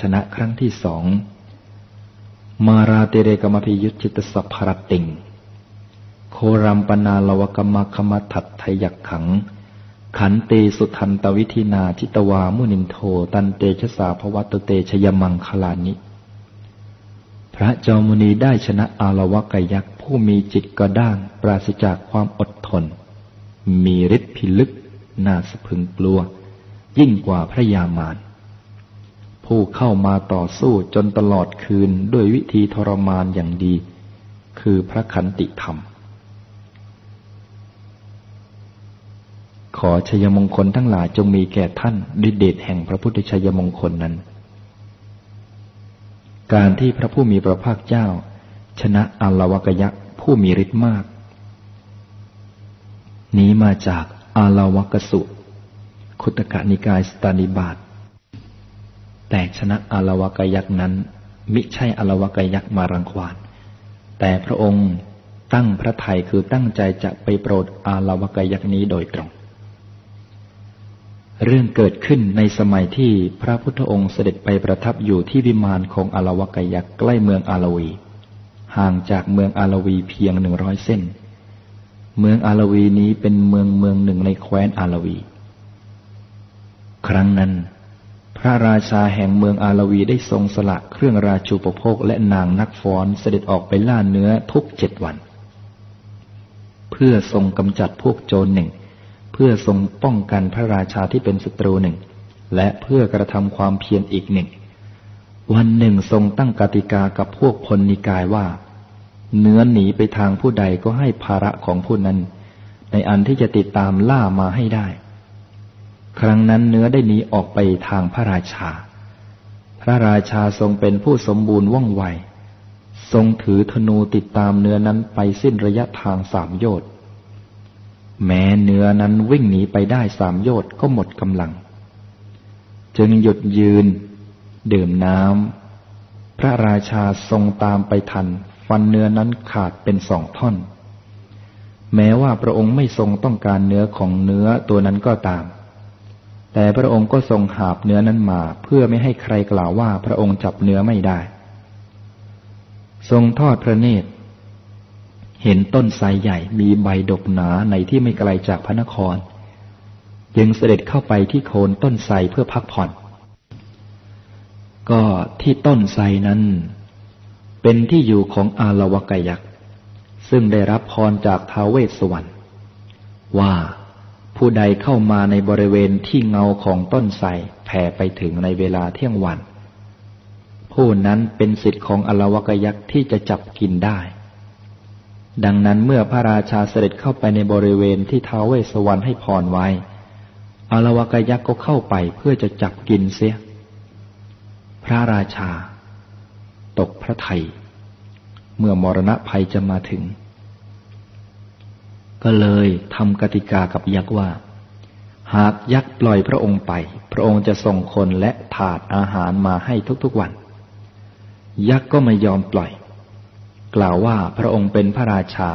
ชนะครั้งที่สองมาราเตเรกมพิยุจิตสัพพรติง โครัมปนาลวกมคมทัตทยักขัง ขันเตสุทันตวิธินาจิตวามุนินโทตันเตชะสาภวัตเตชยมังคลานิ พระจอมุนีได้ชนะอาลวกยักษ์ผู้มีจิตกระด้างปราศจากความอดทน มีฤทธิ์พิลึก น่าสะพึงกลัว ยิ่งกว่าพระยามาร ผู้เข้ามาต่อสู้จนตลอดคืนด้วยวิธีทรมานอย่างดี คือพระขันติธรรม ขอชัยมงคลทั้งหลายจงมีแก่ท่านด้วยเดชแห่งพระพุทธชัยมงคลนั้น การที่พระผู้มีพระภาคเจ้า ชนะอัลวกยักษ์ผู้มีฤทธิ์มาก นี้มาจากอาลวกสุคุตกะนิกายสตานิบาต แต่ชนะอารวกยักษ์นั้น มิใช่อารวกยักษ์มารังควาน แต่พระองค์ตั้งพระทัยคือตั้งใจจะไปโปรดอารวกยักษ์นี้โดยตรง เรื่องเกิดขึ้นในสมัยที่พระพุทธองค์เสด็จไปประทับอยู่ที่วิมานของอารวกยักษ์ใกล้เมืองอาลวี ห่างจากเมืองอาลวีเพียงหนึ่งร้อยเส้น เมืองอาลวีนี้เป็นเมืองเมืองหนึ่งในแคว้นอาลวี ครั้งนั้น ระราชาแห่งเมืองอาลวีได้ทรงสละเครื่องราชูปโภคและนางนักฟ้อนเสด็จออกไปล่าเนื้อทุกเจ็ดวัน เพื่อทรงกำจัดพวกโจรหนึ่ง เพื่อทรงป้องกันพระราชาที่เป็นศัตรูหนึ่ง และเพื่อกระทำความเพียรอีกหนึ่ง วันหนึ่งทรงตั้งกติกากับพวกพลนิกายว่า เนื้อหนีไปทางผู้ใดก็ให้ภาระของผู้นั้น ในอันที่จะติดตามล่ามาให้ได้ ครั้งนั้นเนื้อได้หนีออกไปทางพระราชา พระราชาทรงเป็นผู้สมบูรณ์ว่องไว ทรงถือธนูติดตามเนื้อนั้นไปสิ้นระยะทางสามโยชน์แม้เนื้อนั้นวิ่งหนีไปได้สามโยชน์ก็หมดกำลัง จึงหยุดยืน ดื่มน้ำพระราชาทรงตามไปทัน ฟันเนื้อนั้นขาดเป็นสองท่อน แม้ว่าพระองค์ไม่ทรงต้องการเนื้อของเนื้อตัวนั้นก็ตาม แต่พระองค์ก็ทรงหาบเนื้อนั้นมาเพื่อไม่ให้ใครกล่าวว่าพระองค์จับเนื้อไม่ได้ ทรงทอดพระเนตร เห็นต้นไทรใหญ่มีใบดกหนาในที่ไม่ไกลจากพระนครยังเสด็จเข้าไปที่โคนต้นไทรเพื่อพักผ่อน ก็ที่ต้นไทรนั้น เป็นที่อยู่ของอาลวกยักษ์ซึ่งได้รับพรจากท้าวเวสสวรรค์ว่า ผู้ใดเข้ามาในบริเวณที่เงาของต้นไทรแผ่ไปถึงในเวลาเที่ยงวัน ผู้นั้นเป็นสิทธิ์ของอลวกยักษ์ที่จะจับกินได้ ดังนั้นเมื่อพระราชาเสด็จเข้าไปในบริเวณที่ท้าวเวสวรรค์ให้พรไว้อลวกยักษ์ก็เข้าไปเพื่อจะจับกินเสีย พระราชา ตกพระไทย เมื่อมรณะภัยจะมาถึง ก็เลยทำกติกากับยักษ์ว่า หากยักษ์ปล่อยพระองค์ไป พระองค์จะส่งคนและถาดอาหารมาให้ทุกๆวัน ยักษ์ก็ไม่ยอมปล่อย กล่าวว่าพระองค์เป็นพระราชา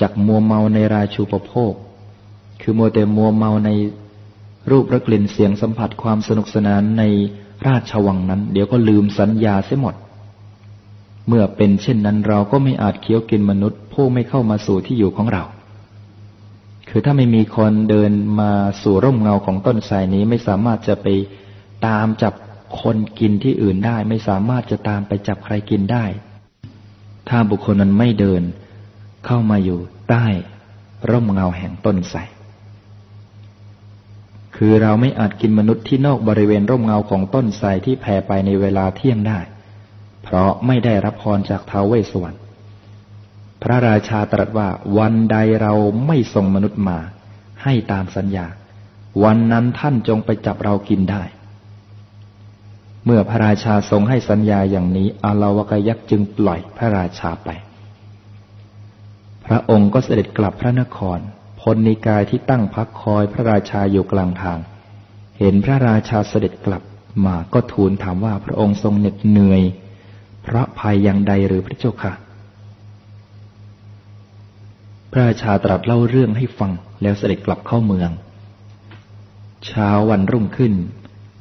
จากมัวเมาในราชูปโภค คือมัวแต่มัวเมาในรูปรกลิ่นเสียงสัมผัสความสนุกสนานในราชวังนั้น เดี๋ยวก็ลืมสัญญาเสียหมด เมื่อเป็นเช่นนั้นเราก็ไม่อาจเคี้ยวกินมนุษย์ผู้ไม่เข้ามาสู่ที่อยู่ของเรา คือถ้าไม่มีคนเดินมาสู่ร่มเงาของต้นไทรนี้ไม่สามารถจะไปตามจับคนกินที่อื่นได้ ไม่สามารถจะตามไปจับใครกินได้ ถ้าบุคคลนั้นไม่เดิน เข้ามาอยู่ใต้ร่มเงาแห่งต้นไทรคือเราไม่อาจกินมนุษย์ที่นอกบริเวณร่มเงาของต้นไทรที่แผ่ไปในเวลาเที่ยงได้ เพราะไม่ได้รับพรจากท้าวเวสสวรรค์ พระราชาตรัสว่าวันใดเราไม่ส่งมนุษย์มา ให้ตามสัญญา วันนั้นท่านจงไปจับเรากินได้ เมื่อพระราชาทรงให้สัญญาอย่างนี้อาลาวกยักษ์จึงปล่อยพระราชาไป พระองค์ก็เสด็จกลับพระนครพลนิกายที่ตั้งพักคอยพระราชาอยู่กลางทาง เห็นพระราชาเสด็จกลับมาก็ทูลถามว่าพระองค์ทรงเหน็ดเหนื่อย เพราะภัยอย่างใดหรือพระเจ้าค่ะ พระราชาตรัสเล่าเรื่องให้ฟังแล้วเสด็จกลับเข้าเมือง เช้าวันรุ่งขึ้น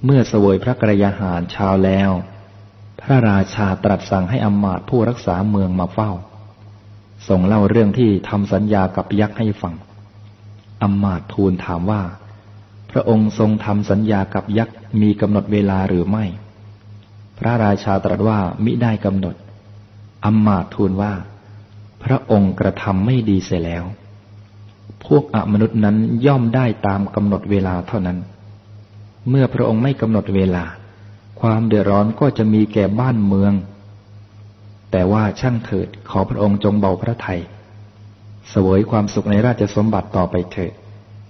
เมื่อสวยพระกรยาหารเช้าแล้ว พระราชาตรัสสั่งให้อมมาตผู้รักษาเมืองมาเฝ้าส่งเล่าเรื่องที่ทำสัญญากับยักษ์ให้ฟังอมมาตทูลถามว่า พระองค์ทรงทำสัญญากับยักษ์มีกำหนดเวลาหรือไม่ พระราชาตรัสว่ามิได้กำหนดอมมาตทูลว่า พระองค์กระทำไม่ดีเสียแล้ว พวกอมนุษย์นั้นย่อมได้ตามกำหนดเวลาเท่านั้น เมื่อพระองค์ไม่กำหนดเวลา ความเดือดร้อนก็จะมีแก่บ้านเมือง แต่ว่าช่างเถิดขอพระองค์จงเบาพระทยัยเสวยความสุขในราชสมบัติต่อไปเถิด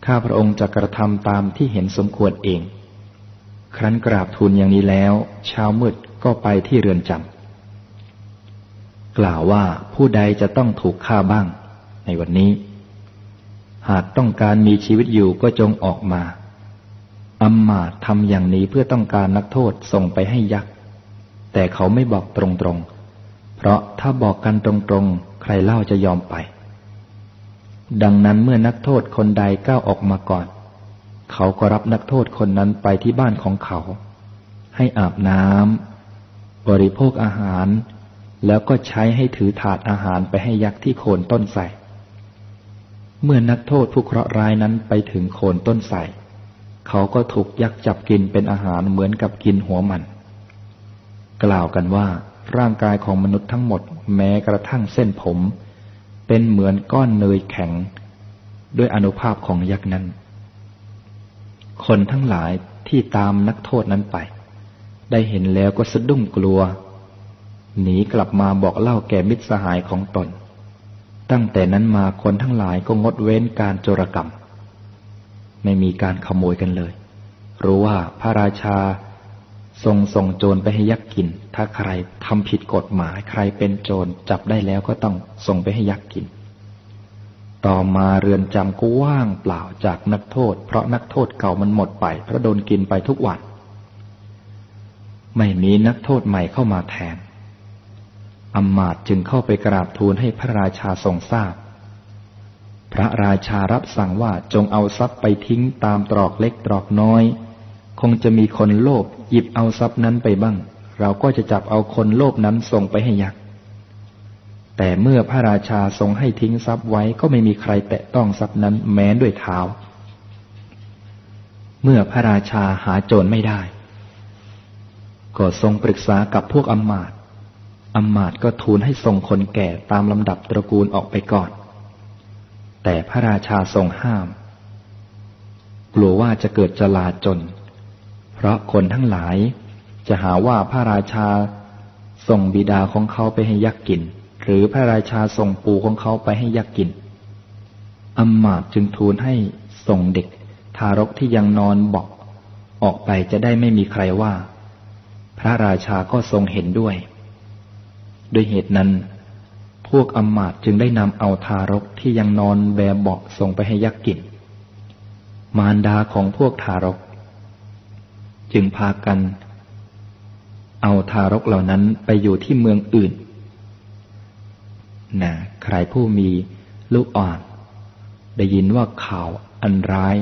ข้าพระองค์จะกระทำตามที่เห็นสมควรเอง ครั้นกราบทูลอย่างนี้แล้ว เช้ามืดก็ไปที่เรือนจำ กล่าวว่าผู้ใดจะต้องถูกฆ่าบ้าง ในวันนี้ หากต้องการมีชีวิตอยู่ก็จงออกมาอัมมาทำอย่างนี้เพื่อต้องการนักโทษส่งไปให้ยักษ์แต่เขาไม่บอกตรงๆ เพราะถ้าบอกกันตรงๆ ใครเล่าจะยอมไป ดังนั้นเมื่อนักโทษคนใดก้าวออกมาก่อน เขาก็รับนักโทษคนนั้นไปที่บ้านของเขา ให้อาบน้ำบริโภคอาหาร แล้วก็ใช้ให้ถือถาดอาหารไปให้ยักษ์ที่โคนต้นใส่เมื่อนักโทษผู้เคราะห์ร้ายนั้นไปถึงโคนต้นใส่เขาก็ถูกยักษ์จับกินเป็นอาหารเหมือนกับกินหัวมัน กล่าวกันว่าร่างกายของมนุษย์ทั้งหมดแม้กระทั่งเส้นผม เป็นเหมือนก้อนเนยแข็ง ด้วยอนุภาพของยักษ์นั้น คนทั้งหลายที่ตามนักโทษนั้นไป ได้เห็นแล้วก็สะดุ้งกลัว หนีกลับมาบอกเล่าแก่มิตรสหายของตน ตั้งแต่นั้นมาคนทั้งหลายก็งดเว้นการโจรกรรม ไม่มีการขโมยกันเลย รู้ว่าพระราชาทรงส่งโจรไปให้ยักษ์กิน ถ้าใครทำผิดกฎหมายใครเป็นโจรจับได้แล้วก็ต้องส่งไปให้ยักษ์กิน ต่อมาเรือนจำก็ว่างเปล่าจากนักโทษ เพราะนักโทษเก่ามันหมดไปเพราะโดนกินไปทุกวัน ไม่มีนักโทษใหม่เข้ามาแทน อมมาตจึงเข้าไปกราบทูลให้พระราชาทรงทราบพระราชารับสั่งว่าจงเอาทรัพย์ไปทิ้งตามตรอกเล็กตรอกน้อย คงจะมีคนโลภหยิบเอาทรัพย์นั้นไปบ้าง เราก็จะจับเอาคนโลภนั้นส่งไปให้ยักษ์แต่เมื่อพระราชาทรงให้ทิ้งทรัพย์ไว้ก็ไม่มีใครแตะต้องทรัพย์นั้นแม้ด้วยเท้า เมื่อพระราชาหาโจรไม่ได้ ก็ทรงปรึกษากับพวกอมมาต อมมาตก็ทูลให้ส่งคนแก่ตามลำดับตระกูลออกไปก่อน แต่พระราชาทรงห้าม กลัวว่าจะเกิดจลาจนพราะคนทั้งหลายจะหาว่าพระราชาส่งบิดาของเขาไปให้ยักษ์กิน หรือพระราชาส่งปู่ของเขาไปให้ยักษ์กินอมมาจึงทูลให้ส่งเด็ก ทารกที่ยังนอนบอกออกไปจะได้ไม่มีใครว่า พระราชาก็ทรงเห็นด้วย ด้วยเหตุนั้น พวกอมมาจึงได้นำเอาทารกที่ยังนอนแบเบาส่งไปให้ยักษ์กิน มารดาของพวกทารก จึงพากัน เอาทารกเหล่านั้นไปอยู่ที่เมืองอื่นนะใครผู้มีลูกอ่อน ได้ยินว่าข่าวอันร้าย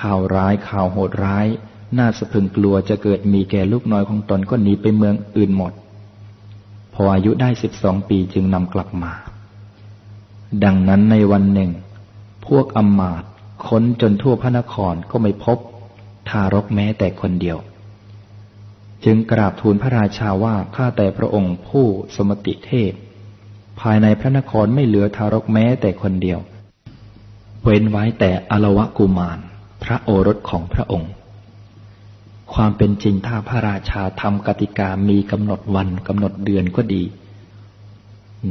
ข่าวร้ายข่าวโหดร้าย น่าสะพึงกลัวจะเกิดมีแก่ลูกน้อยของตนก็หนีไปเมืองอื่นหมด พออายุได้สิบสองปีจึงนำกลับมา ดังนั้นในวันหนึ่ง พวกอมมาตค้นจนทั่วพระนครก็ไม่พบ ทารกแม้แต่คนเดียว จึงกราบทูลพระราชาว่าข้าแต่พระองค์ผู้สมติเทพ ภายในพระนครไม่เหลือทารกแม้แต่คนเดียว เว้นไว้แต่อลวะกุมาร พระโอรสของพระองค์ ความเป็นจริงถ้าพระราชาทำกติกามีกำหนดวันกำหนดเดือนก็ดี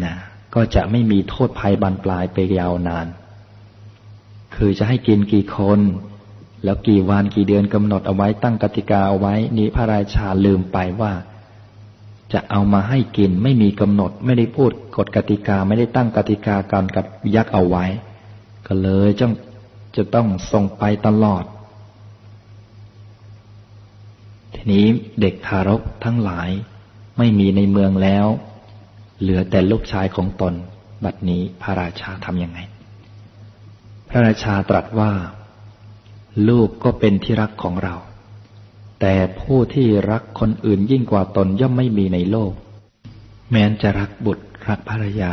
นะก็จะไม่มีโทษภัยบานปลายไปยาวนาน คือจะให้กินกี่คน แล้วกี่วันกี่เดือนกำหนดเอาไว้ตั้งกติกาเอาไว้ นี้พระราชาลืมไปว่า จะเอามาให้กินไม่มีกำหนดไม่ได้พูดกฎกติกาไม่ได้ตั้งกติกาการกับยักษ์เอาไว้ ก็เลยจ้องจะต้องส่งไปตลอด ที นี้เด็กทารกทั้งหลาย ไม่มีในเมืองแล้ว เหลือแต่ลูกชายของตน บัดนี้พระราชาทำยังไง พระราชาตรัสว่า ลูกก็เป็นที่รักของเรา แต่ผู้ที่รักคนอื่นยิ่งกว่าตนย่อมไม่มีในโลก แม้นจะรักบุตร รักภรรยา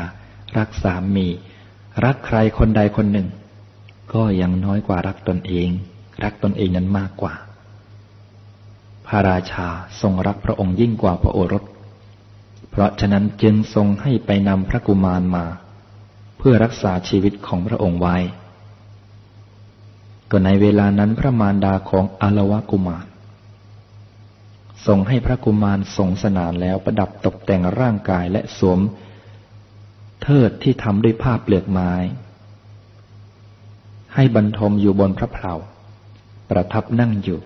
รักสามี รักใครคนใดคนหนึ่ง ก็ยังน้อยกว่ารักตนเอง รักตนเองนั้นมากกว่า ระราชาทรงรักพระองค์ยิ่งกว่าพระโอรส เพราะฉะนั้นจึงทรงให้ไปนำพระกุมารมา เพื่อรักษาชีวิตของพระองค์ไว้ ก็ในเวลานั้นพระมารดาของอารวกุมารทรงให้พระกุมารทรงสนานแล้วประดับตกแต่งร่างกายและสวม เทิดที่ทำด้วยผ้าเปลือกไม้ ให้บรรทมอยู่บนพระเพลาประทับนั่งอยู่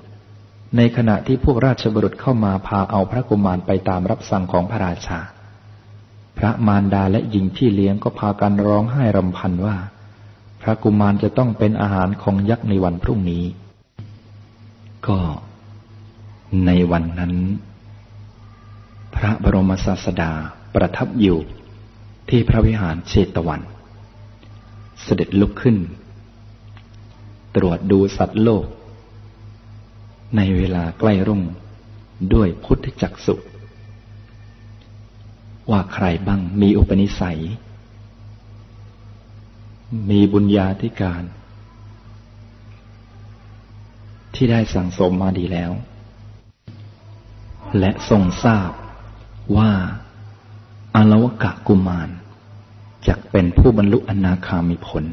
ในขณะที่พวกราชบุรุษเข้ามาพาเอาพระกุมารไปตามรับสั่งของพระราชา พระมารดาและหญิงที่เลี้ยงก็พากันร้องไห้รำพันว่า พระกุมารจะต้องเป็นอาหารของยักษ์ในวันพรุ่งนี้ ก็ ในวันนั้น พระบรมศาสดาประทับอยู่ที่พระวิหารเชตวัน เสด็จลุกขึ้น ตรวจดูสัตว์โลก ในเวลาใกล้รุ่งด้วยพุทธจักสุว่าใครบ้างมีอุปนิสัย มีบุญญาธิการ ที่ได้สั่งสมมาดีแล้ว และทรงทราบว่าอารวกะกุมารจะเป็นผู้บรรลุอนาคามิผล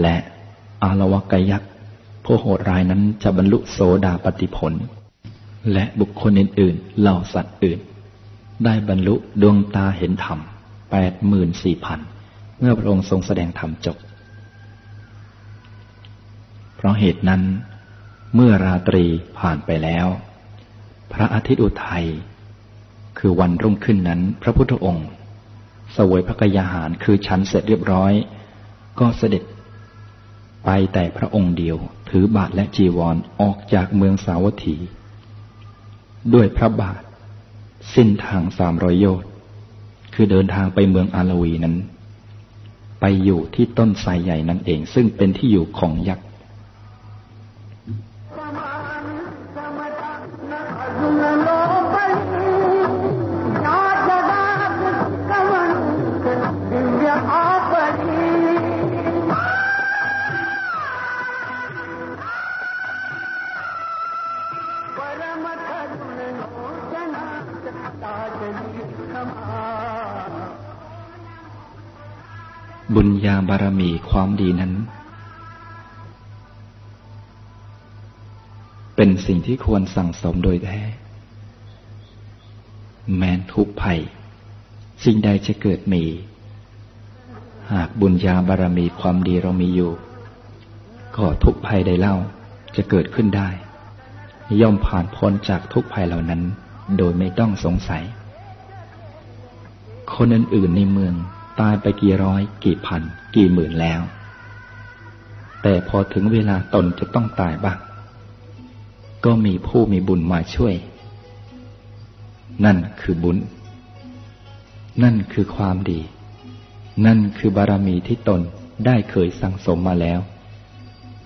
และอารวกยักษ ผู้โหดร้ายนั้นจะบรรลุโสดาปติผล และบุคคลอื่นๆเหล่าสัตว์อื่น ได้บรรลุดวงตาเห็นธรรมแปดหมื่นสี่พันเมื่อพระองค์ทรงแสดงธรรมจบ เพราะเหตุนั้น เมื่อราตรีผ่านไปแล้ว พระอาทิตย์อุทัยคือวันรุ่งขึ้นนั้น พระพุทธองค์ สวยพระกยาหารคือชั้นเสร็จเรียบร้อย ก็เสด็จ ไปแต่พระองค์เดียว ถือบาทและจีวรอออกจากเมืองสาวัตถี ด้วยพระบาท สิ้นทางสามรอยโยชน์คือเดินทางไปเมืองอาลวีนั้น ไปอยู่ที่ต้นไทรใหญ่นั่นเอง ซึ่งเป็นที่อยู่ของยักษ์ บุญญาบารมีความดีนั้น เป็นสิ่งที่ควรสั่งสมโดยแท้ แม้นทุกภัย สิ่งใดจะเกิดมี หากบุญญาบารมีความดีเรามีอยู่ ก็ทุกภัยใดเล่าจะเกิดขึ้นได้ ย่อมผ่านพ้นจากทุกภัยเหล่านั้น โดยไม่ต้องสงสัย คนอื่นๆในเมืองตายไปกี่ร้อย กี่พัน กี่หมื่นแล้ว แต่พอถึงเวลาตนจะต้องตายบ้าง ก็มีผู้มีบุญมาช่วย นั่นคือบุญ นั่นคือความดี นั่นคือบารมีที่ตนได้เคยสั่งสมมาแล้ว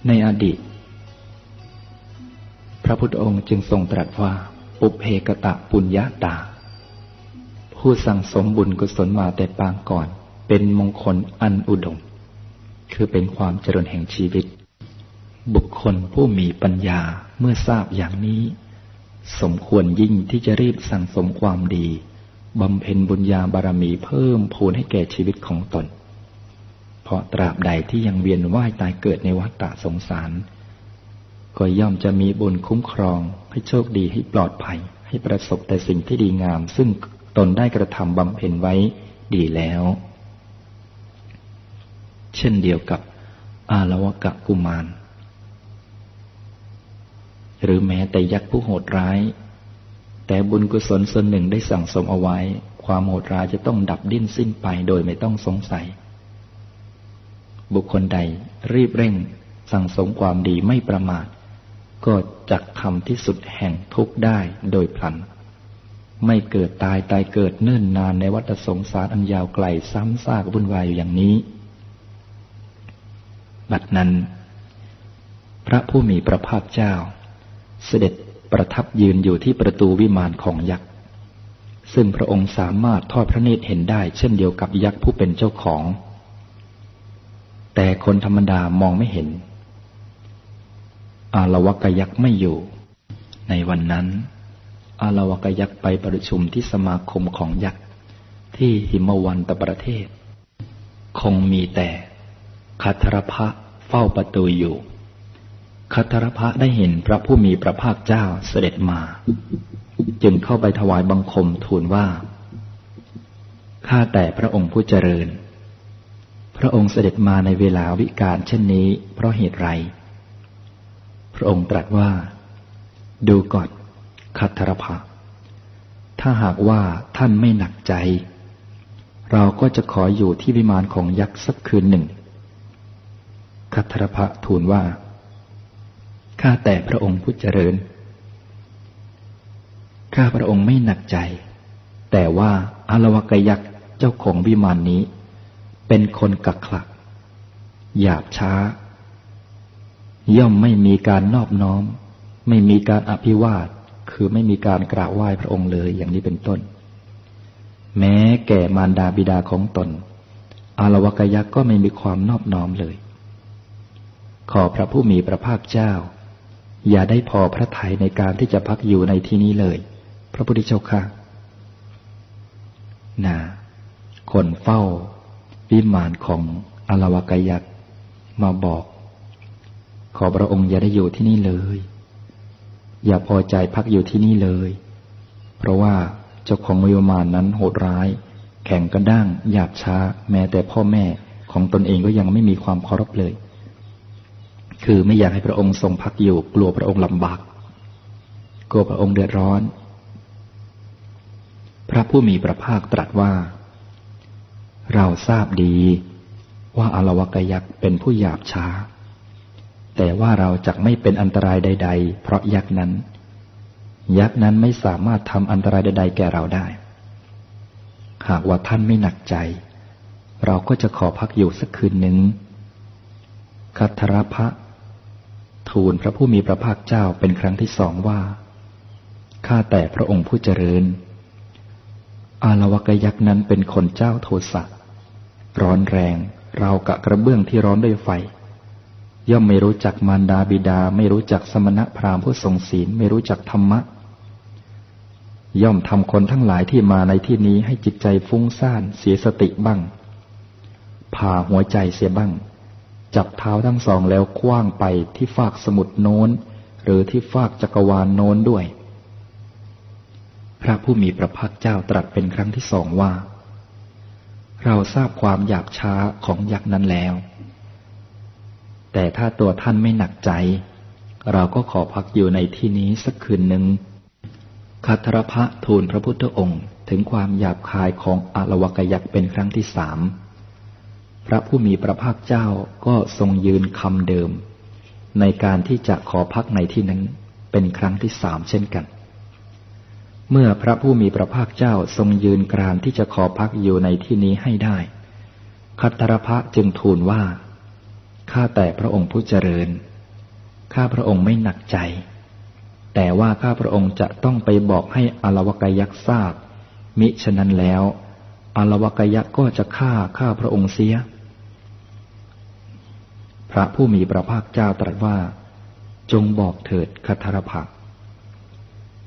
ในอดีต พระพุทธองค์จึงทรงตรัสว่า ปุเพกตะปุญญาตา ผู้สั่งสมบุญกุศลมาแต่ปางก่อน เป็นมงคลอันอุดม คือเป็นความเจริญแห่งชีวิต บุคคลผู้มีปัญญาเมื่อทราบอย่างนี้ สมควรยิ่งที่จะรีบสั่งสมความดีบำเพ็ญบุญญาบารมีเพิ่มพูนให้แก่ชีวิตของตน เพราะตราบใดที่ยังเวียนว่ายตายเกิดในวัฏฏะสงสาร ก็ย่อมจะมีบุญคุ้มครอง ให้โชคดีให้ปลอดภัย ให้ประสบแต่สิ่งที่ดีงาม ซึ่งตนได้กระทำบำเพ็ญไว้ดีแล้ว เช่นเดียวกับอาลวกะกุมาร หรือแม้แต่ยักษ์ผู้โหดร้าย แต่บุญกุศลส่วนหนึ่งได้สั่งสมเอาไว้ ความโหดร้ายจะต้องดับดิ้นสิ้นไปโดยไม่ต้องสงสัย บุคคลใดรีบเร่ง สั่งสมความดีไม่ประมาท ก็จักทำที่สุดแห่งทุกได้โดยพลัน ไม่เกิดตายตายเกิดเนิ่นนานในวัฏสงสารอันยาวไกลซ้ำซากวุ่นวายอยู่อย่างนี้ บัดนั้น พระผู้มีพระภาคเจ้า เสด็จประทับยืนอยู่ที่ประตูวิมานของยักษ์ ซึ่งพระองค์สามารถทอดพระเนตรเห็นได้เช่นเดียวกับยักษ์ผู้เป็นเจ้าของ แต่คนธรรมดามองไม่เห็น อาลวกยักษ์ไม่อยู่ ในวันนั้น อาลวกยักษ์ไปประชุมที่สมาคมของยักษ์ที่หิมวันตประเทศ คงมีแต่คัทรพะเฝ้าประตูอยู่คัทรพะได้เห็นพระผู้มีพระภาคเจ้าเสด็จมา จึงเข้าไปถวายบังคมทูลว่า ข้าแต่พระองค์ผู้เจริญ พระองค์เสด็จมาในเวลาวิกาลเช่นนี้ เพราะเหตุไร พระองค์ตรัสว่า ดูก่อนคัทรพะถ้าหากว่าท่านไม่หนักใจ เราก็จะขออยู่ที่วิมานของยักษ์สักคืนหนึ่งคัทรพะทูลว่า ข้าแต่พระองค์ผู้เจริญ ข้าพระองค์ไม่หนักใจ แต่ว่าอารวกยักษ์เจ้าของวิมานนี้ เป็นคนกักขลัก หยาบช้า ย่อมไม่มีการนอบน้อม ไม่มีการอภิวาท คือไม่มีการกราบไหว้พระองค์เลยอย่างนี้เป็นต้น แม้แก่มารดาบิดาของตน อารวกยักษ์ก็ไม่มีความนอบน้อมเลย ขอพระผู้มีพระภาคเจ้า อย่าได้พอพระทัยในการที่จะพักอยู่ในที่นี้เลย พระพุทธเจ้าค่ะนาคนเฝ้าวิมานของอลวกยักษ์มาบอก ขอพระองค์อย่าได้อยู่ที่นี่เลย อย่าพอใจพักอยู่ที่นี่เลย เพราะว่าเจ้าของมวิมานนั้นโหดร้าย แข่งกระด้างหยาบช้า แม้แต่พ่อแม่ของตนเองก็ยังไม่มีความเคารพเลย คือไม่อยากให้พระองค์ทรงพักอยู่ กลัวพระองค์ลำบากกลัวพระองค์เดือดร้อน พระผู้มีพระภาคตรัสว่า เราทราบดีว่าอารวกยักษ์เป็นผู้หยาบช้า แต่ว่าเราจะไม่เป็นอันตรายใด ๆ เพราะยักษ์นั้น ยักษ์นั้นไม่สามารถทำอันตรายใด ๆ แก่เราได้ หากว่าท่านไม่หนักใจ เราก็จะขอพักอยู่สักคืนหนึ่งคัทรพะ ทูลพระผู้มีพระภาคเจ้าเป็นครั้งที่สองว่า ข้าแต่พระองค์ผู้เจริญ อารวกยักษ์นั้นเป็นคนเจ้าโทสะร้อนแรง เรากะกระเบื้องที่ร้อนด้วยไฟ ย่อมไม่รู้จักมารดาบิดา ไม่รู้จักสมณะพราหมณ์ผู้ทรงศีล ไม่รู้จักธรรมะ ย่อมทำคนทั้งหลายที่มาในที่นี้ให้จิตใจฟุ้งซ่าน เสียสติบ้างพาหัวใจเสียบ้าง จับเท้าทั้งสองแล้วคว้างไปที่ฟากสมุดโน้น หรือที่ฟากจักรวาลโน้นด้วย พระผู้มีพระภาคเจ้าตรัสเป็นครั้งที่สองว่า เราทราบความอยากช้าของยักษ์นั้นแล้ว แต่ถ้าตัวท่านไม่หนักใจ เราก็ขอพักอยู่ในที่นี้สักคืนหนึ่งคัทรพะทูลพระพุทธองค์ถึงความหยาบคายของอารวกยักษ์เป็นครั้งที่สาม พระผู้มีพระภาคเจ้าก็ทรงยืนคำเดิม ในการที่จะขอพักในที่นั้นเป็นครั้งที่สามเช่นกัน เมื่อพระผู้มีพระภาคเจ้าทรงยืนกรานที่จะขอพักอยู่ในที่นี้ให้ได้ คัตรพะจึงทูลว่า ข้าแต่พระองค์ผู้เจริญ ข้าพระองค์ไม่หนักใจ แต่ว่าข้าพระองค์จะต้องไปบอกให้อลวกยักษ์ทราบ มิฉะนั้นแล้วอลวกยักษ์ก็จะฆ่าข้าพระองค์เสีย พระผู้มีพระภาคเจ้าตรัสว่า จงบอกเถิดคัทรพะ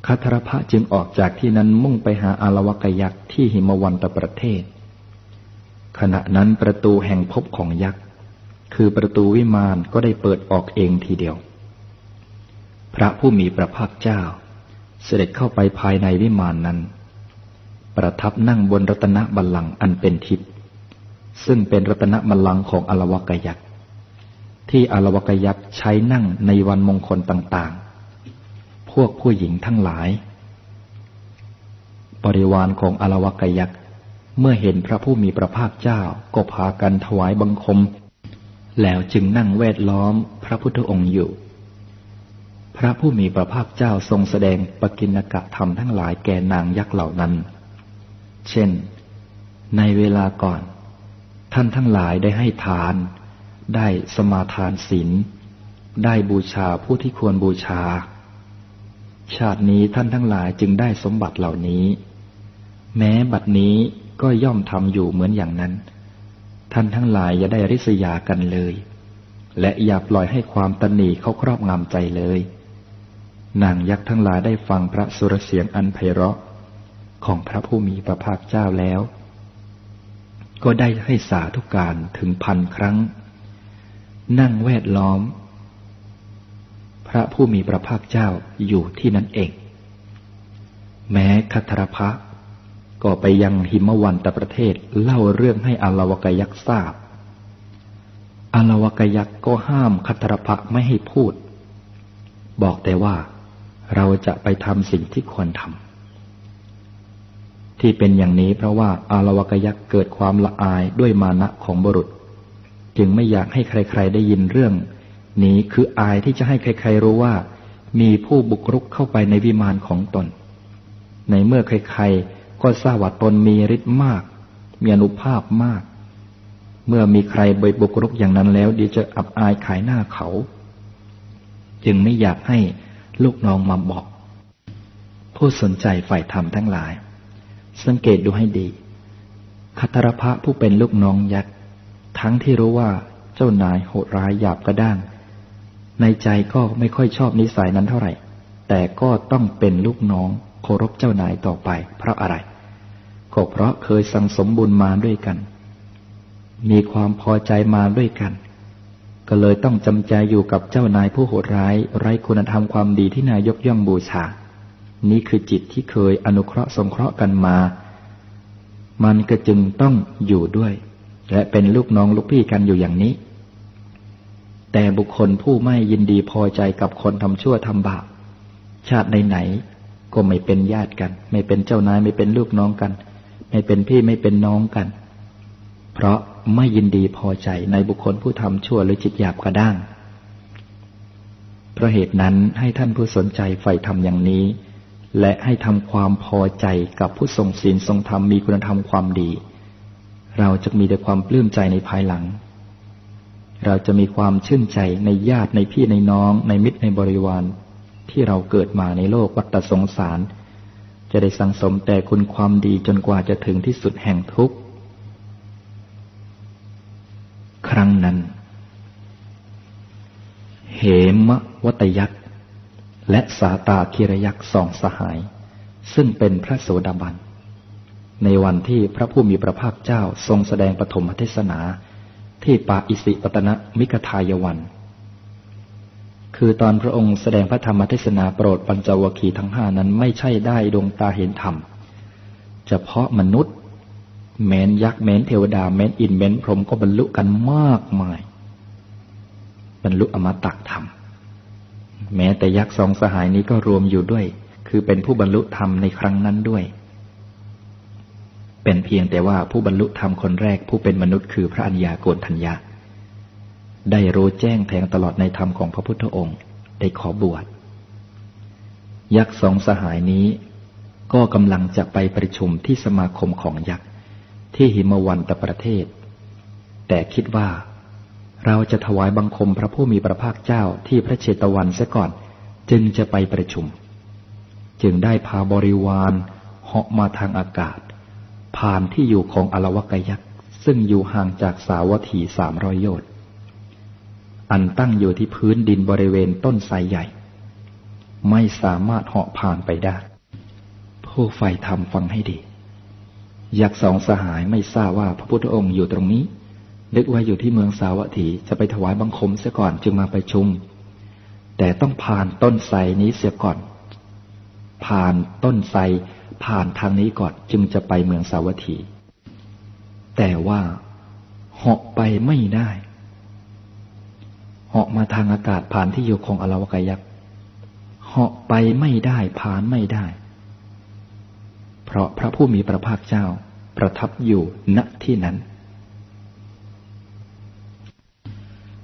คัทรพะจึงออกจากที่นั้นมุ่งไปหาอาวกยักษ์ที่หิมวันตประเทศ ขณะนั้นประตูแห่งภพของยักษ์ คือประตูวิมานก็ได้เปิดออกเองทีเดียว พระผู้มีพระภาคเจ้า เสด็จเข้าไปภายในวิมานนั้น ประทับนั่งบนรัตนบัลลังก์อันเป็นทิพย์ซึ่งเป็นรัตนบัลลังก์ของอารวกยักษ์ที่อารวกยักษ์ใช้นั่งในวันมงคลต่างๆ พวกผู้หญิงทั้งหลาย บริวารของอารวกยักษ์เมื่อเห็นพระผู้มีพระภาคเจ้าก็พากันถวายบังคม แล้วจึงนั่งแวดล้อมพระพุทธองค์อยู่ พระผู้มีพระภาคเจ้าทรงแสดงปกิณกะธรรมทั้งหลายแก่นางยักษ์เหล่านั้น เช่น ในเวลาก่อน ท่านทั้งหลายได้ให้ทาน ได้สมาทานศีล ได้บูชาผู้ที่ควรบูชา ชาตินี้ท่านทั้งหลายจึงได้สมบัติเหล่านี้ แม้บัดนี้ก็ย่อมทำอยู่เหมือนอย่างนั้น ท่านทั้งหลายอย่าได้ริษยากันเลย และอย่าปล่อยให้ความตนีเขาครอบงำใจเลย นางยักษ์ทั้งหลายได้ฟังพระสุรเสียงอันไพเราะ ของพระผู้มีพระภาคเจ้าแล้ว ก็ได้ให้สาธุการถึงพันครั้ง นั่งแวดล้อม พระผู้มีพระภาคเจ้าอยู่ที่นั่นเอง แม้คัทรพะ ก็ไปยังหิมวันตประเทศเล่าเรื่องให้อลาวกยักษ์ทราบอลาวกยักษ์ก็ห้ามคัตรพะไม่ให้พูด บอกแต่ว่าเราจะไปทำสิ่งที่ควรทำที่เป็นอย่างนี้เพราะว่าอลาวกยักษ์เกิดความละอายด้วยมานะของบุรุษ จึงไม่อยากให้ใครๆได้ยินเรื่อง นี้คืออายที่จะให้ใครๆรู้ว่า มีผู้บุกรุกเข้าไปในวิมานของตน ในเมื่อใครๆ ก็ทราบว่าตนมีฤทธิ์มาก มีอนุภาพมาก เมื่อมีใครบบุกรุกอย่างนั้นแล้วเดี๋ยวจะอับอายขายหน้าเขา จึงไม่อยากให้ลูกน้องมาบอก ผู้สนใจฝ่ายธรรมทั้งหลาย สังเกตดูให้ดีคัตรพะผู้เป็นลูกน้องยักษ์ทั้งที่รู้ว่าเจ้านายโหดร้ายหยาบกระด้าง ในใจก็ไม่ค่อยชอบนิสัยนั้นเท่าไหร่ แต่ก็ต้องเป็นลูกน้องเคารพเจ้านายต่อไปเพราะอะไร ก็เพราะเคยสังสมบุญมาด้วยกัน มีความพอใจมาด้วยกัน ก็เลยต้องจำใจอยู่กับเจ้านายผู้โหดร้าย ไร้คุณธรรมความดีที่นายยกย่องบูชา นี่คือจิตที่เคยอนุเคราะห์สงเคราะห์กันมา มันก็จึงต้องอยู่ด้วย และเป็นลูกน้องลูกพี่กันอยู่อย่างนี้ แต่บุคคลผู้ไม่ยินดีพอใจกับคนทำชั่วทำบาปชาติไหนๆก็ไม่เป็นญาติกัน ไม่เป็นเจ้านายไม่เป็นลูกน้องกัน ไม่เป็นพี่ไม่เป็นน้องกัน เพราะไม่ยินดีพอใจในบุคคลผู้ทำชั่วหรือจิตหยาบกระด้าง เพราะเหตุนั้นให้ท่านผู้สนใจใฝ่ธรรมอย่างนี้ และให้ทำความพอใจกับผู้ทรงศีลทรงธรรมมีคุณธรรมความดี เราจะมีแต่ความปลื้มใจในภายหลัง เราจะมีความชื่นใจในญาติในพี่ในน้อง ในมิตรในบริวารที่เราเกิดมาในโลกวัฏสงสาร จะได้สังสมแต่คุณความดีจนกว่าจะถึงที่สุดแห่งทุกข์ ครั้งนั้น เหมวัตยักษ์และสาตาคิรยักษ์สองสหาย ซึ่งเป็นพระโสดาบัน ในวันที่พระผู้มีพระภาคเจ้าทรงแสดงปฐมเทศนาที่ปาอิสิปตนะมิกทายวัน คือตอนพระองค์แสดงพระธรรมเทศนาโปรดปัญจวคีทั้งห้านั้นไม่ใช่ได้ดวงตาเห็นธรรม เฉพาะมนุษย์ แม้นยักษ์แม้นเทวดาแม้นอินแม้นพรหมก็บรรลุกันมากมาย บรรลุอมตะธรรม แม้แต่ยักษ์สองสหายนี้ก็รวมอยู่ด้วย คือเป็นผู้บรรลุธรรมในครั้งนั้นด้วย เป็นเพียงแต่ว่าผู้บรรลุธรรมคนแรกผู้เป็นมนุษย์คือพระัญญาโกณทัญญา ได้รู้แจ้งแทงตลอดในธรรมของพระพุทธองค์ ได้ขอบวช ยักษ์สองสหายนี้ ก็กำลังจะไปประชุมที่สมาคมของยักษ์ที่หิมวันตประเทศ แต่คิดว่า เราจะถวายบังคมพระผู้มีพระภาคเจ้าที่พระเชตวันเสียก่อน จึงจะไปประชุม จึงได้พาบริวารเหาะมาทางอากาศ ผ่านที่อยู่ของอลวกยักษ์ซึ่งอยู่ห่างจากสาวัตถีสามรอยโยชน์ อันตั้งอยู่ที่พื้นดินบริเวณต้นไทรใหญ่ ไม่สามารถเหาะผ่านไปได้ ผู้ใฝ่ธรรมฟังให้ดี ยักษ์สองสหายไม่ทราบว่าพระพุทธองค์อยู่ตรงนี้นึกว่าอยู่ที่เมืองสาวัตถีจะไปถวายบังคมเสียก่อนจึงมาไปชุม แต่ต้องผ่านต้นไทรนี้เสียก่อน ผ่านต้นไทรผ่านทางนี้ก่อนจึงจะไปเมืองสาวัตถี แต่ว่าเหาะไปไม่ได้ เหาะมาทางอากาศผ่านที่อยู่ของอลาวกายักษ์เหาะไปไม่ได้ผ่านไม่ได้ เพราะพระผู้มีพระภาคเจ้าประทับอยู่ณที่นั้น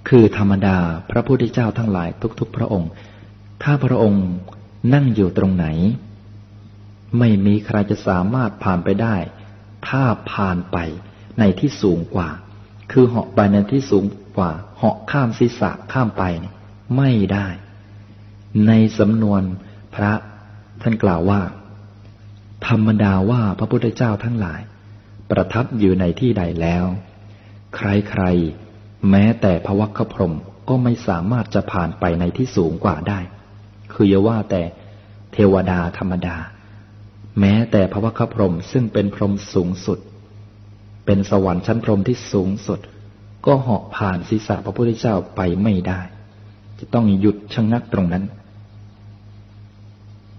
คือธรรมดาพระพุทธเจ้าทั้งหลายทุกๆ พระองค์ ถ้าพระองค์นั่งอยู่ตรงไหน ไม่มีใครจะสามารถผ่านไปได้ ถ้าผ่านไปในที่สูงกว่า คือเหาะไปในที่สูงกว่า เหาะข้ามศีรษะข้ามไปไม่ได้ ในสำนวนพระท่านกล่าวว่า ธรรมดาว่าพระพุทธเจ้าทั้งหลาย ประทับอยู่ในที่ใดแล้ว ใครๆ แม้แต่พระวัคพรมก็ไม่สามารถจะผ่านไปในที่สูงกว่าได้ คืออย่าว่าแต่เทวดาธรรมดา แม้แต่พระวัคพรมซึ่งเป็นพรมสูงสุด เป็นสวรรค์ชั้นพรมที่สูงสุด ก็เหาะผ่านศีรษะพระพุทธเจ้าไปไม่ได้ จะต้องหยุดชะงงักตรงนั้น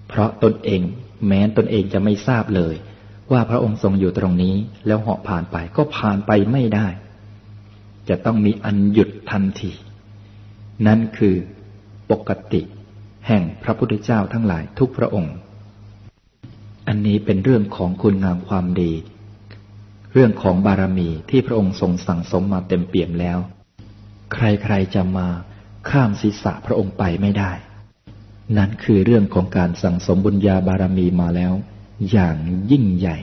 เพราะตนเองแม้ตนเองจะไม่ทราบเลย ว่าพระองค์ทรงอยู่ตรงนี้ แล้วเหาะผ่านไปก็ผ่านไปไม่ได้ จะต้องมีอันหยุดทันที นั่นคือปกติ แห่งพระพุทธเจ้าทั้งหลายทุกพระองค์ อันนี้เป็นเรื่องของคุณงามความดี เรื่องของบารมีที่พระองค์ทรงสั่งสมมาเต็มเปี่ยมแล้ว ใครๆจะมาข้ามศีรษะพระองค์ไปไม่ได้ นั่นคือเรื่องของการสั่งสมบุญญาบารมีมาแล้ว อย่างยิ่งใหญ่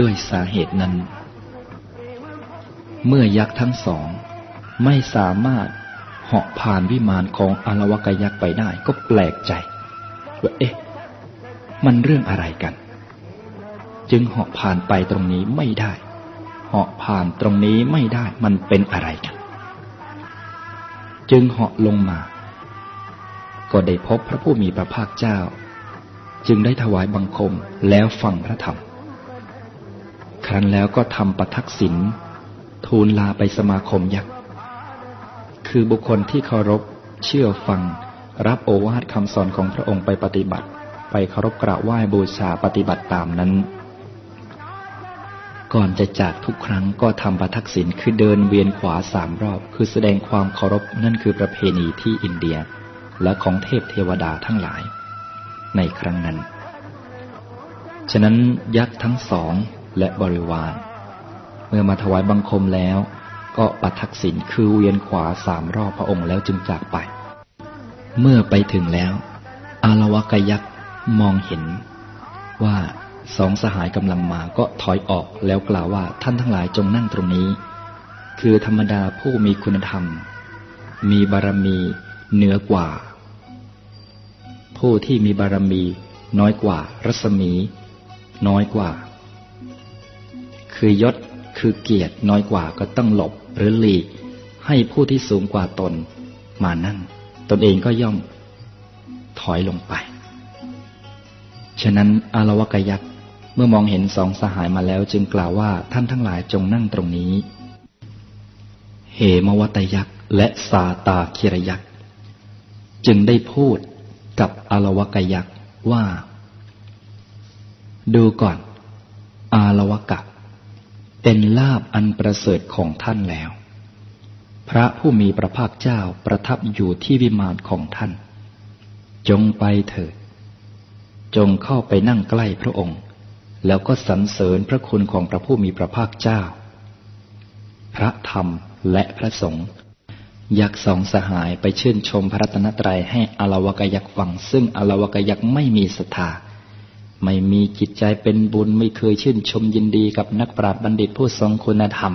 ด้วยสาเหตุนั้น เมื่อยักษ์ทั้งสอง ไม่สามารถเหาะผ่านวิมานของอารวกยักษ์ไปได้ ก็แปลกใจว่าเอ๊ะ มันเรื่องอะไรกัน จึงเหาะผ่านไปตรงนี้ไม่ได้ เหาะผ่านตรงนี้ไม่ได้มันเป็นอะไรกัน จึงเหาะลงมา ก็ได้พบพระผู้มีพระภาคเจ้า จึงได้ถวายบังคมแล้วฟังพระธรรม ครั้นแล้วก็ทำประทักษิณ ทูลลาไปสมาคมยักษ์ คือบุคคลที่เคารพ เชื่อฟัง รับโอวาทคำสอนของพระองค์ไปปฏิบัติ ไปเคารพกราบไหว้บูชาปฏิบัติตามนั้น ก่อนจะจากทุกครั้งก็ทำประทักษิณคือเดินเวียนขวาสามรอบ คือแสดงความเคารพนั่นคือประเพณีที่อินเดีย และของเทพเทวดาทั้งหลาย ในครั้งนั้น ฉะนั้นยักษ์ทั้งสองและบริวาร เมื่อมาถวายบังคมแล้ว ก็ปัทักษิณคือเวียนขวาสามรอบพระองค์แล้วจึงจากไป เมื่อไปถึงแล้ว อารวกยักษ์มองเห็นว่าสองสหายกำลังมาก็ถอยออกแล้วกล่าวว่าท่านทั้งหลายจงนั่งตรงนี้ คือธรรมดาผู้มีคุณธรรม มีบารมีเหนือกว่า ผู้ที่มีบารมีน้อยกว่า รัศมี น้อยกว่า คือยศ คือเกียรติน้อยกว่าก็ต้องหลบหรือหลีก ให้ผู้ที่สูงกว่าตนมานั่ง ตนเองก็ย่อมถอยลงไป ฉะนั้นอารวกยักษ์เมื่อมองเห็นสองสหายมาแล้วจึงกล่าวว่าท่านทั้งหลายจงนั่งตรงนี้ เหมวัตยักษ์และสาตาคิรยักษ์จึงได้พูดกับอารวกยักษ์ว่า ดูก่อน อารวกะ เป็นลาบอันประเสริฐของท่านแล้ว พระผู้มีพระภาคเจ้าประทับอยู่ที่วิมานของท่าน จงไปเถิด จงเข้าไปนั่งใกล้พระองค์ แล้วก็สรรเสริญพระคุณของพระผู้มีพระภาคเจ้า พระธรรมและพระสงฆ์ยักษ์สองสหายไปชื่นชมพระรัตนตรัยให้อลาวกยักษ์ฟัง ซึ่งอลาวกยักษ์ไม่มีศรัทธา ไม่มีจิตใจเป็นบุญไม่เคยชื่นชมยินดีกับนักปราชญ์บัณฑิตผู้ทรงคุณธรรม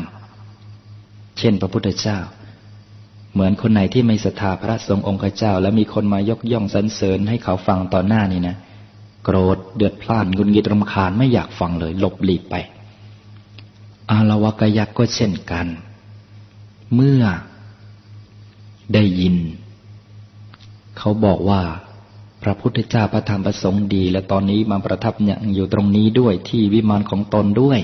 เช่นพระพุทธเจ้า เหมือนคนไหนที่ไม่ศรัทธาพระสงฆ์องค์เจ้า แล้วมีคนมายกย่องสรรเสริญให้เขาฟังต่อหน้านี่นะ โกรธเดือดพล่านงุนงิดรำคาญไม่อยากฟังเลย หลบหลีกไป อาลวกยักษ์ก็เช่นกัน เมื่อได้ยิน เขาบอกว่า พระพุทธเจ้าพระธรรมประสงค์ดี และตอนนี้มาประทับอย่างอยู่ตรงนี้ด้วยที่วิมานของตนด้วย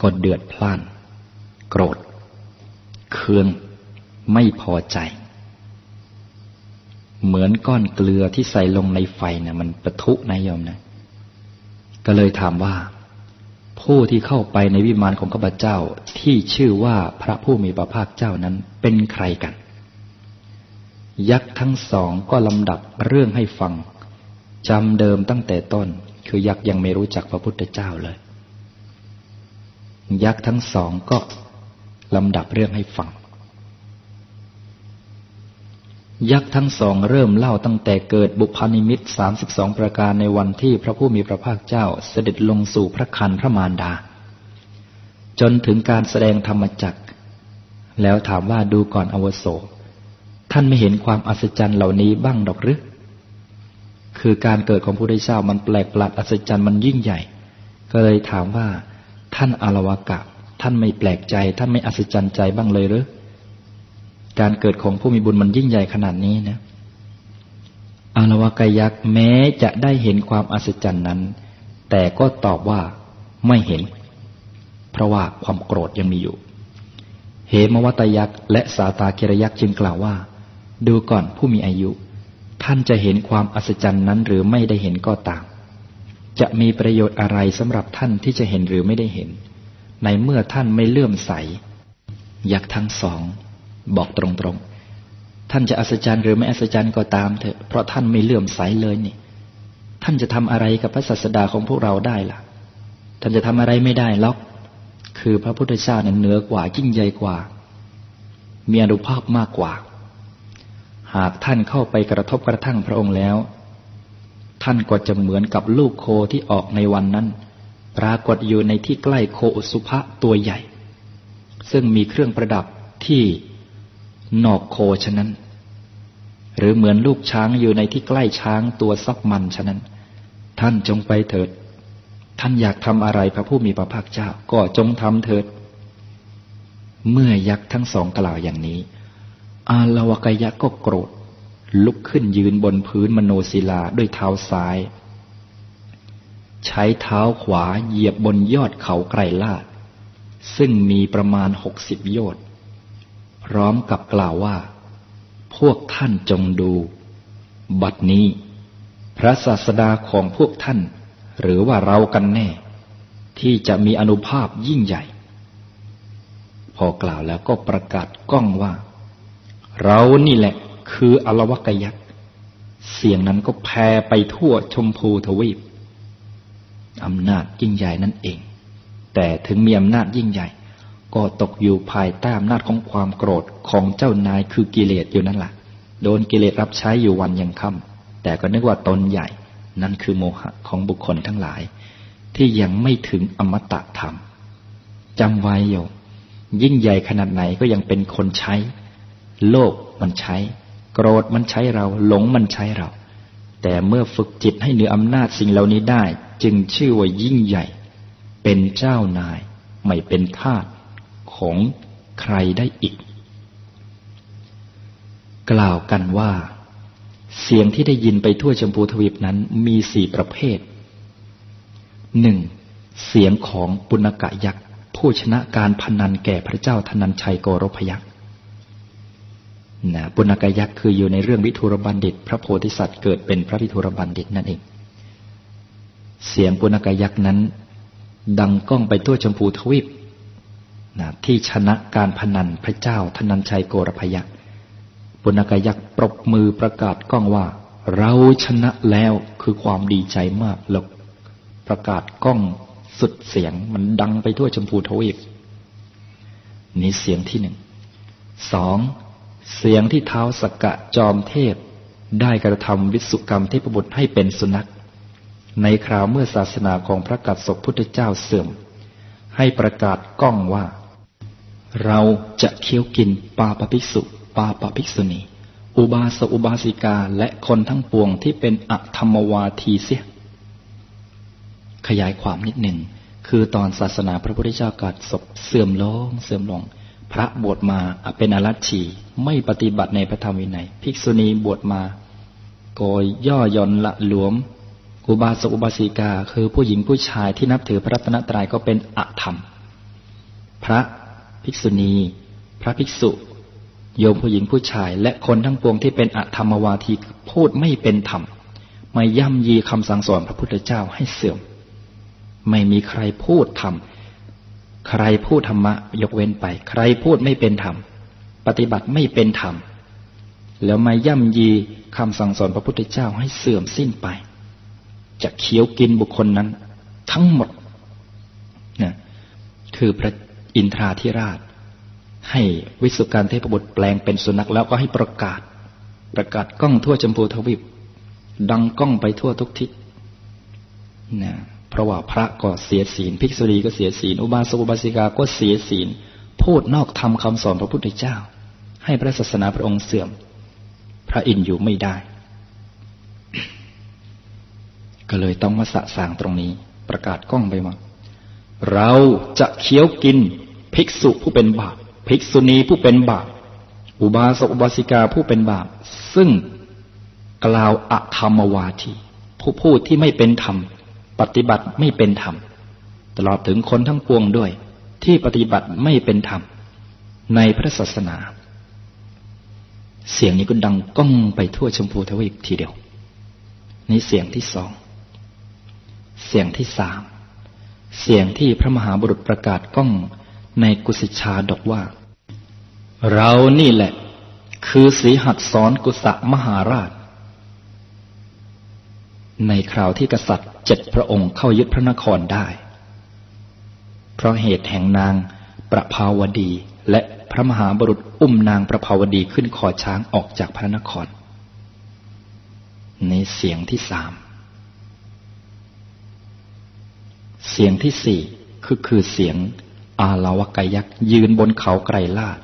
ก็เดือดพล่าน โกรธ เคือง ไม่พอใจ เหมือนก้อนเกลือที่ใส่ลงในไฟนะ่ะ มันประทุนายโยมนะ ก็เลยถามว่า ผู้ที่เข้าไปในวิมานของข้าพเจ้าที่ชื่อว่าพระผู้มีพระภาคเจ้านั้นเป็นใครกัน ยักษ์ทั้งสองก็ลำดับเรื่องให้ฟังจำเดิมตั้งแต่ต้น คือยักษ์ยังไม่รู้จักพระพุทธเจ้าเลย ยักษ์ทั้งสองก็ลำดับเรื่องให้ฟัง ยักษ์ทั้งสองเริ่มเล่าตั้งแต่เกิดบุพานิมิตสามสิบสองประการในวันที่พระผู้มีพระภาคเจ้าเสด็จลงสู่พระคันพระมารดา จนถึงการแสดงธรรมจักรแล้วถามว่าดูก่อนอวโส ท่านไม่เห็นความอัศจรรย์เหล่านี้บ้างดอกหรือ คือการเกิดของพระพุทธเจ้ามันแปลกประหลาดอัศจรรย์มันยิ่งใหญ่ ก็เลยถามว่า ท่านอารวากะ ท่านไม่แปลกใจ ท่านไม่อัศจรรย์ใจบ้างเลยหรือ การเกิดของผู้มีบุญมันยิ่งใหญ่ขนาดนี้นะ อารวากายักษ์แม้จะได้เห็นความอัศจรรย์นั้น แต่ก็ตอบว่าไม่เห็น เพราะว่าความโกรธยังมีอยู่เหมวัตยักษ์และสาตาเกรยักษ์จึงกล่าวว่า ดูก่อนผู้มีอายุ ท่านจะเห็นความอัศจรรย์นั้นหรือไม่ได้เห็นก็ตาม จะมีประโยชน์อะไรสำหรับท่านที่จะเห็นหรือไม่ได้เห็น ในเมื่อท่านไม่เลื่อมใส อยักทั้งสอง บอกตรงๆ ท่านจะอัศจรรย์หรือไม่อัศจรรย์ก็ตามเถอะเพราะท่านไม่เลื่อมใสเลยนี่ ท่านจะทำอะไรกับพระศาสดาของพวกเราได้ล่ะ ท่านจะทำอะไรไม่ได้ล็อก คือพระพุทธเจ้าเนี่ยเหนือกว่ายิ่งใหญ่กว่า มีอนุภาพมากกว่า หากท่านเข้าไปกระทบกระทั่งพระองค์แล้ว ท่านก็จะเหมือนกับลูกโคที่ออกในวันนั้น ปรากฏอยู่ในที่ใกล้โคอุสุภะตัวใหญ่ ซึ่งมีเครื่องประดับที่นอกโคฉะนั้น หรือเหมือนลูกช้างอยู่ในที่ใกล้ช้างตัวซับมันฉะนั้น ท่านจงไปเถิด ท่านอยากทำอะไรพระผู้มีพระภาคเจ้าก็จงทำเถิด เมื่อยักษ์ทั้งสองกล่าวอย่างนี้ อาลวกยักษ์ก็โกรธ ลุกขึ้นยืนบนพื้นมโนศิลาด้วยเท้าซ้าย ใช้เท้าขวาเหยียบบนยอดเขาไกรลาด ซึ่งมีประมาณหกสิบโยชน์พร้อมกับกล่าวว่า พวกท่านจงดู บัดนี้ พระศาสดาของพวกท่าน หรือว่าเรากันแน่ ที่จะมีอนุภาพยิ่งใหญ่ พอกล่าวแล้วก็ประกาศก้องว่า เรานี่แหละ คืออลวกยักษ์เสียงนั้นก็แผ่ไปทั่วชมพูทวีปอำนาจยิ่งใหญ่นั่นเอง แต่ถึงมีอำนาจยิ่งใหญ่ ก็ตกอยู่ภายใต้อำนาจของความโกรธของเจ้านายคือกิเลสอยู่นั่นแหละโดนกิเลสรับใช้อยู่วันยังค่ำแต่ก็นึกว่าตนใหญ่ นั่นคือโมหะของบุคคลทั้งหลาย ที่ยังไม่ถึงอมตะธรรมจำไว้โยยิ่งใหญ่ขนาดไหนก็ยังเป็นคนใช้ โลกมันใช้ โกรธมันใช้เรา หลงมันใช้เรา แต่เมื่อฝึกจิตให้เหนืออำนาจสิ่งเหล่านี้ได้ จึงชื่อว่ายิ่งใหญ่ เป็นเจ้านาย ไม่เป็นทาสของใครได้อีก กล่าวกันว่า เสียงที่ได้ยินไปทั่วชมพูทวีปนั้นมีสี่ประเภทหนึ่งเสียงของปุณกะยักษ์ผู้ชนะการพนันแก่พระเจ้าธนัญชัยโกรพยักษ์ นะปุณกะยักษ์คืออยู่ในเรื่องวิทูรบัณฑิต พระโพธิสัตว์เกิดเป็นพระวิทูรบัณฑิตนั่นเอง เสียงปุณกะยักษ์นั้น ดังก้องไปทั่วชมพูทวีปนะที่ชนะการพนันพระเจ้าธนัญชัยโกรพยักษ์ปุณกยักษ์ปรบมือประกาศก้องว่า เราชนะแล้วคือความดีใจมากแล้วประกาศก้องสุดเสียงมันดังไปทั่วชมพูทวีปนี่เสียงที่หนึ่งสอง เสียงที่เท้าสกกะจอมเทพ ได้กระทำวิสุกรรมเทพบุตรให้เป็นสุนัข ในคราวเมื่อศาสนาของพระกัสสปพุทธเจ้าเสื่อม ให้ประกาศก้องว่า เราจะเคี้ยวกินปาปภิกษุ ปาปภิกษุณี อุบาสอุบาสิกาและคนทั้งปวงที่เป็นอธรรมวาทีเสีย ขยายความนิดหนึ่งคือตอนศาสนาพระพุทธเจ้ากัดศพเสื่อมลงเสื่อมลง พระบวชมาเป็นอรัชชีไม่ปฏิบัติในพระธรรมวินัย ภิกษุณีบวชมาโกยย่อย่อนละหลวม อุบาสกอุบาสิกา คือผู้หญิงผู้ชายที่นับถือพระรัตนตรัยก็เป็นอธรรม พระภิกษุณี พระภิกษุ โยมผู้หญิงผู้ชาย และคนทั้งปวงที่เป็นอธรรมวาทีพูดไม่เป็นธรรมไม่ย่ำยีคำสั่งสอนพระพุทธเจ้าให้เสื่อม ไม่มีใครพูดธรรม ใครพูดธรรมะยกเว้นไป ใครพูดไม่เป็นธรรม ปฏิบัติไม่เป็นธรรม แล้วมาย่ำยีคำสั่งสอนพระพุทธเจ้าให้เสื่อมสิ้นไป จะเคี้ยวกินบุคคลนั้น ทั้งหมดนะคือพระอินทราธิราช ให้วิสุการเทพบุตรแปลงเป็นสุนัขแล้วก็ให้ประกาศ ประกาศกล้องทั่วจมพูทวีปดังกล้องไปทั่วทุกทิศนะ เพราะว่าพระก็เสียศีล ภิกษุณีก็เสียศีล อุบาสกอุบาสิกาก็เสียศีล พูดนอกธรรมคาสอนพระพุทธเจ้า ให้พระศาสนาพระองค์เสื่อม พระอินทร์อยู่ไม่ได้ ก็เลยต้องมาสะสางตรงนี้ ประกาศกล้องไปมาเราจะเคี้ยวกิน ภิกษุผู้เป็นบาปภิกษุณีผู้เป็นบาปอุบาสกอุบาสิกาผู้เป็นบาปซึ่งกล่าวอธรรมวาทีผู้พูดที่ไม่เป็นธรรม ปฏิบัติไม่เป็นธรรม ตลอดถึงคนทั้งปวงด้วย ที่ปฏิบัติไม่เป็นธรรม ในพระศาสนา เสียงนี้ก็ดังก้องไปทั่วชมพูทวีปทีเดียว นี่เสียงที่สอง เสียงที่สาม เสียงที่พระมหาบุรุษประกาศก้องในกุสิชาดกว่า เรานี่แหละ คือสีหัดสอนกุสะมหาราช ในคราวที่กษัตริย์เจ็ดพระองค์เข้ายึดพระนครได้ เพราะเหตุแห่งนางประภาวดี และพระมหาบรุษอุ้มนางประภาวดีขึ้นคอช้างออกจากพระนคร ในเสียงที่สาม เสียงที่สี่คือคือเสียงอาลาวกยักษ์ยืนบนเขาไกรลาด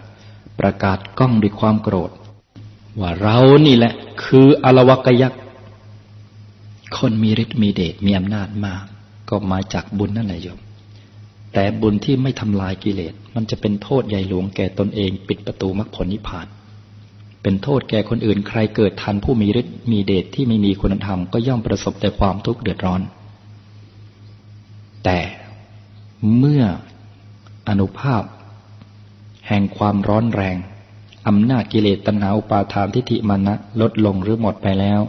ประกาศก้องด้วยความโกรธ ว่าเรานี่แหละ คืออาลาวกยักษ์ คนมีฤทธิ์มีเดชมีอำนาจมาก ก็มาจากบุญนั่นแหละโยม แต่บุญที่ไม่ทำลายกิเลส มันจะเป็นโทษใหญ่หลวงแก่ตนเองปิดประตูมรรคผลนิพพาน เป็นโทษแก่คนอื่นใครเกิดทันผู้มีฤทธิ์มีเดชที่ไม่มีคุณธรรมก็ย่อมประสบแต่ความทุกข์เดือดร้อน แต่เมื่ออนุภาพ แห่งความร้อนแรงอำนาจกิเลสตัณหาอุปาทานทิฏฐิมานะลดลงหรือหมดไปแล้ว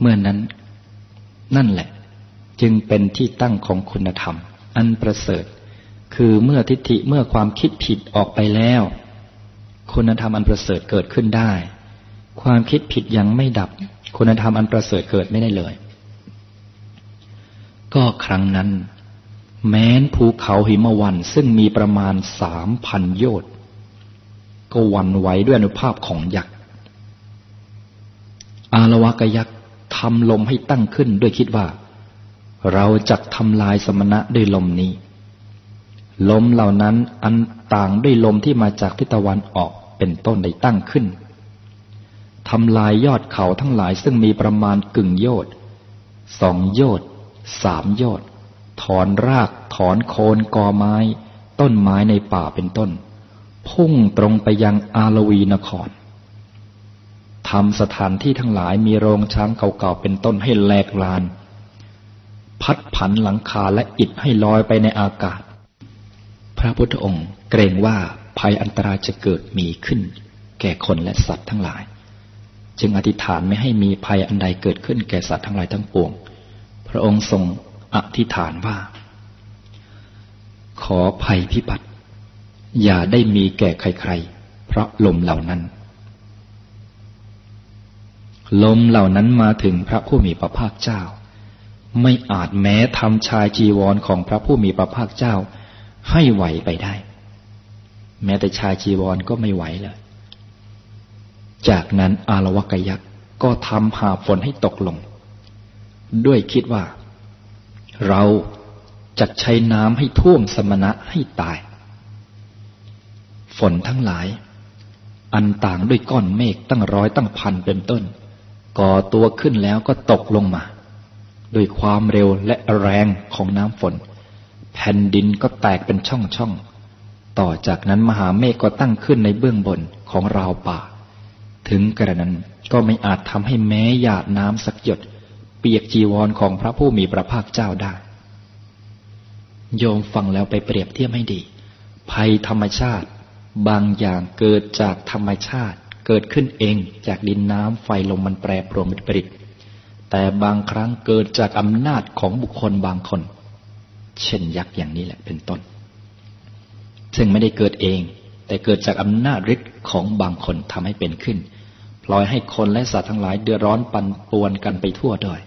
เมื่อนนั้น นั่นแหละ จึงเป็นที่ตั้งของคุณธรรม อันประเสริฐ คือเมื่อทิฏฐิเมื่อความคิดผิดออกไปแล้ว คุณธรรมอันประเสริฐเกิดขึ้นได้ ความคิดผิดยังไม่ดับ คุณธรรมอันประเสริฐเกิดไม่ได้เลย ก็ครั้งนั้น แม้นภูเขาหิมวันซึ่งมีประมาณสามพันโยชนก็วันไหวด้วยอนุภาพของยักษ์ อารวากยักษ์ ทำลมให้ตั้งขึ้นด้วยคิดว่า เราจะทำลายสมณะด้วยลมนี้ ลมเหล่านั้นอันต่างด้วยลมที่มาจากทิศตะวันออกเป็นต้นได้ตั้งขึ้นทำลายยอดเขาทั้งหลายซึ่งมีประมาณกึ่งโยชน์สองโยชน์สามโยชน์ถอนรากถอนโคนกอไม้ ต้นไม้ในป่าเป็นต้น พุ่งตรงไปยังอาลวีนครำสถานที่ทั้งหลายมีโรงช้างเก่าๆเป็นต้นให้แหลกลาน พัดผันหลังคาและอิฐให้ลอยไปในอากาศ พระพุทธองค์เกรงว่าภัยอันตรายจะเกิดมีขึ้น แก่คนและสัตว์ทั้งหลาย จึงอธิษฐานไม่ให้มีภัยอันใดเกิดขึ้นแก่สัตว์ทั้งหลายทั้งปวง พระองค์ทรงอธิษฐานว่า ขอภัยพิบัติ อย่าได้มีแก่ใครๆเพราะลมเหล่านั้น ลมเหล่านั้นมาถึงพระผู้มีพระภาคเจ้า ไม่อาจแม้ทำชายจีวรของพระผู้มีพระภาคเจ้า ให้ไหวไปได้ แม้แต่ชายจีวรก็ไม่ไหวเลยจากนั้นอารวกยักษ์ก็ทำหาฝนให้ตกลง ด้วยคิดว่า เราจะใช้น้ำให้ท่วมสมณะให้ตาย ฝนทั้งหลาย อันต่างด้วยก้อนเมฆตั้งร้อยตั้งพันเป็นต้น ก่อตัวขึ้นแล้วก็ตกลงมา ด้วยความเร็วและแรงของน้ำฝน แผ่นดินก็แตกเป็นช่องช่องต่อจากนั้นมหาเมฆก็ตั้งขึ้นในเบื้องบนของราวป่า ถึงกระนั้นก็ไม่อาจทำให้แม้หยาดน้ำสักหยด เปียกจีวรของพระผู้มีพระภาคเจ้าได้ โยมฟังแล้วไปเปรียบเทียบให้ดี ภัยธรรมชาติ บางอย่างเกิดจากธรรมชาติ เกิดขึ้นเองจากดินน้ำไฟลมมันแปรปรวนปริตแต่บางครั้งเกิดจากอำนาจของบุคคลบางคน เช่นยักษ์อย่างนี้แหละเป็นต้น ซึ่งไม่ได้เกิดเอง แต่เกิดจากอำนาจฤทธิ์ของบางคนทำให้เป็นขึ้นปล่อยให้คนและสัตว์ทั้งหลายเดือดร้อนปันป่วนกันไปทั่วด้วย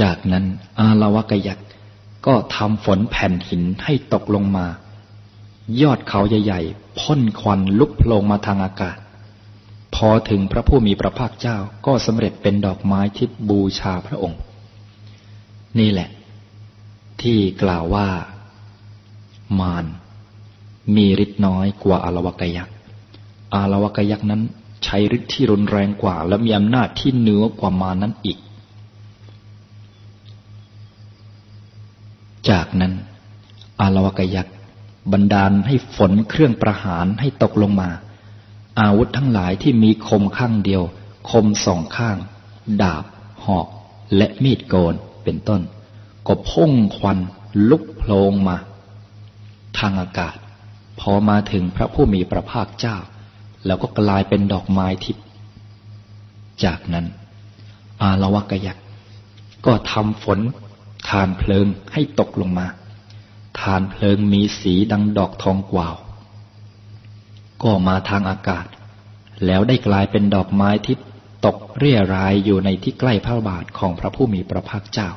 จากนั้นอาลาวกยักษ์ก็ทำฝนแผ่นหินให้ตกลงมา ยอดเขาใหญ่ๆพ่นควันลุกโผล่มาทางอากาศ พอถึงพระผู้มีพระภาคเจ้าก็สำเร็จเป็นดอกไม้ที่บูชาพระองค์ นี่แหละ ที่กล่าวว่า มารมีฤทธิ์น้อยกว่าอารวกยักษ์อารวกยักษ์นั้น ใช้ฤทธิ์ที่รุนแรงกว่า และมีอำนาจที่เหนือกว่ามานั้นอีก จากนั้น อารวกยักษ์ บันดาลให้ฝนเครื่องประหารให้ตกลงมา อาวุธทั้งหลายที่มีคมข้างเดียว คมสองข้าง ดาบ หอก และมีดโกนเป็นต้น ก็พุ่งควันลุกโพลงมา ทางอากาศ พอมาถึงพระผู้มีพระภาคเจ้า แล้วก็กลายเป็นดอกไม้ทิพย์จากนั้น อารวกยักษ์ก็ทำฝนทานเพลิงให้ตกลงมา ฐานเพลิงมีสีดังดอกทองกวาว ก็มาทางอากาศ แล้วได้กลายเป็นดอกไม้ที่ตกเรี่ยรายอยู่ในที่ใกล้พระบาทของพระผู้มีพระภาคเจ้า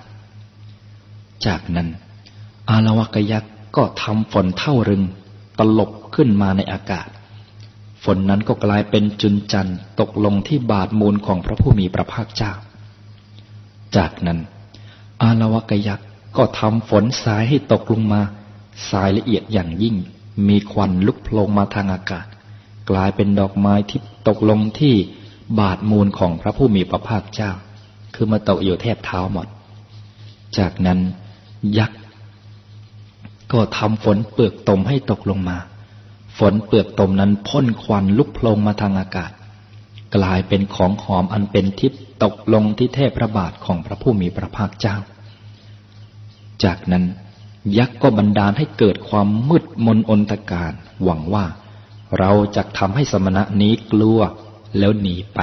จากนั้น อารวกยักษ์ก็ทำฝนเท่ารึง ตลบขึ้นมาในอากาศ ฝนนั้นก็กลายเป็นจุนจันตกลงที่บาทมูลของพระผู้มีพระภาคเจ้า จากนั้น อารวกยักษ์ ก็ทำฝนสายให้ตกลงมา สายละเอียดอย่างยิ่ง มีควันลุกโผล่มาทางอากาศ กลายเป็นดอกไม้ที่ตกลงที่บาดมูลของพระผู้มีพระภาคเจ้า คือมาตกอยู่แทบเท้าหมด จากนั้นยักษ์ก็ทำฝนเปลือกตมให้ตกลงมา ฝนเปลือกตมนั้นพ่นควันลุกโผล่มาทางอากาศ กลายเป็นของหอมอันเป็นทิพย์ตกลงที่เทพพระบาทของพระผู้มีพระภาคเจ้า จากนั้น ยักษ์ก็บันดาลให้เกิดความมืดมนอนตการ หวังว่า เราจะทำให้สมณะนี้กลัวแล้วหนีไป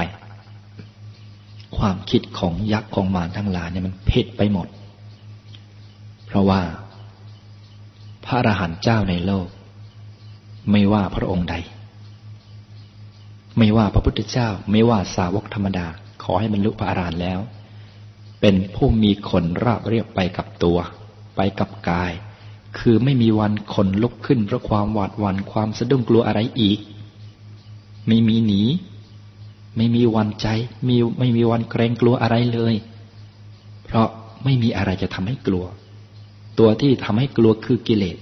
ความคิดของยักษ์ของมารทั้งหลายเนี่ยมันผิดไปหมด เพราะว่า พระอรหันต์เจ้าในโลก ไม่ว่าพระองค์ใด ไม่ว่าพระพุทธเจ้า ไม่ว่าสาวกธรรมดา ขอให้บรรลุพระอรหันต์แล้วเป็นผู้มีขนราบเรียบไปกับตัว ไปกับกาย คือไม่มีวันขนลุกขึ้นเพราะความหวาดหวั่นความสะดุ้งกลัวอะไรอีก ไม่มีหนี ไม่มีวันใจมีไม่มีวันเกรงกลัวอะไรเลย เพราะไม่มีอะไรจะทำให้กลัว ตัวที่ทำให้กลัวคือกิเลส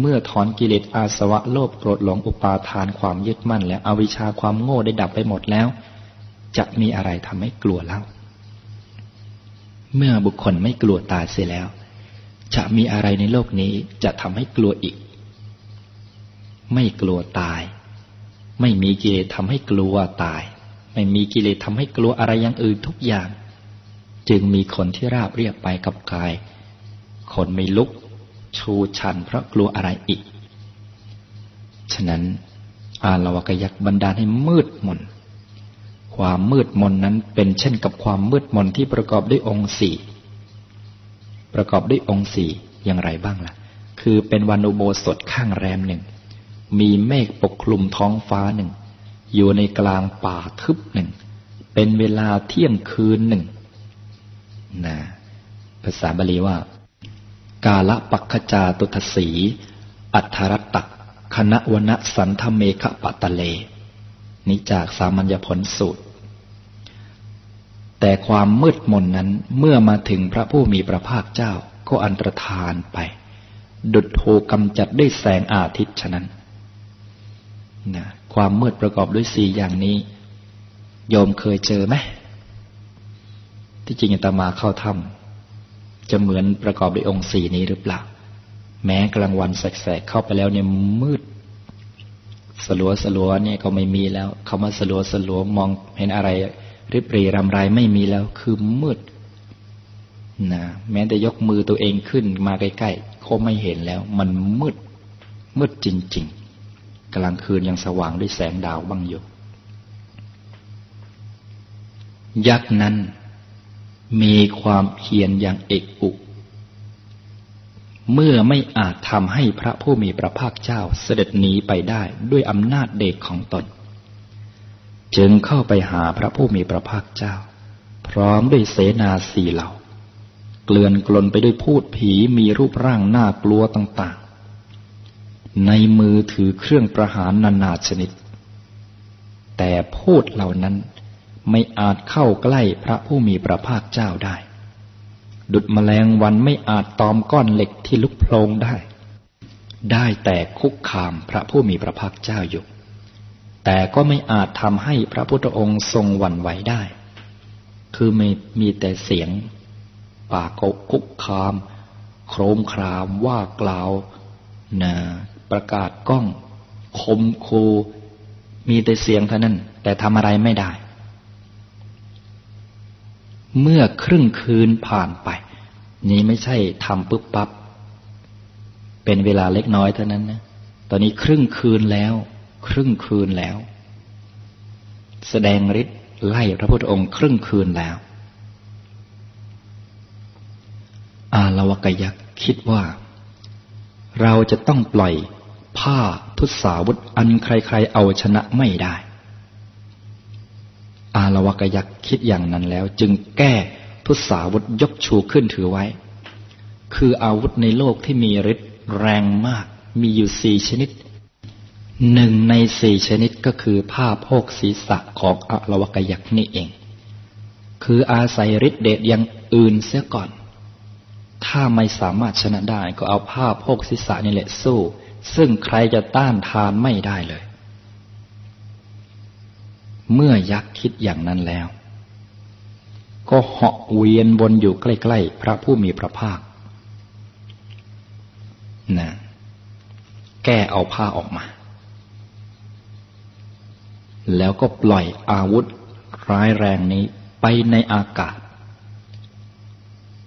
เมื่อถอนกิเลสอาสวะโลภโกรธหลงอุปาทานความยึดมั่น และอวิชชาความโง่ได้ดับไปหมดแล้ว จะมีอะไรทำให้กลัวเล่า เมื่อบุคคลไม่กลัวตายเสียแล้ว จะมีอะไรในโลกนี้จะทำให้กลัวอีก ไม่กลัวตาย ไม่มีกิเลสทำให้กลัวตาย ไม่มีกิเลสทำให้กลัวอะไรอย่างอื่นทุกอย่าง จึงมีคนที่ราบเรียบไปกับกาย คนไม่ลุก ชูชันเพราะกลัวอะไรอีก ฉะนั้นอาลวกยักษ์บันดาลให้มืดมนความมืดมนนั้นเป็นเช่นกับความมืดมนที่ประกอบด้วยองค์สี่ ประกอบด้วยองค์สี่อย่างไรบ้างละ่ะ คือเป็นวันอุโบสถข้างแรมหนึ่ง มีเมฆปกคลุมท้องฟ้าหนึ่ง อยู่ในกลางป่าทึบหนึ่ง เป็นเวลาเที่ยงคืนหนึ่งนะภาษาบาลีว่า กาละปักขจาตุทสี อัทรตักคณะวณสันธเมฆปะตะเล นิจากสามัญญผลสูตร แต่ความมืดมนนั้นเมื่อมาถึงพระผู้มีพระภาคเจ้าก็อันตรธานไป ดุดถูกกำจัดด้วยแสงอาทิตย์ฉะนั้นนะความมืดประกอบด้วยสี่อย่างนี้ โยมเคยเจอไหมที่จริงตมาเข้าถ้ำจะเหมือนประกอบด้วยองค์สี่นี้หรือเปล่า แม้กลางวันแสกๆเข้าไปแล้วเนี่ยมืด สลัวสลัวเนี่ยก็ไม่มีแล้วเขามาสลัวสลัวมองเห็นอะไร ริบรีรำไรไม่มีแล้วคือมืดนะแม้แต่ยกมือตัวเองขึ้นมาใกล้ๆก็ไม่เห็นแล้ว มันมืด มืดจริง ๆกลางคืนยังสว่างด้วยแสงดาวบ้างอยู่ยักษ์นั้นมีความเพียรอย่างเอกอุ เมื่อไม่อาจทำให้พระผู้มีพระภาคเจ้าเสด็จหนีไปได้ด้วยอำนาจเดชของตน จึงเข้าไปหาพระผู้มีพระภาคเจ้า พร้อมด้วยเสนาสีเหล่า เกลื่อนกลนไปด้วยพูดผีมีรูปร่างน่ากลัวต่างๆ ในมือถือเครื่องประหารนานาชนิดแแต่พูดเหล่านั้นไม่อาจเข้าใกล้พระผู้มีพระภาคเจ้าได้ ดุดแมลงวันไม่อาจตอมก้อนเหล็กที่ลุกโพลงได้ ได้แต่คุกคามพระผู้มีพระภาคเจ้าอยู่ แต่ก็ไม่อาจทำให้พระพุทธองค์ทรงหวั่นไหวได้ คือม่มีแต่เสียงปากกคุกคาม โครมครามว่ากล่าวนะประกาศก้องคมคูมีแต่เสียงเท่านั้น แต่ทำอะไรไม่ได้ เมื่อครึ่งคืนผ่านไป นี้ไม่ใช่ทำปุ๊บปับ๊บเป็นเวลาเล็กน้อยเท่านั้นนะ ตอนนี้ครึ่งคืนแล้ว ครึ่งคืนแล้ว แสดงฤทธิ์ไล่พระพุทธองค์ครึ่งคืนแล้ว อาลวกยักษ์คิดว่า เราจะต้องปล่อยผ้าทุสาวุธอันใครๆเอาชนะไม่ได้ อาลวกยักษ์คิดอย่างนั้นแล้ว จึงแก้ทุสาวุธยกชูขึ้นถือไว้ คืออาวุธในโลกที่มีฤทธิ์แรงมากมีอยู่สี่ชนิด หนึ่งในสี่ชนิดก็คือผ้าโพกศีรษะของอาลวกยักษ์นี่เอง คืออาศัยฤทธิ์เดชอย่างอื่นเสียก่อน ถ้าไม่สามารถชนะได้ก็เอาผ้าโพกศีรษะนี่แหละสู้ ซึ่งใครจะต้านทานไม่ได้เลย เมื่อยักษ์คิดอย่างนั้นแล้ว ก็เหาะเวียนวนอยู่ใกล้ๆ พระผู้มีพระภาคนะแก้เอาผ้าออกมา แล้วก็ปล่อยอาวุธร้ายแรงนี้ไปในอากาศ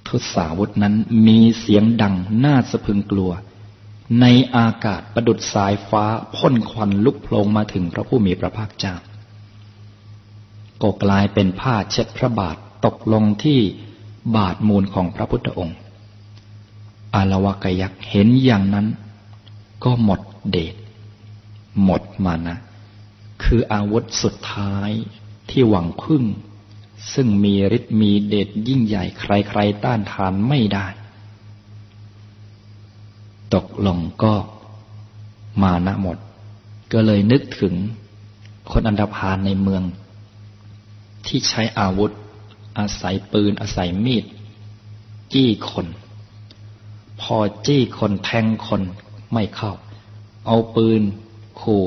ทุสาวุธนั้นมีเสียงดังน่าสะพึงกลัว ในอากาศประดุดสายฟ้าพ่นควันลุกโผลงมาถึงพระผู้มีพระภาคเจ้าก็กลายเป็นผ้าเช็ดพระบาทตกลงที่บาทมูลของพระพุทธองค์ อารวกยักษ์เห็นอย่างนั้น ก็หมดเดชหมดมานะ คืออาวุธสุดท้ายที่หวังพึ่ง ซึ่งมีฤทธิ์มีเดชยิ่งใหญ่ใครๆต้านทานไม่ได้ ตกลงก็มานะหมด ก็เลยนึกถึงคนอันดาพานในเมือง ที่ใช้อาวุธ อาศัยปืนอาศัยมีด จี้คน พอจี้คนแทงคนไม่เข้า เอาปืนขู่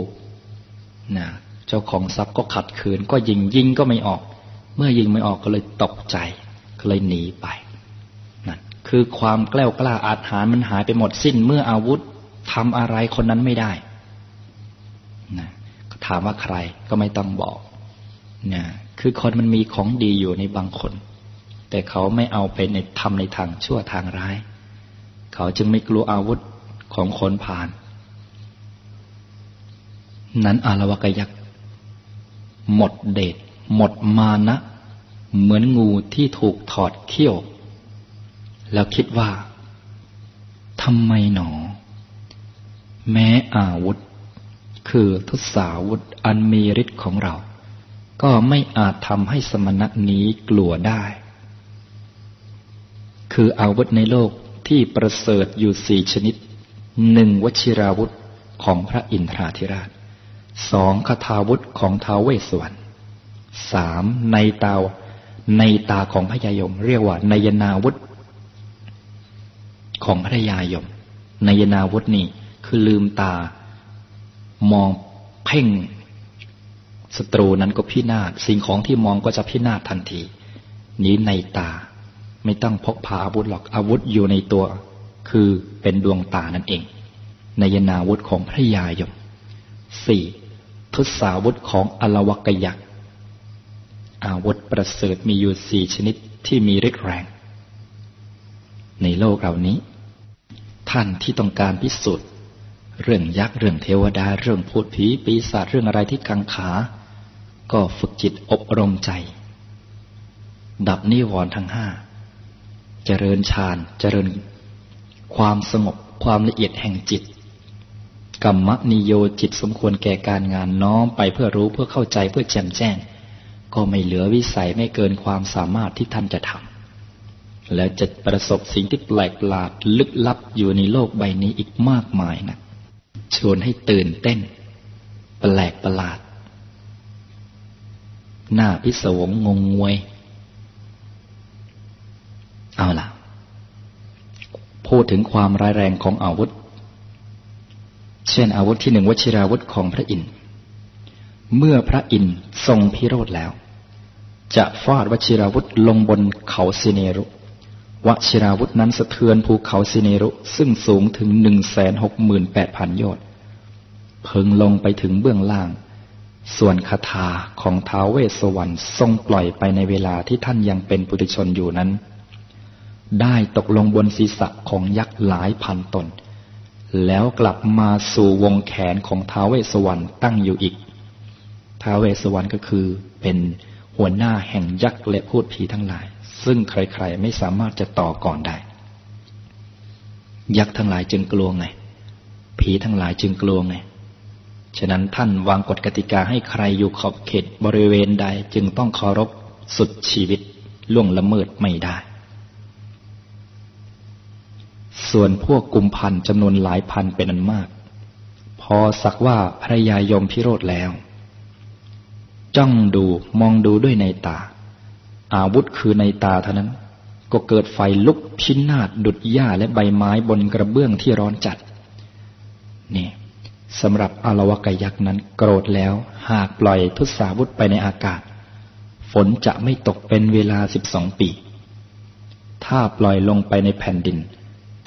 นะเจ้าของทรัพย์ก็ขัดขืน ก็ยิงยิงก็ไม่ออก เมื่อยิงไม่ออกก็เลยตกใจก็เลยหนีไปนั่นคือความแกล้วกล้าอาถรรพ์มันหายไปหมดสิ้น เมื่ออาวุธทำอะไรคนนั้นไม่ได้นะถามว่าใครก็ไม่ต้องบอกนะคือคนมันมีของดีอยู่ในบางคน แต่เขาไม่เอาไปในทำในทางชั่วทางร้าย เขาจึงไม่กลัวอาวุธของคนผ่าน นั้นอารวกยักษ์หมดเดชหมดมานะ เหมือนงูที่ถูกถอดเขี้ยว แล้วคิดว่าทำไมหนอ แม้อาวุธ คือทุสาวุธอันมีฤทธิ์ของเรา ก็ไม่อาจทำให้สมณะนี้กลัวได้ คืออาวุธในโลกที่ประเสริฐอยู่สี่ชนิดหนึ่งวชิราวุธของพระอินทราธิราช สองคาถาวุธของท้าวเวสสวรรค์สามในตาในตาของพญายม เรียกว่านยนาวุธของพระยายมนายนาวุฒนี่คือลืมตามองเพ่งศัตรูนั้นก็พินาศสิ่งของที่มองก็จะพินาศทันทีนี้ในตาไม่ต้องพกพาอาวุธหรอกอาวุธอยู่ในตัว คือเป็นดวงตานั่นเองนายนาวุธของพระยายมสี่ ทุสาวุธของอลวกยักษ์อาวุธประเสริฐมีอยู่สี่ชนิดที่มีฤทธิ์แรง ในโลกเหล่านี้ ท่านที่ต้องการพิสูจน์เรื่องยักษ์เรื่องเทวดาเรื่องพูดผีปีศาจเรื่องอะไรที่กังขา ก็ฝึกจิตอบรมใจ ดับนิวรณ์ทั้งห้าเจริญฌานเจริญความสงบความละเอียดแห่งจิต กรรมนิโยจิตสมควรแก่การงานน้อมไปเพื่อรู้เพื่อเข้าใจเพื่อแจ่มแจ้ง ก็ไม่เหลือวิสัยไม่เกินความสามารถที่ท่านจะทำและจะประสบสิ่งที่แปลกประหลาดลึกลับอยู่ในโลกใบนี้อีกมากมายนะชวนให้ตื่นเต้น แปลกประหลาด หน้าพิศวงงงงวย เอาล่ะ พูดถึงความร้ายแรงของอาวุธ เช่นอาวุธที่หนึ่งวชิราวุธของพระอินทร์เมื่อพระอินทร์ทรงพิโรธแล้ว จะฟาดวชิราวุธลงบนเขาสิเนรุวชิราวุธนั้นสะเทือนภูเขาสิเนรุซึ่งสูงถึงหนึ่งแสนหกหมื่นแปดพันยอดเพิงลงไปถึงเบื้องล่าง ส่วนคาถาของท้าวเวสสวรรค์ทรงปล่อยไปในเวลาที่ท่านยังเป็นปุถุชนอยู่นั้น ได้ตกลงบนศีรษะของยักษ์หลายพันตน แล้วกลับมาสู่วงแขนของท้าวเวสสวรรค์ตั้งอยู่อีก ท้าวเวสสวรรค์ก็คือเป็นหัวหน้าแห่งยักษ์และพูดผีทั้งหลาย ซึ่งใครๆไม่สามารถจะต่อก่อนได้ ยักษ์ทั้งหลายจึงกลัวไง ผีทั้งหลายจึงกลัวไง ฉะนั้นท่านวางกฎกติกาให้ใครอยู่ขอบเขตบริเวณใดจึงต้องเคารพสุดชีวิตล่วงละเมิดไม่ได้ ส่วนพวกกุมพันจำนวนหลายพันเป็นอันมาก พอสักว่าพรยายมพิโรธแล้ว จ้องดูมองดูด้วยในตา อาวุธคือในตาเท่านั้น ก็เกิดไฟลุกพินาศดุดหญ้าและใบไม้บนกระเบื้องที่ร้อนจัด นี่สำหรับอารวกยักษ์นั้นโกรธแล้วหากปล่อยทุสาวุธไปในอากาศ ฝนจะไม่ตกเป็นเวลาสิบสองปี ถ้าปล่อยลงไปในแผ่นดิน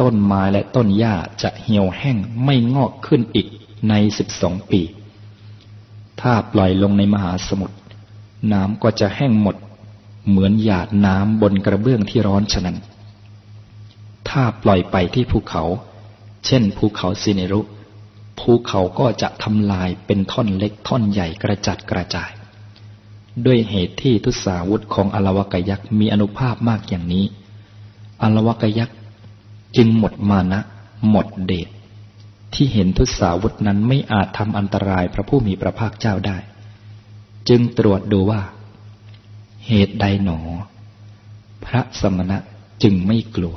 ต้นไม้และต้นหญ้าจะเหี่ยวแห้งไม่งอกขึ้นอีกในสิบสองปี ถ้าปล่อยลงในมหาสมุทรน้ำก็จะแห้งหมด เหมือนหยาดน้ำบนกระเบื้องที่ร้อนฉะนั้น ถ้าปล่อยไปที่ภูเขา เช่นภูเขาซิเนรุ ภูเขาก็จะทำลายเป็นท่อนเล็กท่อนใหญ่กระจัดกระจาย ด้วยเหตุที่ทุสาวุธของอลวกยักษ์มีอนุภาพมากอย่างนี้อลวกยักษ์ จึงหมดมานะ หมดเดชที่เห็นทุสาวุธนั้นไม่อาจทำอันตรายพระผู้มีพระภาคเจ้าได้ จึงตรวจดูว่า เหตุใดหนอ พระสมณะจึงไม่กลัว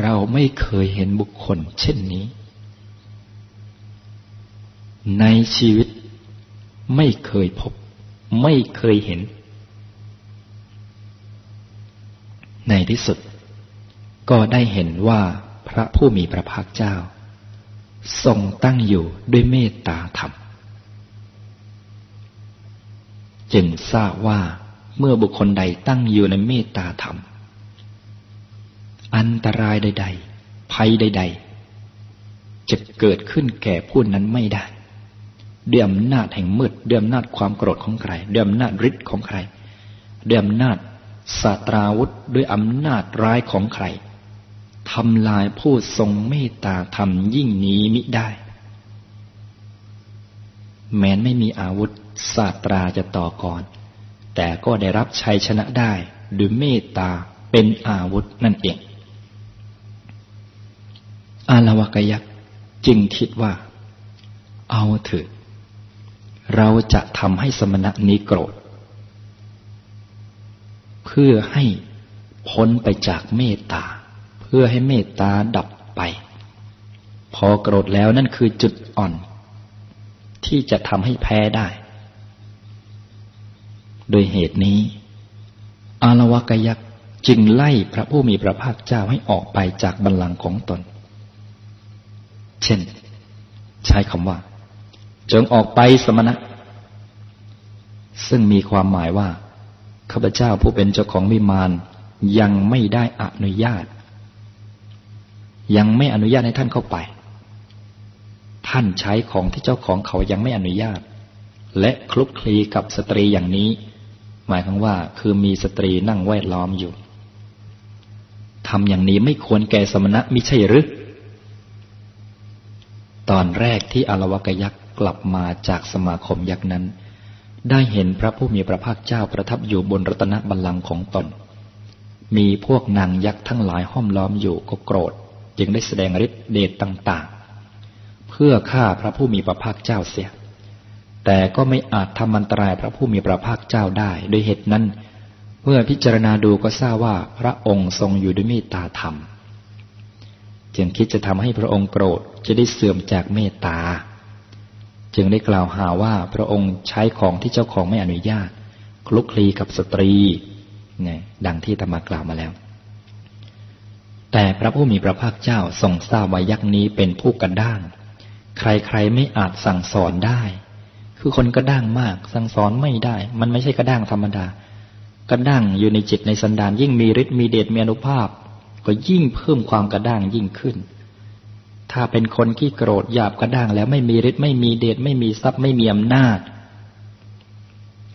เราไม่เคยเห็นบุคคลเช่นนี้ ในชีวิตไม่เคยพบ ไม่เคยเห็น ในที่สุด ก็ได้เห็นว่าพระผู้มีพระภาคเจ้า ทรงตั้งอยู่ด้วยเมตตาธรรม จึงทราบว่าเมื่อบุคคลใดตั้งอยู่ในเมตตาธรรม อันตรายใด ๆ ภัยใด ๆ จะเกิดขึ้นแก่ผู้นั้นไม่ได้ด้วยอำนาจแห่งมืดด้วยอำนาจความโกรธของใครด้วยอำนาจฤทธิ์ของใครด้วยอำนาจสาตราวุธด้วยอำนาจร้ายของใคร ทำลายผู้ทรงเมตตาธรรมยิ่งนี้มิได้ แม้นไม่มีอาวุธศาสตราจะต่อก่อน แต่ก็ได้รับชัยชนะได้ด้วยเมตตาเป็นอาวุธนั่นเอง อารวกยักษ์จึงคิดว่า เอาเถิดเราจะทำให้สมณะนี้โกรธ เพื่อให้พ้นไปจากเมตตา พื่อให้เมตตาดับไป พอโกรธแล้วนั่นคือจุดอ่อน ที่จะทำให้แพ้ได้ โดยเหตุนี้ อารวกยักษ์จึงไล่พระผู้มีพระภาคเจ้าให้ออกไปจากบัลลังก์ของตน เช่น ใช้คำว่า จงออกไปสมณะ ซึ่งมีความหมายว่าข้าพเจ้าผู้เป็นเจ้าของวิมานยังไม่ได้อนุญาต ยังไม่อนุญาตให้ท่านเข้าไป ท่านใช้ของที่เจ้าของเขายังไม่อนุญาต และคลุกคลีกับสตรีอย่างนี้ หมายความว่าคือมีสตรีนั่งแวดล้อมอยู่ทำอย่างนี้ไม่ควรแก่สมณะมิใช่หรือตอนแรกที่อรวกยักษ์กลับมาจากสมาคมยักษ์นั้น ได้เห็นพระผู้มีพระภาคเจ้าประทับอยู่บนรัตนบัลลังก์ของตน มีพวกนางยักษ์ทั้งหลายห้อมล้อมอยู่ก็โกรธ จึงได้แสดงฤทธิเดชต่างๆ เพื่อฆ่าพระผู้มีพระภาคเจ้าเสีย แต่ก็ไม่อาจทำอันตรายพระผู้มีพระภาคเจ้าได้โดยเหตุนั้น เมื่อพิจารณาดูก็ทราบว่าพระองค์ทรงอยู่ด้วยเมตตาธรรม จึงคิดจะทำให้พระองค์โกรธจะได้เสื่อมจากเมตตา จึงได้กล่าวหาว่าพระองค์ใช้ของที่เจ้าของไม่อนุญาต คลุกคลีกับสตรีเนี่ยดังที่ธรรมากล่าวมาแล้ว แต่พระผู้มีพระภาคเจ้าทรงทราบว่ายักษ์นี้เป็นผู้กระด้าง ใครๆไม่อาจสั่งสอนได้ คือคนกระด้างมาก สั่งสอนไม่ได้ มันไม่ใช่กระด้างธรรมดากระด้างอยู่ในจิตในสันดานยิ่งมีฤทธิ์มีเดชมีอนุภาพ ก็ยิ่งเพิ่มความกระด้างยิ่งขึ้น ถ้าเป็นคนที่โกรธหยาบกระด้างแล้วไม่มีฤทธิ์ไม่มีเดชไม่มีทรัพย์ไม่มีอำนาจ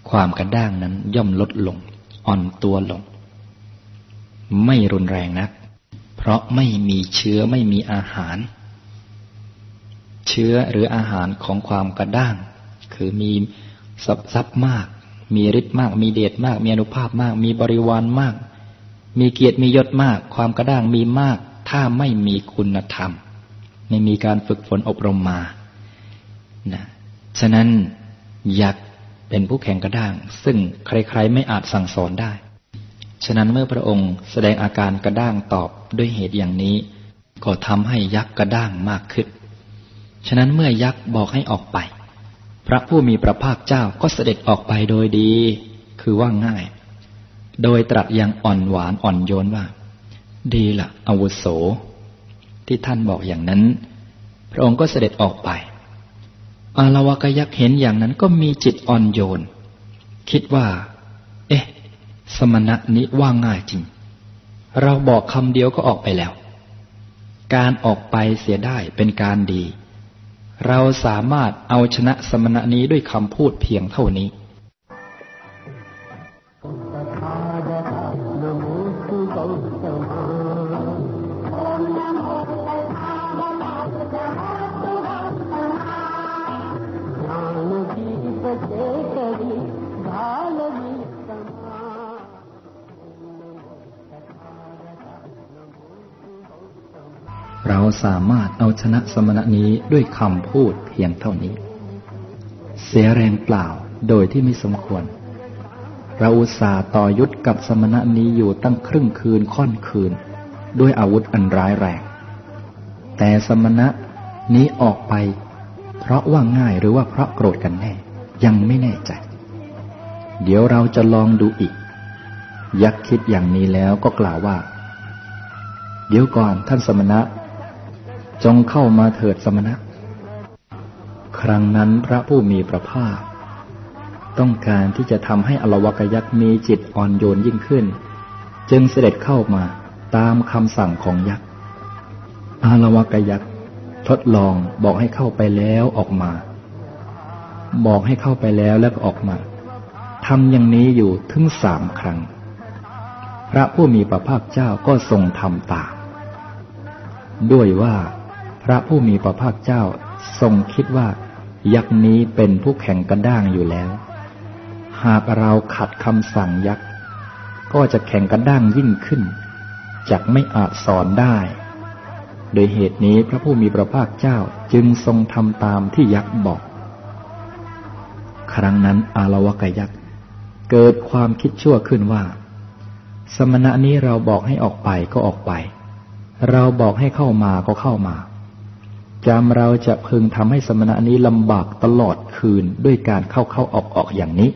ความกระด้างนั้นย่อมลดลง อ่อนตัวลง ไม่รุนแรงนัก เพราะไม่มีเชื้อไม่มีอาหาร เชื้อหรืออาหารของความกระด้าง คือมีทรัพย์มาก มีฤทธิ์มาก มีเดชมาก มีอนุภาพมาก มีบริวารมาก มีเกียรติมียศมาก ความกระด้างมีมาก ถ้าไม่มีคุณธรรม ไม่มีการฝึกฝนอบรมมานะฉะนั้นยักษ์เป็นผู้แข็งกระด้าง ซึ่งใครๆไม่อาจสั่งสอนได้ ฉะนั้นเมื่อพระองค์แสดงอาการกระด้างตอบด้วยเหตุอย่างนี้ ก็ทำให้ยักษ์กระด้างมากขึ้น ฉะนั้นเมื่อยักษ์บอกให้ออกไป พระผู้มีพระภาคเจ้าก็เสด็จออกไปโดยดี คือว่าง่าย โดยตรัสอย่างอ่อนหวานอ่อนโยนว่า ดีละอาวุโส ที่ท่านบอกอย่างนั้น พระองค์ก็เสด็จออกไป อารวกยักษ์เห็นอย่างนั้นก็มีจิตอ่อนโยน คิดว่า สมณะนี้ว่าง่ายจริง เราบอกคำเดียวก็ออกไปแล้ว การออกไปเสียได้เป็นการดี เราสามารถเอาชนะสมณะนี้ด้วยคำพูดเพียงเท่านี้ เราสามารถเอาชนะสมณะนี้ด้วยคำพูดเพียงเท่านี้ เสียแรงเปล่าโดยที่ไม่สมควร เราอุตส่าห์ต่อยุทธกับสมณะนี้อยู่ตั้งครึ่งคืนค่อนคืน ด้วยอาวุธอันร้ายแรง แต่สมณะนี้ออกไป เพราะว่าง่ายหรือว่าเพราะโกรธกันแน่ ยังไม่แน่ใจ เดี๋ยวเราจะลองดูอีก ยักคิดอย่างนี้แล้วก็กล่าวว่า เดี๋ยวก่อนท่านสมณะ จงเข้ามาเถิดสมณะ ครั้งนั้นพระผู้มีพระภาค ต้องการที่จะทำให้อลวกยักษ์มีจิตอ่อนโยนยิ่งขึ้น จึงเสด็จเข้ามาตามคำสั่งของยักษ์อารวกยักษ์ทดลองบอกให้เข้าไปแล้วออกมา บอกให้เข้าไปแล้วแล้วก็ออกมาทำอย่างนี้อยู่ถึงสามครั้ง พระผู้มีพระภาคเจ้าก็ทรงทำตามด้วยว่า พระผู้มีพระภาคเจ้าทรงคิดว่า ยักษ์นี้เป็นผู้แข่งกระด้างอยู่แล้ว หากเราขัดคำสั่งยักษ์ ก็จะแข่งกระด้างยิ่งขึ้นจักไม่อาจสอนได้ โดยเหตุนี้พระผู้มีพระภาคเจ้าจึงทรงทำตามที่ยักษ์บอก ครั้งนั้นอารวกยักษ์เกิดความคิดชั่วขึ้นว่า สมณะนี้เราบอกให้ออกไปก็ออกไป เราบอกให้เข้ามาก็เข้ามา จำเราจะพึงทำให้สมณะนี้ลำบากตลอดคืนด้วยการเข้าเข้าออกออกอย่างนี้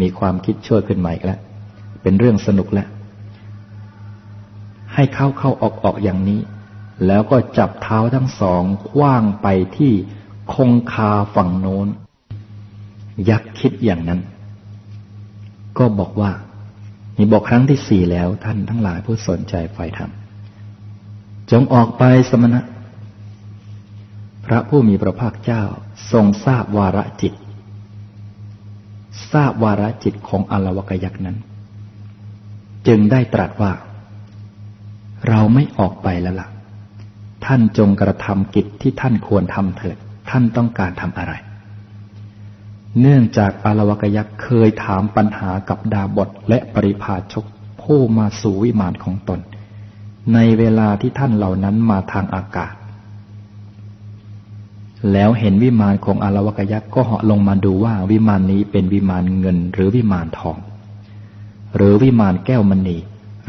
มีความคิดช่วยขึ้นใหม่แล้ว เป็นเรื่องสนุกแล้ว ให้เข้าเข้าออกออกอย่างนี้ แล้วก็จับเท้าทั้งสองคว้างไปที่คงคาฝั่งโน้น ยักคิดอย่างนั้น ก็บอกว่านี่บอกครั้งที่สี่แล้วท่านทั้งหลายผู้สนใจไฟธรรมจงออกไปสมณะ พระผู้มีพระภาคเจ้าทรงทราบวาระจิต ทราบวาระจิตของอลวกยักษ์นั้น จึงได้ตรัสว่า เราไม่ออกไปแล้วละ่ะ ท่านจงกระทำกิจที่ท่านควรทำเถิด ท่านต้องการทำอะไร เนื่องจากอลวกยักษ์เคยถามปัญหากับดาบทและปริพาชกผู้มาสู่วิมานของตน ในเวลาที่ท่านเหล่านั้นมาทางอากาศ แล้วเห็นวิมานของอารวกยักษ์ก็เหาะลงมาดูว่าวิมานนี้เป็นวิมานเงินหรือวิมานทอง หรือวิมานแก้วมณี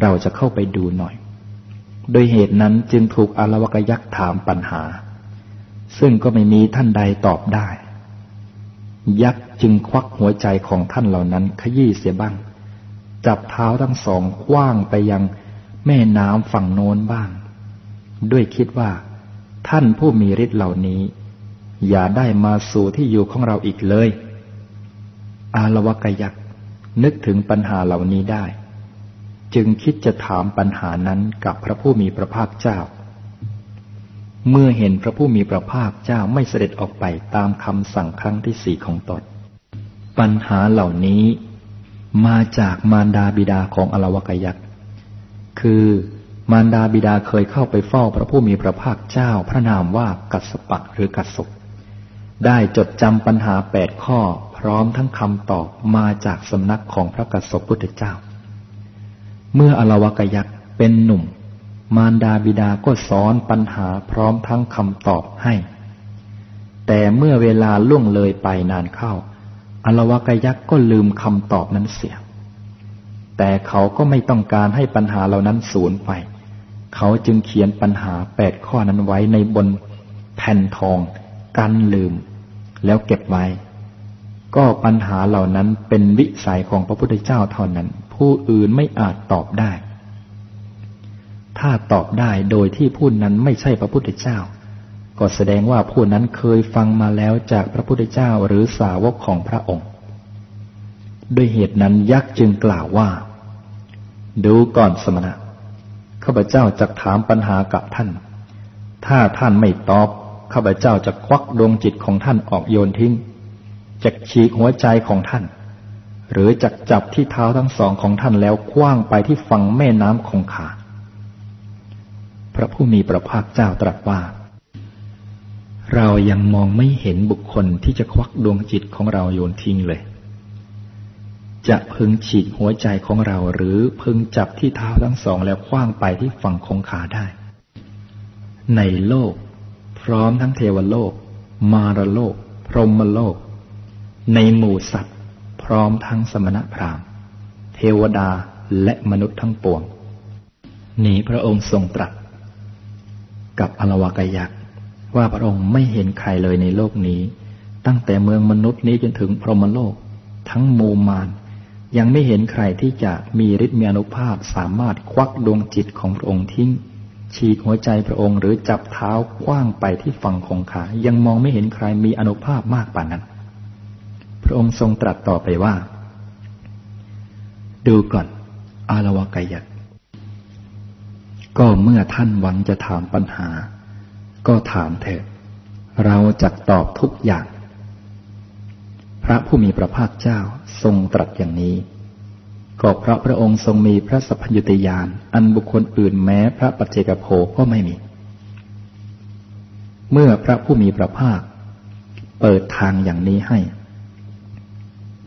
เราจะเข้าไปดูหน่อย โดยเหตุนั้นจึงถูกอารวกยักษ์ถามปัญหา ซึ่งก็ไม่มีท่านใดตอบได้ ยักษ์จึงควักหัวใจของท่านเหล่านั้นขยี้เสียบ้าง จับเท้าทั้งสองคว้างไปยังแม่น้ำฝั่งโน้นบ้าง ด้วยคิดว่า ท่านผู้มีฤทธิ์เหล่านี้ อย่าได้มาสู่ที่อยู่ของเราอีกเลย อาลวกยักษ์นึกถึงปัญหาเหล่านี้ได้ จึงคิดจะถามปัญหานั้นกับพระผู้มีพระภาคเจ้า เมื่อเห็นพระผู้มีพระภาคเจ้าไม่เสด็จออกไปตามคำสั่งครั้งที่สี่ของตนปัญหาเหล่านี้มาจากมารดาบิดาของอลวกยักษ์คือมารดาบิดาเคยเข้าไปเฝ้าพระผู้มีพระภาคเจ้าพระนามว่ากัสปะหรือกัสสุ ได้จดจำปัญหาแปดข้อ พร้อมทั้งคำตอบมาจากสำนักของพระกัสสปพุทธเจ้า เมื่ออลวกยักษ์เป็นหนุ่ม มารดาบิดาก็สอนปัญหาพร้อมทั้งคำตอบให้ แต่เมื่อเวลาล่วงเลยไปนานเข้าอลวกยักษ์ก็ลืมคำตอบนั้นเสีย แต่เขาก็ไม่ต้องการให้ปัญหาเหล่านั้นสูญไป เขาจึงเขียนปัญหาแปดข้อนั้นไว้ในบนแผ่นทอง กันลืม แล้วเก็บไว้ ก็ปัญหาเหล่านั้นเป็นวิสัยของพระพุทธเจ้าเท่านั้น ผู้อื่นไม่อาจตอบได้ ถ้าตอบได้โดยที่ผู้นั้นไม่ใช่พระพุทธเจ้า ก็แสดงว่าผู้นั้นเคยฟังมาแล้วจากพระพุทธเจ้าหรือสาวกของพระองค์ ด้วยเหตุนั้นยักษ์จึงกล่าวว่า ดูก่อนสมณะข้าพเจ้าจะถามปัญหากับท่าน ถ้าท่านไม่ตอบ ข้าพเจ้าจะควักดวงจิตของท่านออกโยนทิ้งจะฉีกหัวใจของท่าน หรือจะจับที่เท้าทั้งสองของท่านแล้วคว้างไปที่ฝั่งแม่น้ำคงคาพระผู้มีพระภาคเจ้าตรัสว่า เรายังมองไม่เห็นบุคคลที่จะควักดวงจิตของเราโยนทิ้งเลย จะพึงฉีกหัวใจของเราหรือพึงจับที่เท้าทั้งสองแล้วคว้างไปที่ฝั่งคงขาได้ ในโลก พร้อมทั้งเทวโลก มารโลก พรหมโลก ในหมู่สัตว์ พร้อมทั้งสมณพราหมณ์ เทวดาและมนุษย์ทั้งปวง นี้พระองค์ทรงตรัส กับอลวากยักษ์ว่าพระองค์ไม่เห็นใครเลยในโลกนี้ ตั้งแต่เมืองมนุษย์นี้จนถึงพรหมโลก ทั้งมูมาน ยังไม่เห็นใครที่จะมีฤทธิ์มีอนุภาพสามารถควักดวงจิตของพระองค์ทิ้ง ฉีกหัวใจพระองค์หรือจับเท้ากว้างไปที่ฝั่งคงขา ยังมองไม่เห็นใครมีอนุภาพมากป่านนั้น พระองค์ทรงตรัสต่อไปว่า ดูก่อน อารวากายักก็เมื่อท่านหวังจะถามปัญหา ก็ถามเถิดเราจะตอบทุกอย่าง พระผู้มีพระภาคเจ้าทรงตรัสอย่างนี้ ก็เพราะพระองค์ทรงมีพระสัพพยุตยานอันบุคคลอื่นแม้พระปัจเจกโภก็ไม่มี เมื่อพระผู้มีพระภาค เปิดทางอย่างนี้ให้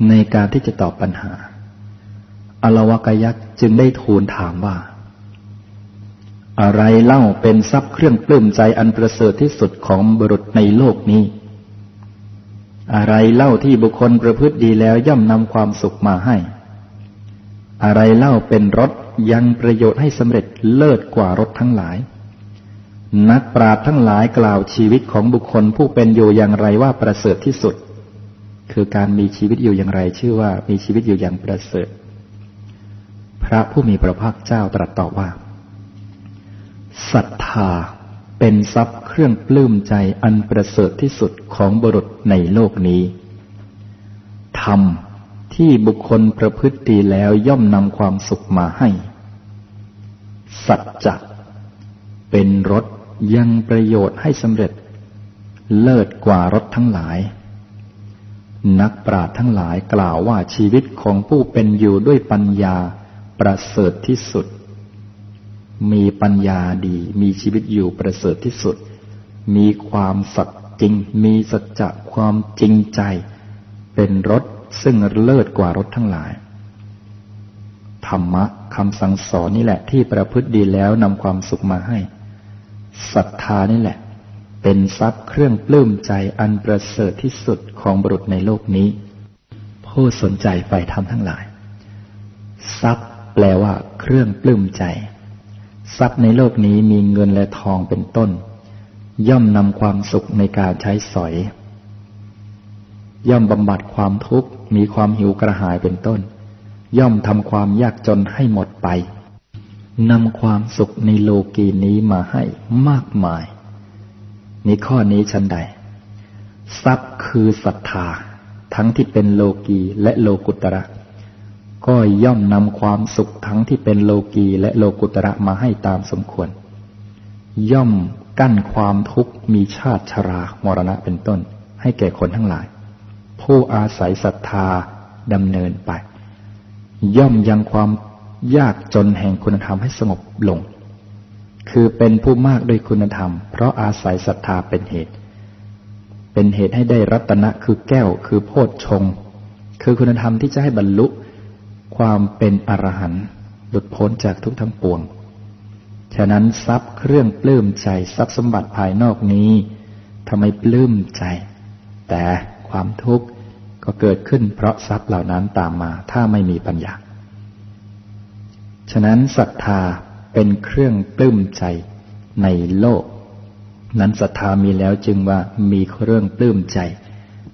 ในการที่จะตอบปัญหาอลวกยักษ์จึงได้ทูลถามว่า อะไรเล่าเป็นทรัพย์เครื่องปลื้มใจอันประเสริฐที่สุดของบุรุษในโลกนี้ อะไรเล่าที่บุคคลประพฤติดีแล้วย่อมนำความสุขมาให้ อะไรเล่าเป็นรถยังประโยชน์ให้สำเร็จเลิศกว่ารถทั้งหลาย นักปราชญ์ทั้งหลายกล่าวชีวิตของบุคคลผู้เป็นอยู่อย่างไรว่าประเสริฐที่สุด คือการมีชีวิตอยู่อย่างไรชื่อว่ามีชีวิตอยู่อย่างประเสริฐ พระผู้มีพระภาคเจ้าตรัสตอบว่าศรัทธาเป็นทรัพย์เครื่องปลื้มใจอันประเสริฐที่สุดของบุรุษในโลกนี้ธรรม ที่บุคคลประพฤติดีแล้วย่อมนำความสุขมาให้ สัจจะเป็นรถยังประโยชน์ให้สำเร็จ เลิศกว่ารถทั้งหลาย นักปราชญ์ทั้งหลายกล่าวว่าชีวิตของผู้เป็นอยู่ด้วยปัญญาประเสริฐที่สุด มีปัญญาดีมีชีวิตอยู่ประเสริฐที่สุด มีความสัตย์จริง มีสัจจะความจริงใจ เป็นรถ ซึ่งเลิศกว่ารถทั้งหลาย ธรรมะคำสั่งสอนนี่แหละ ที่ประพฤติดีแล้วนำความสุขมาให้ศรัทธานี่แหละ เป็นทรัพย์เครื่องปลื้มใจอันประเสริฐที่สุดของบุรุษในโลกนี้ ผู้สนใจไปทำทั้งหลาย ทรัพย์แปลว่า เครื่องปลื้มใจ ทรัพย์ในโลกนี้มีเงินและทองเป็นต้น ย่อมนำความสุขในการใช้สอย ย่อมบำบัดความทุกข์ มีความหิวกระหายเป็นต้น ย่อมทำความยากจนให้หมดไปนำความสุขในโลกีนี้มาให้มากมาย นี่ข้อนี้ชันใด ทรัพย์คือศรัทธา ทั้งที่เป็นโลกีและโลกุตระ ก็ย่อมนำความสุขทั้งที่เป็นโลกีและโลกุตระมาให้ตามสมควร ย่อมกั้นความทุกข์มีชาติชรามรณะเป็นต้น ให้แก่คนทั้งหลาย ผู้อาศัยศรัทธาดำเนินไป ย่อมยังความยากจนแห่งคุณธรรมให้สงบลง คือเป็นผู้มากด้วยคุณธรรม เพราะอาศัยศรัทธาเป็นเหตุ เป็นเหตุให้ได้รัตนะคือแก้วคือโพชฌงคือคุณธรรมที่จะให้บรรลุความเป็นอรหันต์หลุดพ้นจากทุกทั้งปวง ฉะนั้นทรัพย์เครื่องปลื้มใจทรัพย์สมบัติภายนอกนี้ทำไมปลื้มใจ แต่ความทุกข์ ก็เกิดขึ้นเพราะทรัพย์เหล่านั้นตามมาถ้าไม่มีปัญญา ฉะนั้นศรัทธาเป็นเครื่องปลื้มใจในโลก นั้นศรัทธามีแล้วจึงว่ามีเครื่องปลื้มใจ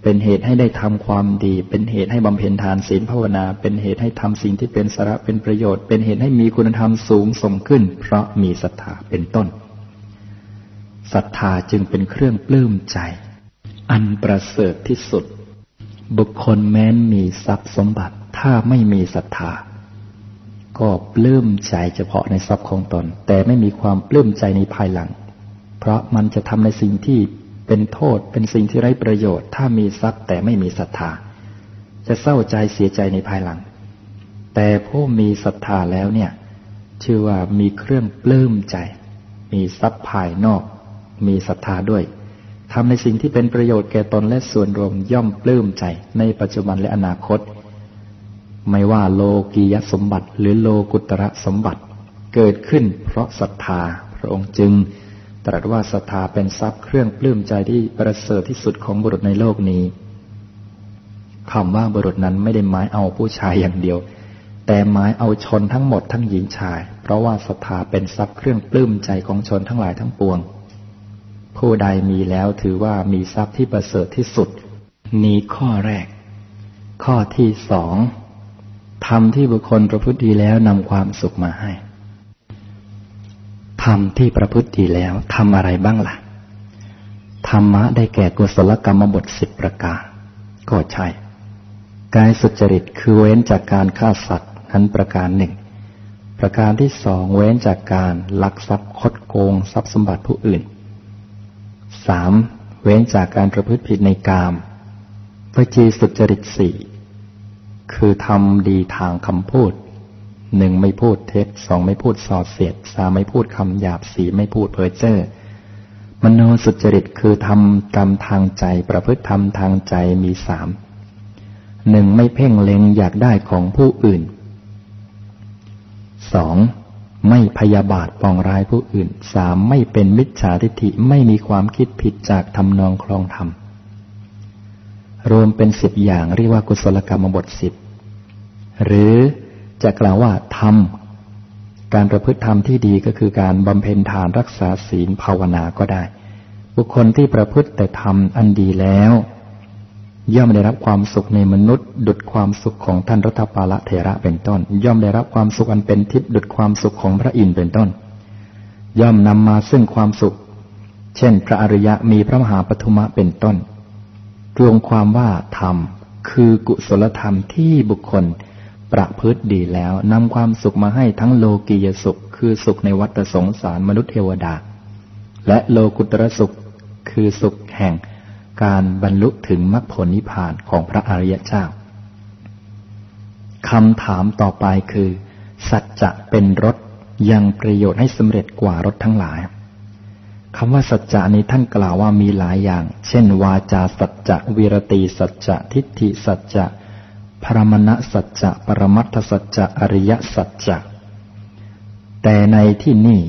เป็นเหตุให้ได้ทำความดี เป็นเหตุให้บำเพ็ญทานศีลภาวนา เป็นเหตุให้ทำสิ่งที่เป็นสาระเป็นประโยชน์ เป็นเหตุให้มีคุณธรรมสูงส่งขึ้น เพราะมีศรัทธาเป็นต้นศรัทธาจึงเป็นเครื่องปลื้มใจ อันประเสริฐที่สุด บุคคลแม้นมีทรัพย์สมบัติถ้าไม่มีศรัทธา ก็ปลื้มใจเฉพาะในทรัพย์ของตน แต่ไม่มีความปลื้มใจในภายหลัง เพราะมันจะทำในสิ่งที่เป็นโทษเป็นสิ่งที่ไร้ประโยชน์ ถ้ามีทรัพย์แต่ไม่มีศรัทธา จะเศร้าใจเสียใจในภายหลัง แต่ผู้มีศรัทธาแล้วเนี่ยชื่อว่ามีเครื่องปลื้มใจ มีทรัพย์ภายนอก มีศรัทธาด้วย ทำในสิ่งที่เป็นประโยชน์แก่ตนและส่วนรวมย่อมปลื้มใจ ในปัจจุบันและอนาคต ไม่ว่าโลกียสมบัติ หรือโลกุตระสมบัติ เกิดขึ้นเพราะศรัทธาพระองค์จึง ตรัสว่าศรัทธาเป็นทรัพย์เครื่องปลื้มใจที่ประเสริฐที่สุดของบุรุษในโลกนี้คำว่าบุรุษนั้นไม่ได้หมายเอาผู้ชายอย่างเดียว แต่หมายเอาชนทั้งหมดทั้งหญิงชาย เพราะว่าศรัทธาเป็นทรัพย์เครื่องปลื้มใจของชนทั้งหลายทั้งปวง ผู้ใดมีแล้วถือว่ามีทรัพย์ที่ประเสริฐที่สุด นี้ข้อแรก ข้อที่สองทำที่บุคคลประพฤติดีแล้วนำความสุขมาให้ทำที่ประพฤติดีแล้วทำอะไรบ้างละ่ะ ธรรมะได้แก่กุศลกรรมบทสิบประการก็ใช่กายสุจริตคือเว้นจากการฆ่าสัตว์นั้นประการหนึ่ง ประการที่สองเว้นจากการลักทรัพย์คดโกง ทรัพย์สมบัติผู้อื่น สามเว้นจากการประพฤติผิดในกามวจีสุจริตสี่คือทำดีทางคำพูดหนึ่งไม่พูดเท็จสองไม่พูดส่อเสียดสามไม่พูดคำหยาบสี่ไม่พูดเพ้อเจ้อมโนสุจริตคือทำกรรมทางใจประพฤติธรรมทางใจมีสามหนึ่งไม่เพ่งเล็งอยากได้ของผู้อื่นสอง ไม่พยาบาทปองร้ายผู้อื่นสามไม่เป็นมิจฉาทิฏฐิไม่มีความคิดผิดจากทำนองคลองธรรมรวมเป็นสิบอย่างเรียกว่ากุศลกรรมบทสิบหรือจะกล่าวว่าทำการประพฤติธรรมที่ดีก็คือการบำเพ็ญทานรักษาศีลภาวนาก็ได้ บุคคลที่ประพฤติแต่ทำอันดีแล้ว ย่อมได้รับความสุขในมนุษย์ ดุดความสุขของท่านรัฐปาละเถระเป็นต้น ย่อมได้รับความสุขอันเป็นทิพย์ดุดความสุขของพระอินทร์เป็นต้น ย่อมนำมาซึ่งความสุข เช่น พระอริยะมีพระมหาปฐุมะเป็นต้นรวมความว่าธรรม คือกุศลธรรมที่บุคคลประพฤติดีแล้วนำความสุขมาให้ทั้งโลกียสุข คือสุขในวัฏสงสารมนุษย์เทวดา และโลกุตรสุข คือสุขแห่ง การบรรลุถึงมรรคผลนิพพานของพระอริยเจ้าคำถามต่อไปคือ สัจจะเป็นรถยังประโยชน์ให้สำเร็จกว่ารถทั้งหลายคำว่าสัจจะในท่านกล่าวว่ามีหลายอย่าง เช่น วาจาสัจจะวิรติสัจจะทิฏฐิสัจจะพรมณสัจจะปรมัตถสัจจะอริยสัจจะแต่ในที่นี้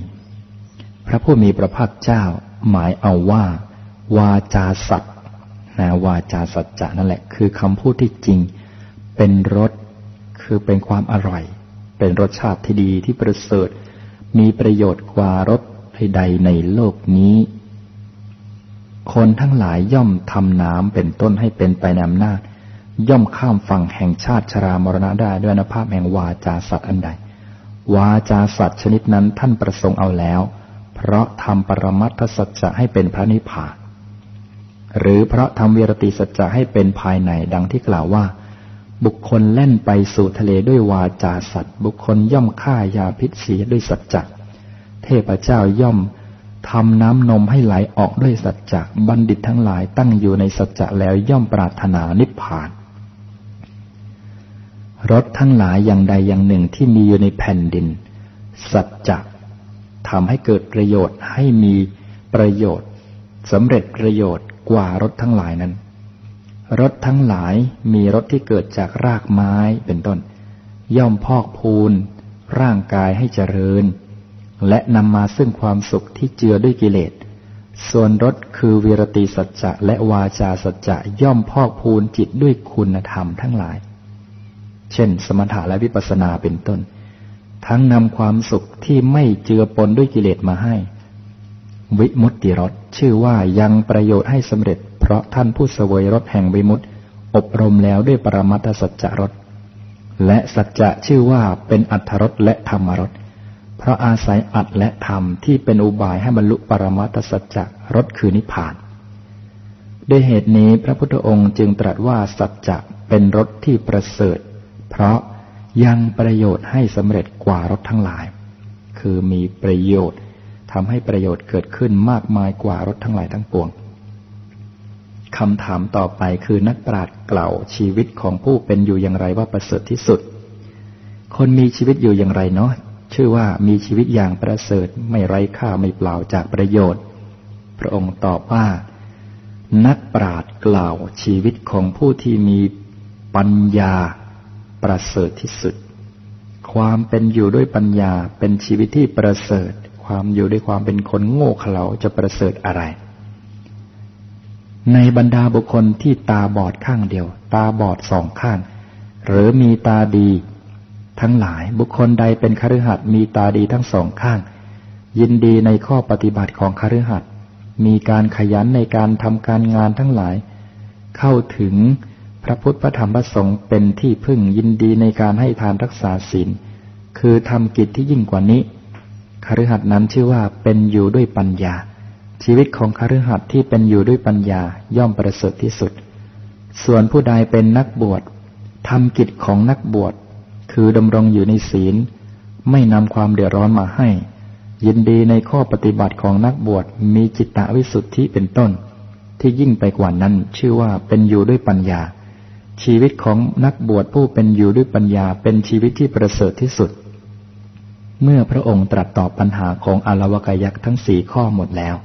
พระผู้มีพระภาคเจ้าหมายเอาว่า วาจาสัจ นะวาจาสัจจะนั่นแหละ คือคำพูดที่จริง เป็นรสคือเป็นความอร่อย เป็นรสชาติที่ดีที่ประเสริฐ มีประโยชน์กว่ารสใดในโลกนี้ คนทั้งหลายย่อมทำน้ำเป็นต้นให้เป็นไปนอำนาย่อมข้ามฝั่งแห่งชาติชรามรณะได้ด้วยนภาพแห่งวาจาสัตว์อันใด วาจาสัตว์ชนิดนั้นท่านประสงค์เอาแล้ว เพราะทำปรมัตถสัจจะให้เป็นพระนิพพาน หรือเพราะทำเวรติสัจจะให้เป็นภายในดังที่กล่าวว่า บุคคลเล่นไปสู่ทะเลด้วยวาจาสัตว์ บุคคลย่อมฆ่ายาพิษเสียด้วยสัจจะเทพเจ้าย่อมทำน้ำนมให้ไหลออกด้วยสัจจะบัณฑิตทั้งหลายตั้งอยู่ในสัจจะแล้วย่อมปรารถนานิพพานรถทั้งหลายอย่างใดอย่างหนึ่งที่มีอยู่ในแผ่นดิน สัจจะทำให้เกิดประโยชน์ให้มีประโยชน์สำเร็จประโยชน์ กว่ารถทั้งหลายนั้น รถทั้งหลายมีรถที่เกิดจากรากไม้เป็นต้น ย่อมพอกพูน ร่างกายให้เจริญ และนำมาซึ่งความสุขที่เจือด้วยกิเลส ส่วนรสคือวิรติสัจจะและวาจาสัจจะย่อมพอกพูนจิตด้วยคุณธรรมทั้งหลาย เช่น สมถะและวิปัสสนาเป็นต้น ทั้งนำความสุขที่ไม่เจือปนด้วยกิเลสมาให้ วิมุตติรสชื่อว่ายังประโยชน์ให้สำเร็จ เพราะท่านผู้เสวยรสแห่งวิมุตติ อบรมแล้วด้วยปรมัตถสัจจรสและสัจจะชื่อว่าเป็นอัทธรสและธรรมรสเพราะอาศัยอัดและธรรมที่เป็นอุบายให้บรรลุปรมัตสัจจรสคือนิพพาน ด้วยเหตุนี้พระพุทธองค์จึงตรัสว่าสัจจะเป็นรสที่ประเสริฐ เพราะยังประโยชน์ให้สำเร็จกว่ารสทั้งหลาย คือมีประโยชน์ ทำให้ประโยชน์เกิดขึ้นมากมายกว่ารสทั้งหลายทั้งปวงคำถามต่อไปคือนักปราชญ์กล่าวชีวิตของผู้เป็นอยู่อย่างไรว่าประเสริฐที่สุด คนมีชีวิตอยู่อย่างไรเนาะชื่อว่ามีชีวิตอย่างประเสริฐไม่ไร้ค่าไม่เปล่าจากประโยชน์ พระองค์ตอบว่า นักปราดกล่าวชีวิตของผู้ที่มีปัญญาประเสริฐที่สุด ความเป็นอยู่ด้วยปัญญาเป็นชีวิตที่ประเสริฐ ความอยู่ด้วยความเป็นคนโง่เขลาจะประเสริฐอะไร ในบรรดาบุคคลที่ตาบอดข้างเดียว ตาบอดสองข้าง หรือมีตาดีทั้งหลายบุคคลใดเป็นคฤหัสถ์มีตาดีทั้งสองข้าง ยินดีในข้อปฏิบัติของคฤหัสถ์มีการขยันในการทำการงานทั้งหลาย เข้าถึงพระพุทธพระธรรมพระสงฆ์เป็นที่พึ่งยินดีในการให้ทานรักษาศีลคือทำกิจที่ยิ่งกว่านี้ คฤหัสนั้นชื่อว่าเป็นอยู่ด้วยปัญญา ชีวิตของคฤหัสที่เป็นอยู่ด้วยปัญญาย่อมประเสริฐที่สุด ส่วนผู้ใดเป็นนักบวชทำกิจของนักบวช คือดำรงอยู่ในศีล ไม่นำความเดือดร้อนมาให้ ยินดีในข้อปฏิบัติของนักบวชมีจิตตวิสุทธิเป็นต้น ที่ยิ่งไปกว่านั้นชื่อว่าเป็นอยู่ด้วยปัญญา ชีวิตของนักบวชผู้เป็นอยู่ด้วยปัญญาเป็นชีวิตที่ประเสริฐที่สุด เมื่อพระองค์ตรัสตอบปัญหาของอารวกยักษ์ทั้งสี่ข้อหมดแล้ว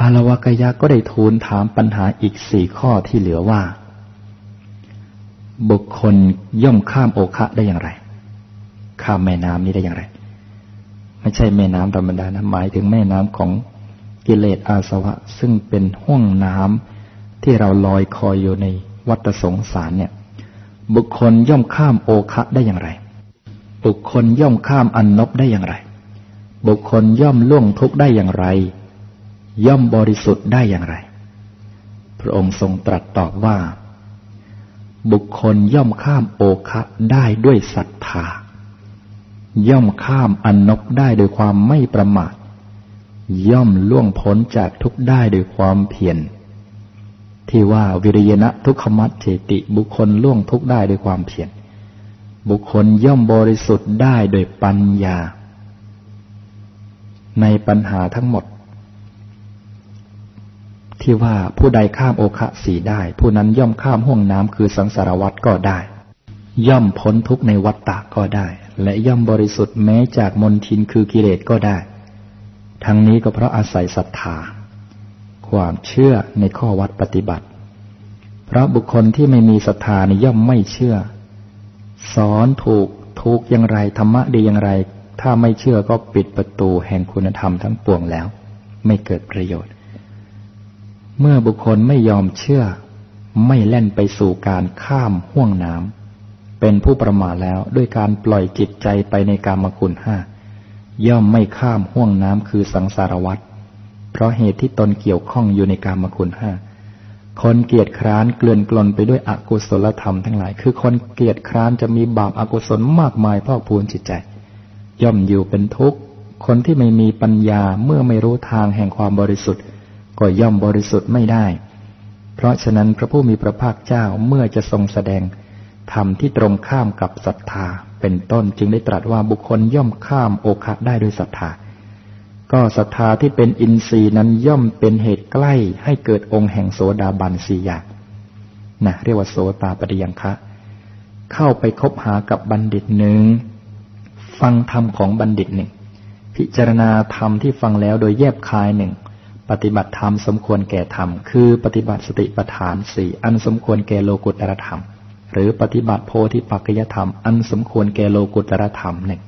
อารวกยักษ์ก็ได้ทูลถามปัญหาอีกสี่ข้อที่เหลือว่า บุคคลย่อมข้ามโอคะได้อย่างไร ข้ามแม่น้ำนี้ได้อย่างไร ไม่ใช่แม่น้ำธรรมดานะหมายถึงแม่น้ำของกิเลสอาสวะ ซึ่งเป็นห้วงน้ำที่เราลอยคอยอยู่ในวัฏสงสารเนี่ย บุคคลย่อมข้ามโอคะได้อย่างไร บุคคลย่อมข้ามอันนบได้อย่างไร บุคคลย่อมล่วงทุกข์ได้อย่างไร ย่อมบริสุทธิ์ได้อย่างไร พระองค์ทรงตรัสตอบว่า บุคคลย่อมข้ามโอคะได้ด้วยศรัทธา ย่อมข้ามอนนบได้โดยความไม่ประมาท ย่อมล่วงพ้นจากทุกได้โดยความเพียร ที่ว่าวิริยณะทุกขมัตเจติบุคคลล่วงทุกได้โดยความเพียร บุคคลย่อมบริสุทธิ์ได้โดยปัญญา ในปัญหาทั้งหมด ที่ว่าผู้ใดข้ามโอคะสีได้ ผู้นั้นย่อมข้ามห่วงน้ำคือสังสารวัตรก็ได้ ย่อมพ้นทุกในวัฏฏะก็ได้ และย่อมบริสุทธิ์แม้จากมนทินคือกิเลสก็ได้ ทั้งนี้ก็เพราะอาศัยศรัทธาความเชื่อในข้อวัดปฏิบัติ เพราะบุคคลที่ไม่มีศรัทธานี่ย่อมไม่เชื่อ สอนถูกทุกอย่างไรธรรมะดีอย่างไร ถ้าไม่เชื่อก็ปิดประตูแห่งคุณธรรมทั้งปวงแล้ว ไม่เกิดประโยชน์ เมื่อบุคคลไม่ยอมเชื่อ ไม่เล่นไปสู่การข้ามห่วงน้ำเป็นผู้ประมาทแล้วด้วยการปล่อยจิตใจไปในกามคุณห้าย่อมไม่ข้ามห่วงน้ำคือสังสารวัฏเพราะเหตุที่ตนเกี่ยวข้องอยู่ในกามคุณห้า คนเกียจคร้านเกลื่อนกลนไปด้วยอกุศลธรรมทั้งหลาย คือคนเกียจคร้านจะมีบาปอากุศลมากมายพอกพูนจิตใจ ย่อมอยู่เป็นทุกข์ คนที่ไม่มีปัญญาเมื่อไม่รู้ทางแห่งความบริสุทธิ์ ก็ย่อมบริสุทธิ์ไม่ได้ เพราะฉะนั้นพระผู้มีพระภาคเจ้าเมื่อจะทรงแสดงธรรมที่ตรงข้ามกับศรัทธา เป็นต้นจึงได้ตรัสว่าบุคคลย่อมข้ามโอคะได้ด้วยศรัทธา ก็ศรัทธาที่เป็นอินทรีย์นั้นย่อมเป็นเหตุใกล้ให้เกิดองค์แห่งโสดาบันสี่อย่างนะเรียกว่าโสตาปฏิยังคะ เข้าไปคบหากับบัณฑิตหนึ่งฟังธรรมของบัณฑิตหนึ่งพิจารณาธรรมที่ฟังแล้วโดยแยบคายหนึ่งปฏิบัติธรรมสมควรแก่ธรรม คือปฏิบัติสติปัฏฐานสี่อันสมควรแก่โลกุตตรธรรม หรือปฏิบัติโพธิปัจจยธรรม อันสมควรแก่โลกุตตรธรรมหนึ่ง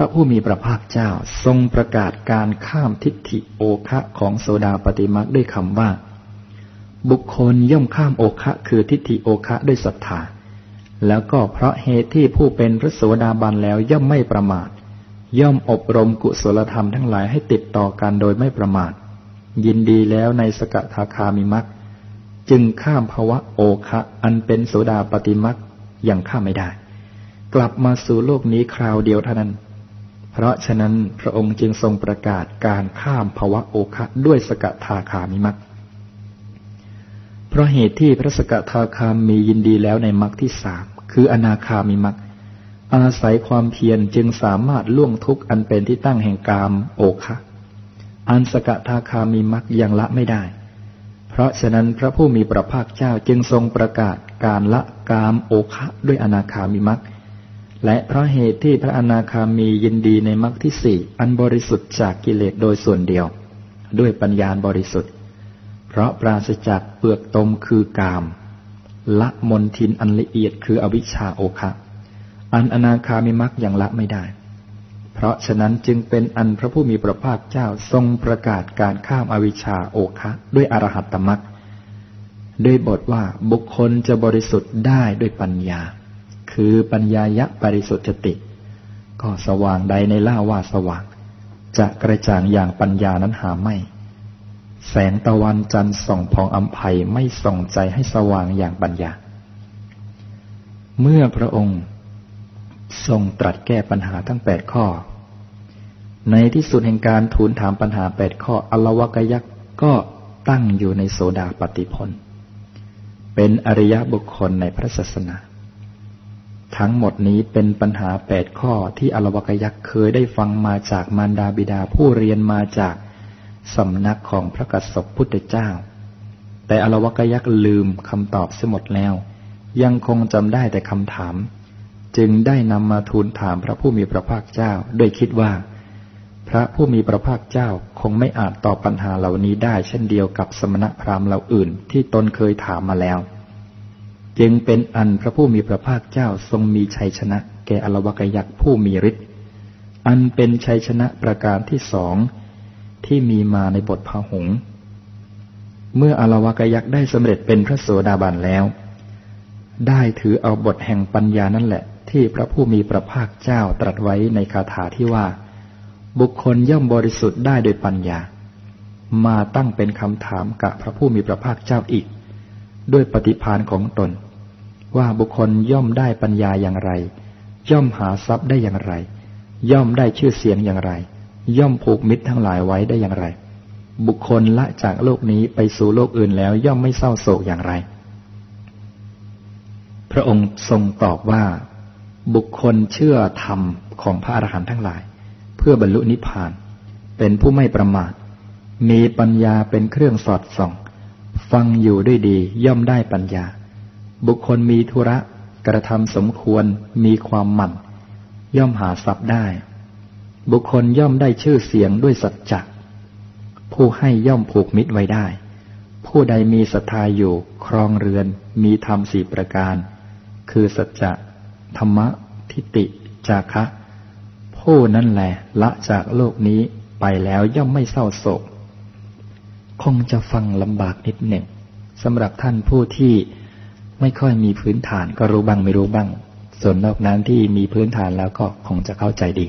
ระผู้มีพระภาคเจ้าทรงประกาศการข้ามทิฏฐิโอคะของโสดาปฏิมักด้วยคำว่า บุคคลย่อมข้ามโอคะคือทิฏฐิโอคะด้วยศรัทธาแล้วก็เพราะเหตุที่ผู้เป็นพระโสดาบันแล้วย่อมไม่ประมาท ย่อมอบรมกุศลธรรมทั้งหลายให้ติดต่อกันโดยไม่ประมาท ยินดีแล้วในสกทาคามิมักจึงข้ามภาวะโอคะอันเป็นโสดาปฏิมักยังข้ามไม่ได้ กลับมาสู่โลกนี้คราวเดียวเท่านั้น เพราะฉะนั้นพระองค์จึงทรงประกาศการข้ามภวะโอคะด้วยสกทาคามิมักเพราะเหตุที่พระสกทาคามมียินดีแล้วในมักที่สามคืออนาคามิมักอาศัยความเพียรจึงสามารถล่วงทุกข์อันเป็นที่ตั้งแห่งกามโอคะอันสกทาคามิมักยังละไม่ได้ เพราะฉะนั้นพระผู้มีพระภาคเจ้าจึงทรงประกาศการละกามโอคะด้วยอนาคามิมัก และเพราะเหตุที่พระอนาคามียินดีในมรรคที่สี่อันบริสุทธิ์จากกิเลสโดยส่วนเดียว ด้วยปัญญาบริสุทธิ์ เพราะปราศจากเปลือกตมคือกาม ละมนทินอันละเอียดคืออวิชชาโอคะอันอนาคามิมรรคยังละไม่ได้ เพราะฉะนั้นจึงเป็นอันพระผู้มีพระภาคเจ้าทรงประกาศการข้ามอวิชชาโอคะด้วยอรหัตตมรรคด้วยบทว่าบุคคลจะบริสุทธิ์ได้ด้วยปัญญา คือปัญญายะปริสุทธิติ ก็สว่างใดในล่าว่าสว่าง จะกระจ่างอย่างปัญญานั้นหาไม่ แสงตะวันจันทร์ส่องพองอัมภัยไม่ส่องใจให้สว่างอย่างปัญญา เมื่อพระองค์ทรงตรัสแก้ปัญหาทั้งแปดข้อ ในที่สุดแห่งการทูลถามปัญหาแปดข้ออลวกยักษ์ก็ตั้งอยู่ในโสดาปฏิพลเป็นอริยบุคคลในพระศาสนา ทั้งหมดนี้เป็นปัญหาแปดข้อที่อลวกยักษ์เคยได้ฟังมาจากมารดาบิดาผู้เรียนมาจากสำนักของพระกัสสปพุทธเจ้า แต่อลวกยักษ์ลืมคำตอบเสียหมดแล้ว ยังคงจำได้แต่คำถาม จึงได้นำมาทูลถามพระผู้มีพระภาคเจ้าโดยคิดว่า พระผู้มีพระภาคเจ้าคงไม่อาจตอบปัญหาเหล่านี้ได้เช่นเดียวกับสมณพราหมณ์เหล่าอื่นที่ตนเคยถามมาแล้ว จึงเป็นอันพระผู้มีพระภาคเจ้าทรงมีชัยชนะ แก่อลวกยักษ์ผู้มีฤทธิ์อันเป็นชัยชนะประการที่สองที่มีมาในบทพาหงเมื่ออลวกยักษ์ได้สำเร็จเป็นพระโสดาบันแล้ว ได้ถือเอาบทแห่งปัญญานั่นแหละ ที่พระผู้มีพระภาคเจ้าตรัสไว้ในคาถาที่ว่า บุคคลย่อมบริสุทธิ์ได้โดยปัญญา มาตั้งเป็นคำถามกับพระผู้มีพระภาคเจ้าอีก ด้วยปฏิพานของตน ว่าบุคคลย่อมได้ปัญญาอย่างไร ย่อมหาทรัพย์ได้อย่างไร ย่อมได้ชื่อเสียงอย่างไร ย่อมผูกมิตรทั้งหลายไว้ได้อย่างไร บุคคลละจากโลกนี้ไปสู่โลกอื่นแล้วย่อมไม่เศร้าโศกอย่างไร พระองค์ทรงตอบว่า บุคคลเชื่อธรรมของพระอรหันต์ทั้งหลาย เพื่อบรรลุนิพพาน เป็นผู้ไม่ประมาทมีปัญญาเป็นเครื่องสอดส่อง ฟังอยู่ด้วยดีย่อมได้ปัญญา บุคคลมีธุระกระทำสมควรมีความหมั่น ย่อมหาทรัพย์ได้ บุคคลย่อมได้ชื่อเสียงด้วยสัจจะผู้ให้ย่อมผูกมิตรไว้ได้ ผู้ใดมีศรัทธาอยู่ครองเรือนมีธรรมสี่ประการ คือสัจจะธรรมะทิติจาคะ ผู้นั่นแหละละจากโลกนี้ไปแล้วย่อมไม่เศร้าโศก คงจะฟังลำบากนิดหนึ่งสำหรับท่านผู้ที่ไม่ค่อยมีพื้นฐานก็รู้บ้างไม่รู้บ้าง ส่วนนอกนั้นที่มีพื้นฐานแล้วก็คงจะเข้าใจดี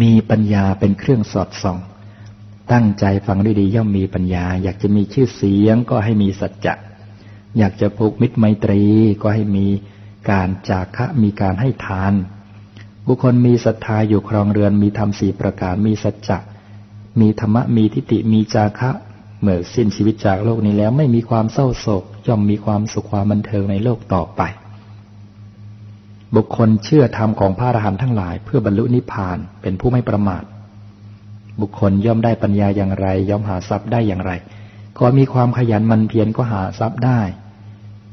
มีปัญญาเป็นเครื่องสอดส่อง ตั้งใจฟังด้วยดีย่อมมีปัญญา อยากจะมีชื่อเสียงก็ให้มีสัจจะอยากจะผูกมิตรไมตรีก็ให้มีการจาคะมีการให้ทาน บุคคลมีศรัทธาอยู่ครองเรือนมีธรรมสี่ประการมีสัจจะ มีธรรมะมีทิฏฐิมีจาคะ เมื่อสิ้นชีวิตจากโลกนี้แล้วไม่มีความเศร้าโศกย่อมมีความสุขความบันเทิงในโลกต่อไป บุคคลเชื่อธรรมของพระอรหันต์ทั้งหลาย เพื่อบรรลุนิพพานเป็นผู้ไม่ประมาท บุคคลย่อมได้ปัญญาอย่างไร ย่อมหาทรัพย์ได้อย่างไร ก็มีความขยันมันเพียรก็หาทรัพย์ได้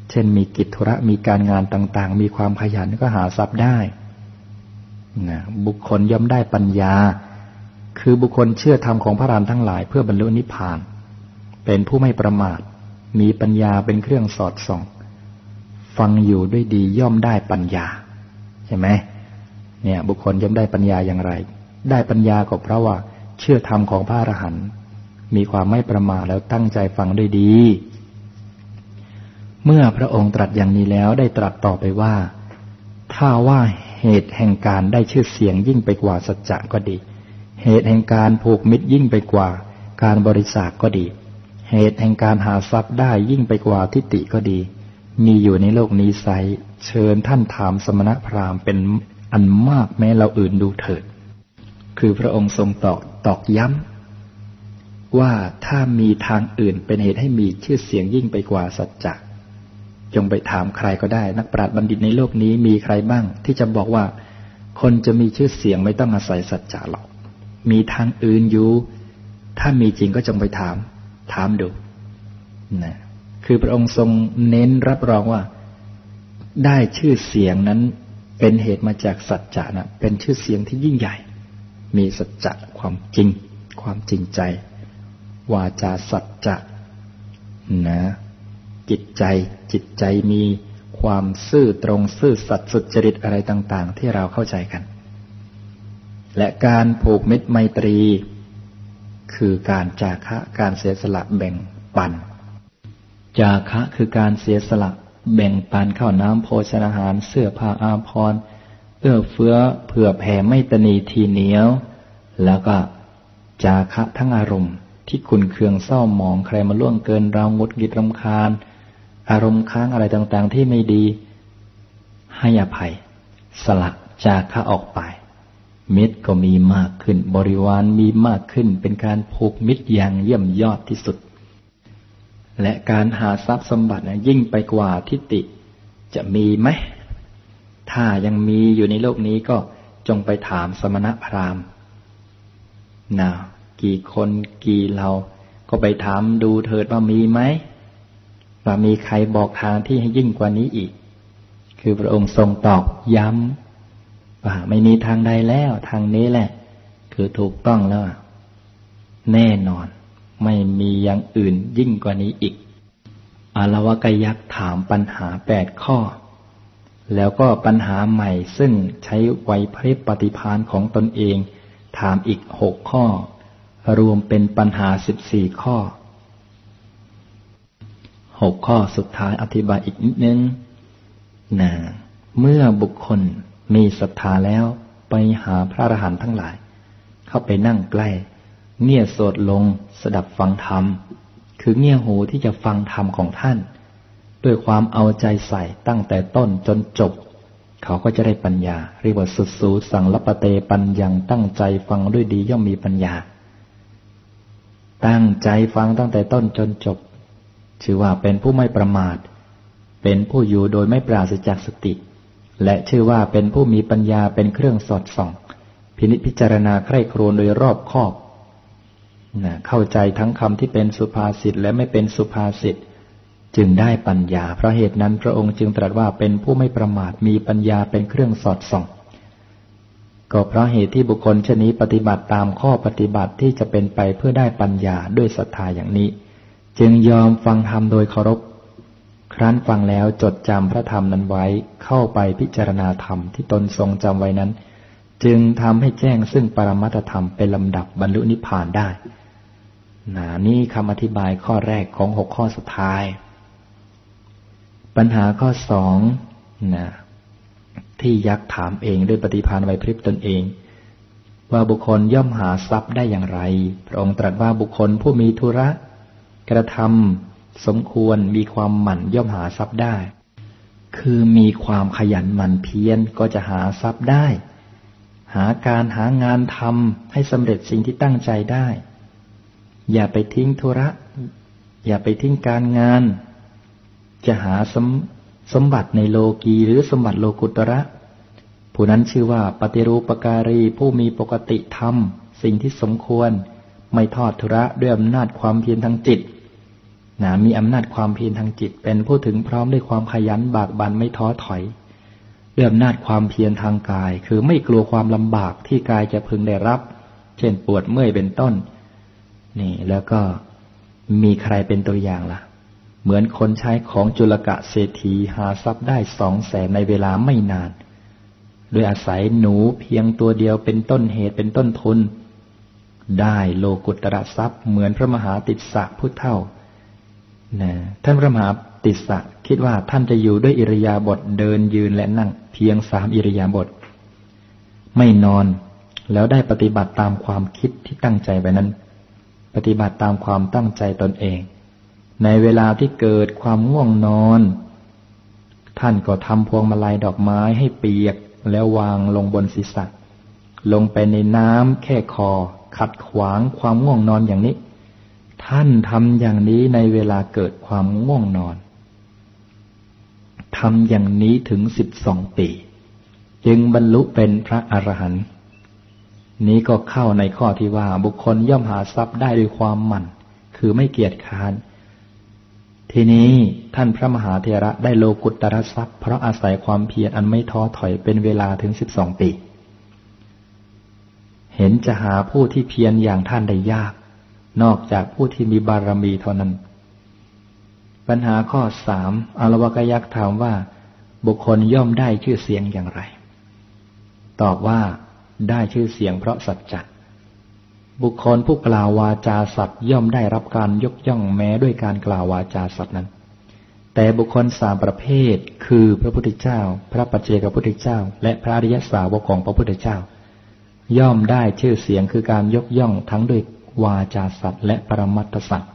เช่นมีกิจธุระมีการงานต่างๆ มีความขยันก็หาทรัพย์ได้นะบุคคลย่อมได้ปัญญา คือบุคคลเชื่อธรรมของพระรหันต์ทั้งหลายเพื่อบรรลุนิพพาน เป็นผู้ไม่ประมาท มีปัญญาเป็นเครื่องสอดส่อง ฟังอยู่ด้วยดีย่อมได้ปัญญา ใช่ไหมเนี่ย บุคคลย่อมได้ปัญญาอย่างไร ได้ปัญญาก็เพราะว่า เชื่อธรรมของพระอรหันต์มีความไม่ประมาทแล้วตั้งใจฟังด้วยดี เมื่อพระองค์ตรัสอย่างนี้แล้วได้ตรัสต่อไปว่า ถ้าว่าเหตุแห่งการได้ชื่อเสียงยิ่งไปกว่าสัจจะก็ดี เหตุแห่งการผูกมิตรยิ่งไปกว่า การบริจาคกก็ดี เหตุแห่งการหาทรัพย์ได้ยิ่งไปกว่าทิฏฐิก็ดี มีอยู่ในโลกนี้ไซเชิญท่านถามสมณพราหมณ์เป็นอันมากแม้เราอื่นดูเถิด คือพระองค์ทรงตอกตอกย้ำว่าถ้ามีทางอื่นเป็นเหตุให้มีชื่อเสียงยิ่งไปกว่าสัจจะจงไปถามใครก็ได้ นักปราชญ์บัณฑิตในโลกนี้มีใครบ้าง ที่จะบอกว่า คนจะมีชื่อเสียงไม่ต้องอาศัยสัจจะหรอก มีทางอื่นอยู่ ถ้ามีจริงก็จงไปถาม ถามดูนะคือพระองค์ทรงเน้นรับรองว่า ได้ชื่อเสียงนั้นเป็นเหตุมาจากสัจจะนะเป็นชื่อเสียงที่ยิ่งใหญ่ มีสัจจะความจริง ความจริงใจ วาจาสัจจะนะจิตใจจิตใจมีความซื่อตรงซื่อสัตย์สุจริตอะไรต่าง ๆ ที่เราเข้าใจกัน และการผูกมิตรไมตรี คือการจาคะการเสียสละแบ่งปัน จาคะคือการเสียสละแบ่งปันข้าวน้ำโภชนาหารเสื้อผ้าอาภรณ์เอื้อเฟื้อเผื่อแผ่ไม่ตนีทีเหนียว แล้วก็จาคะทั้งอารมณ์ที่ขุนเคืองเศร้าหมองใครมาล่วงเกินเรางดกิดรำคาญ อารมณ์ค้างอะไรต่างๆที่ไม่ดี ให้อภัย สละจาคะออกไป มิตรก็มีมากขึ้น บริวารมีมากขึ้น เป็นการผูกมิตรอย่างเยี่ยมยอดที่สุด และการหาทรัพย์สมบัติยิ่งไปกว่าทิฏฐิจะมีไหม ถ้ายังมีอยู่ในโลกนี้ก็จงไปถามสมณพราหมณ์นะกี่คนกี่เรา ก็ไปถามดูเถิดว่ามีไหมว่ามีใครบอกทางที่ให้ยิ่งกว่านี้อีก คือพระองค์ทรงตอบย้ำ ว่าไม่มีทางใดแล้ว ทางนี้แหละ คือถูกต้องแล้ว แน่นอน ไม่มีอย่างอื่นยิ่งกว่านี้อีกอารวกยักษ์ถามปัญหาแปดข้อ แล้วก็ปัญหาใหม่ซึ่งใช้ไวพริบปฏิพานของตนเอง ถามอีกหกข้อ รวมเป็นปัญหาสิบสี่ข้อหกข้อสุดท้ายอธิบายอีกนิดนึงนะเมื่อบุคคล มีศรัทธาแล้วไปหาพระอรหันต์ทั้งหลาย เข้าไปนั่งใกล้ เงี่ยโสดลงสดับฟังธรรม คือเงี่ยหูที่จะฟังธรรมของท่าน ด้วยความเอาใจใส่ตั้งแต่ต้นจนจบ เขาก็จะได้ปัญญา เรียกว่าสุดสูสังลปเตปัญญังตั้งใจฟังด้วยดีย่อมมีปัญญา ตั้งใจฟังตั้งแต่ต้นจนจบ ชื่อว่าเป็นผู้ไม่ประมาท เป็นผู้อยู่โดยไม่ปราศจากสติ และชื่อว่าเป็นผู้มีปัญญาเป็นเครื่องสอดส่อง พินิจพิจารณาใคร่ครวญโดยรอบคอบนะเข้าใจทั้งคำที่เป็นสุภาษิตและไม่เป็นสุภาษิตจึงได้ปัญญา เพราะเหตุนั้นพระองค์จึงตรัสว่าเป็นผู้ไม่ประมาทมีปัญญาเป็นเครื่องสอดส่อง ก็เพราะเหตุที่บุคคลชนี้ปฏิบัติตามข้อปฏิบัติที่จะเป็นไปเพื่อได้ปัญญาด้วยศรัทธาอย่างนี้ จึงยอมฟังธรรมโดยเคารพ ครั้นฟังแล้วจดจำพระธรรมนั้นไว้เข้าไปพิจารณาธรรมที่ตนทรงจำไว้นั้น จึงทำให้แจ้งซึ่งปรมัตธรรมเป็นลำดับบรรลุนิพพานได้นะนี่คำอธิบายข้อแรกของหกข้อสุดท้าย ปัญหาข้อสองนะที่ยักษ์ถามเองด้วยปฏิพานไวพริบตนเอง ว่าบุคคลย่อมหาทรัพย์ได้อย่างไร พระองค์ตรัสว่าบุคคลผู้มีธุระ กระทำ สมควรมีความหมั่นย่อมหาทรัพย์ได้ คือมีความขยันหมั่นเพียรก็จะหาทรัพย์ได้ หาการหางานทำให้สำเร็จสิ่งที่ตั้งใจได้ อย่าไปทิ้งธุระ อย่าไปทิ้งการงาน จะหาสมสมบัติในโลกีหรือสมบัติโลกุตระ ผู้นั้นชื่อว่าปฏิรูปการีผู้มีปกติธรรม สิ่งที่สมควร ไม่ทอดทุระด้วยอำนาจความเพียรทางจิต นะมีอำนาจความเพียรทางจิต เป็นผู้ถึงพร้อมด้วยความขยันบากบันไม่ท้อถอยด้วยอำนาจความเพียรทางกาย คือไม่กลัวความลำบากที่กายจะพึงได้รับ เช่นปวดเมื่อยเป็นต้น นี่แล้วก็มีใครเป็นตัวอย่างละ่ะ เหมือนคนใช้ของจุลกะเศรษฐีหาทรัพย์ได้สองแสนในเวลาไม่นาน โดยอาศัยหนูเพียงตัวเดียวเป็นต้นเหตุเป็นต้นทุน ได้โลกุตระทรัพย์เหมือนพระมหาติสสะพุทธเท่า นะท่านพระมหาติสสะคิดว่าท่านจะอยู่ด้วยอิริยาบถเดินยืนและนั่งเพียงสามอิริยาบถไม่นอนแล้วได้ปฏิบัติตามความคิดที่ตั้งใจไปนั้น ปฏิบัติตามความตั้งใจตนเอง ในเวลาที่เกิดความง่วงนอน ท่านก็ทำพวงมาลัยดอกไม้ให้เปียกแล้ววางลงบนศีรษะ ลงไปในน้ำแค่คอ ขัดขวางความง่วงนอนอย่างนี้ ท่านทำอย่างนี้ในเวลาเกิดความง่วงนอนทำอย่างนี้ถึงสิบสองปี จึงบรรลุเป็นพระอรหันต์นี้ก็เข้าในข้อที่ว่าบุคคลย่อมหาทรัพย์ได้ด้วยความหมั่น คือไม่เกียจค้าน ทีนี้ท่านพระมหาเถระได้โลกุตตรทรัพย์ เพราะอาศัยความเพียรอันไม่ท้อถอยเป็นเวลาถึงสิบสองปี เห็นจะหาผู้ที่เพียรอย่างท่านได้ยาก นอกจากผู้ที่มีบารมีเท่านั้น ปัญหาข้อสามอารวกยักษ์ถามว่า บุคคลย่อมได้ชื่อเสียงอย่างไร ตอบว่าได้ชื่อเสียงเพราะสัจจะบุคคลผู้กล่าววาจาสัตว์ย่อมได้รับการยกย่องแม้ด้วยการกล่าววาจาสัตว์นั้น แต่บุคคลสามประเภท คือพระพุทธเจ้า พระปัจเจกพุทธเจ้า และพระอริยสาวกของพระพุทธเจ้า ย่อมได้ชื่อเสียงคือการยกย่องทั้งด้วย วาจาสัตว์และปรมัตถสัตว์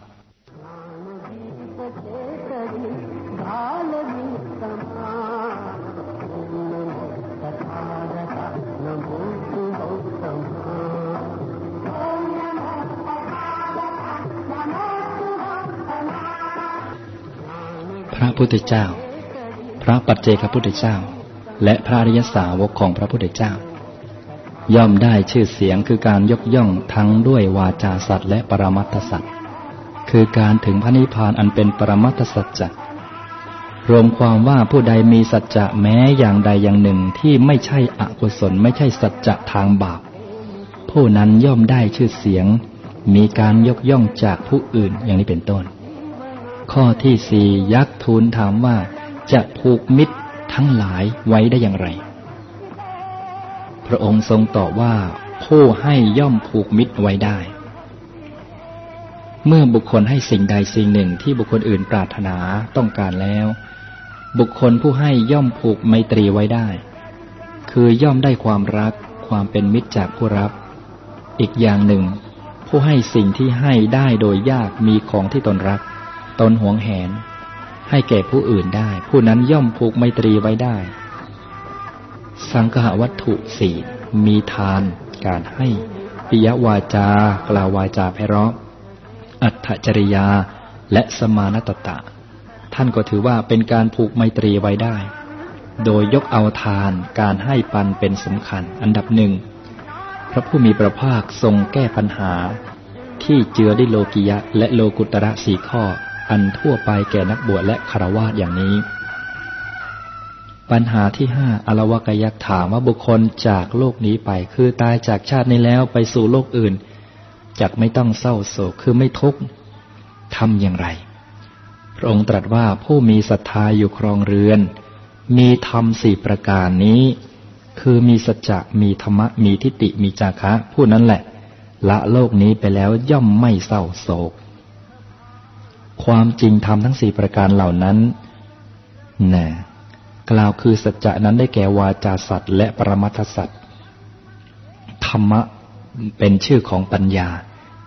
พุทธเจ้า พระปัจเจกพุทธเจ้า และพระอริยสาวกของพระพุทธเจ้า ย่อมได้ชื่อเสียงคือการยกย่องทั้งด้วยวาจาสัตว์และปรมัตถสัตว์คือการถึงพระนิพพานอันเป็นปรมัตถสัจจะรวมความว่าผู้ใดมีสัจจะแม้อย่างใดอย่างหนึ่งที่ไม่ใช่อกุศลไม่ใช่สัจจะทางบาป ผู้นั้นย่อมได้ชื่อเสียง มีการยกย่องจากผู้อื่นอย่างนี้เป็นต้น ข้อที่สี่ยักษ์ทูลถามว่าจะผูกมิตรทั้งหลายไว้ได้อย่างไร พระองค์ทรงตอบว่าผู้ให้ย่อมผูกมิตรไว้ได้ เมื่อบุคคลให้สิ่งใดสิ่งหนึ่งที่บุคคลอื่นปรารถนาต้องการแล้ว บุคคลผู้ให้ย่อมผูกไมตรีไว้ได้ คือย่อมได้ความรักความเป็นมิตรจากผู้รับ อีกอย่างหนึ่ง ผู้ให้สิ่งที่ให้ได้โดยยากมีของที่ตนรัก ตนหวงแหน ให้แก่ผู้อื่นได้ ผู้นั้นย่อมผูกไมตรีไว้ได้ สังหวัตถุสี่มีทาน การให้ปิยวาจา กล่าววาจาไพเราะ อัตจริยาและสมานตตะ ท่านก็ถือว่าเป็นการผูกไมตรีไว้ได้ โดยยกเอาทานการให้ปันเป็นสำคัญ อันดับหนึ่งพระผู้มีพระภาคทรงแก้ปัญหา ที่เจือด้วยโลกิยะและโลกุตระสี่ข้อ อันทั่วไปแก่นักบวชและคารวะอย่างนี้ ปัญหาที่ห้าอรวกยักษ์ถามว่าบุคคลจากโลกนี้ไป คือตายจากชาตินี้แล้วไปสู่โลกอื่นจากไม่ต้องเศร้าโศกคือไม่ทุกข์ทำอย่างไร พระองค์ตรัสว่าผู้มีศรัทธาอยู่ครองเรือน มีธรรมสี่ประการนี้ คือมีสัจจะมีธรรมะมีทิฏฐิมีจาคะ ผู้นั้นแหละ ละโลกนี้ไปแล้วย่อมไม่เศร้าโศก ความจริงธรรมทั้งสี่ประการเหล่านั้นน่ กล่าวคือสัจจะนั้นได้แก่วาจาสัตว์และปรมัตถสัตว์ธรรมะเป็นชื่อของปัญญา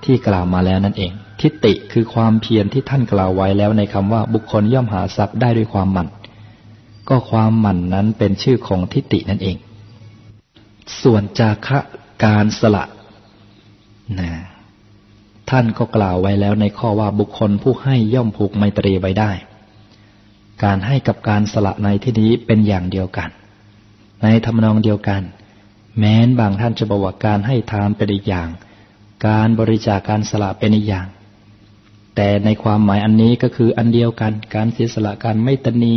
ที่กล่าวมาแล้วนั่นเอง ทิฏฐิคือความเพียรที่ท่านกล่าวไว้แล้วในคำว่าบุคคลย่อมหาทรัพย์ได้ด้วยความหมั่น ก็ความหมั่นนั้นเป็นชื่อของทิฏฐินั่นเอง ส่วนจาคะการสละนะท่านก็กล่าวไว้แล้วในข้อว่าบุคคลผู้ให้ย่อมผูกไมตรีไว้ได้ การให้กับการสละในที่นี้เป็นอย่างเดียวกัน ในทำนองเดียวกัน แม้นบางท่านจะบอกว่าการให้ทานเป็นอีกอย่าง การบริจาคการสละเป็นอีกอย่าง แต่ในความหมายอันนี้ก็คืออันเดียวกัน การเสียสละการไม่ตนี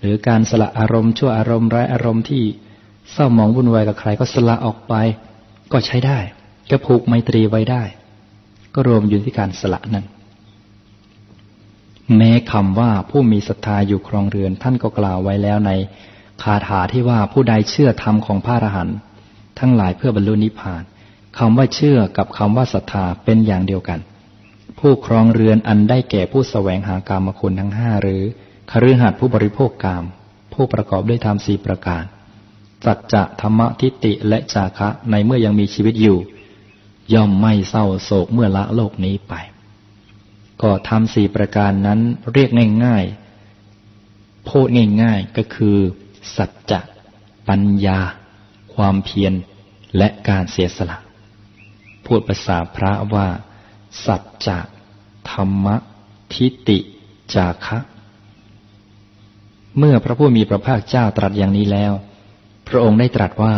หรือการสละอารมณ์ชั่วอารมณ์ร้ายอารมณ์ที่เศร้าหมองวุ่นวายกับใครก็สละออกไป ก็ใช้ได้ ก็ผูกไมตรีไว้ได้ ก็รวมอยู่ที่การสละนั้น แม้คำว่าผู้มีศรัทธาอยู่ครองเรือน ท่านก็กล่าวไว้แล้วในคาถาที่ว่าผู้ใดเชื่อธรรมของพระอรหันต์ทั้งหลายเพื่อบรรลุนิพพานคำว่าเชื่อกับคำว่าศรัทธาเป็นอย่างเดียวกัน ผู้ครองเรือนอันได้แก่ผู้แสวงหากามคุณทั้งห้าหรือคฤหัสถ์ผู้บริโภคกามผู้ประกอบด้วยธรรมสี่ประการสัจจะธรรมทิฏฐิและจาคะในเมื่อยังมีชีวิตอยู่ ย่อมไม่เศร้าโศกเมื่อละโลกนี้ไป ก็ทำสี่ประการนั้นเรียกง่ายๆพูดง่ายๆก็คือ สัจจะปัญญา ความเพียรและการเสียสละ พูดภาษาพระว่า สัจจะธรรมทิติจาคะ เมื่อพระผู้มีพระภาคเจ้าตรัสอย่างนี้แล้ว พระองค์ได้ตรัสว่า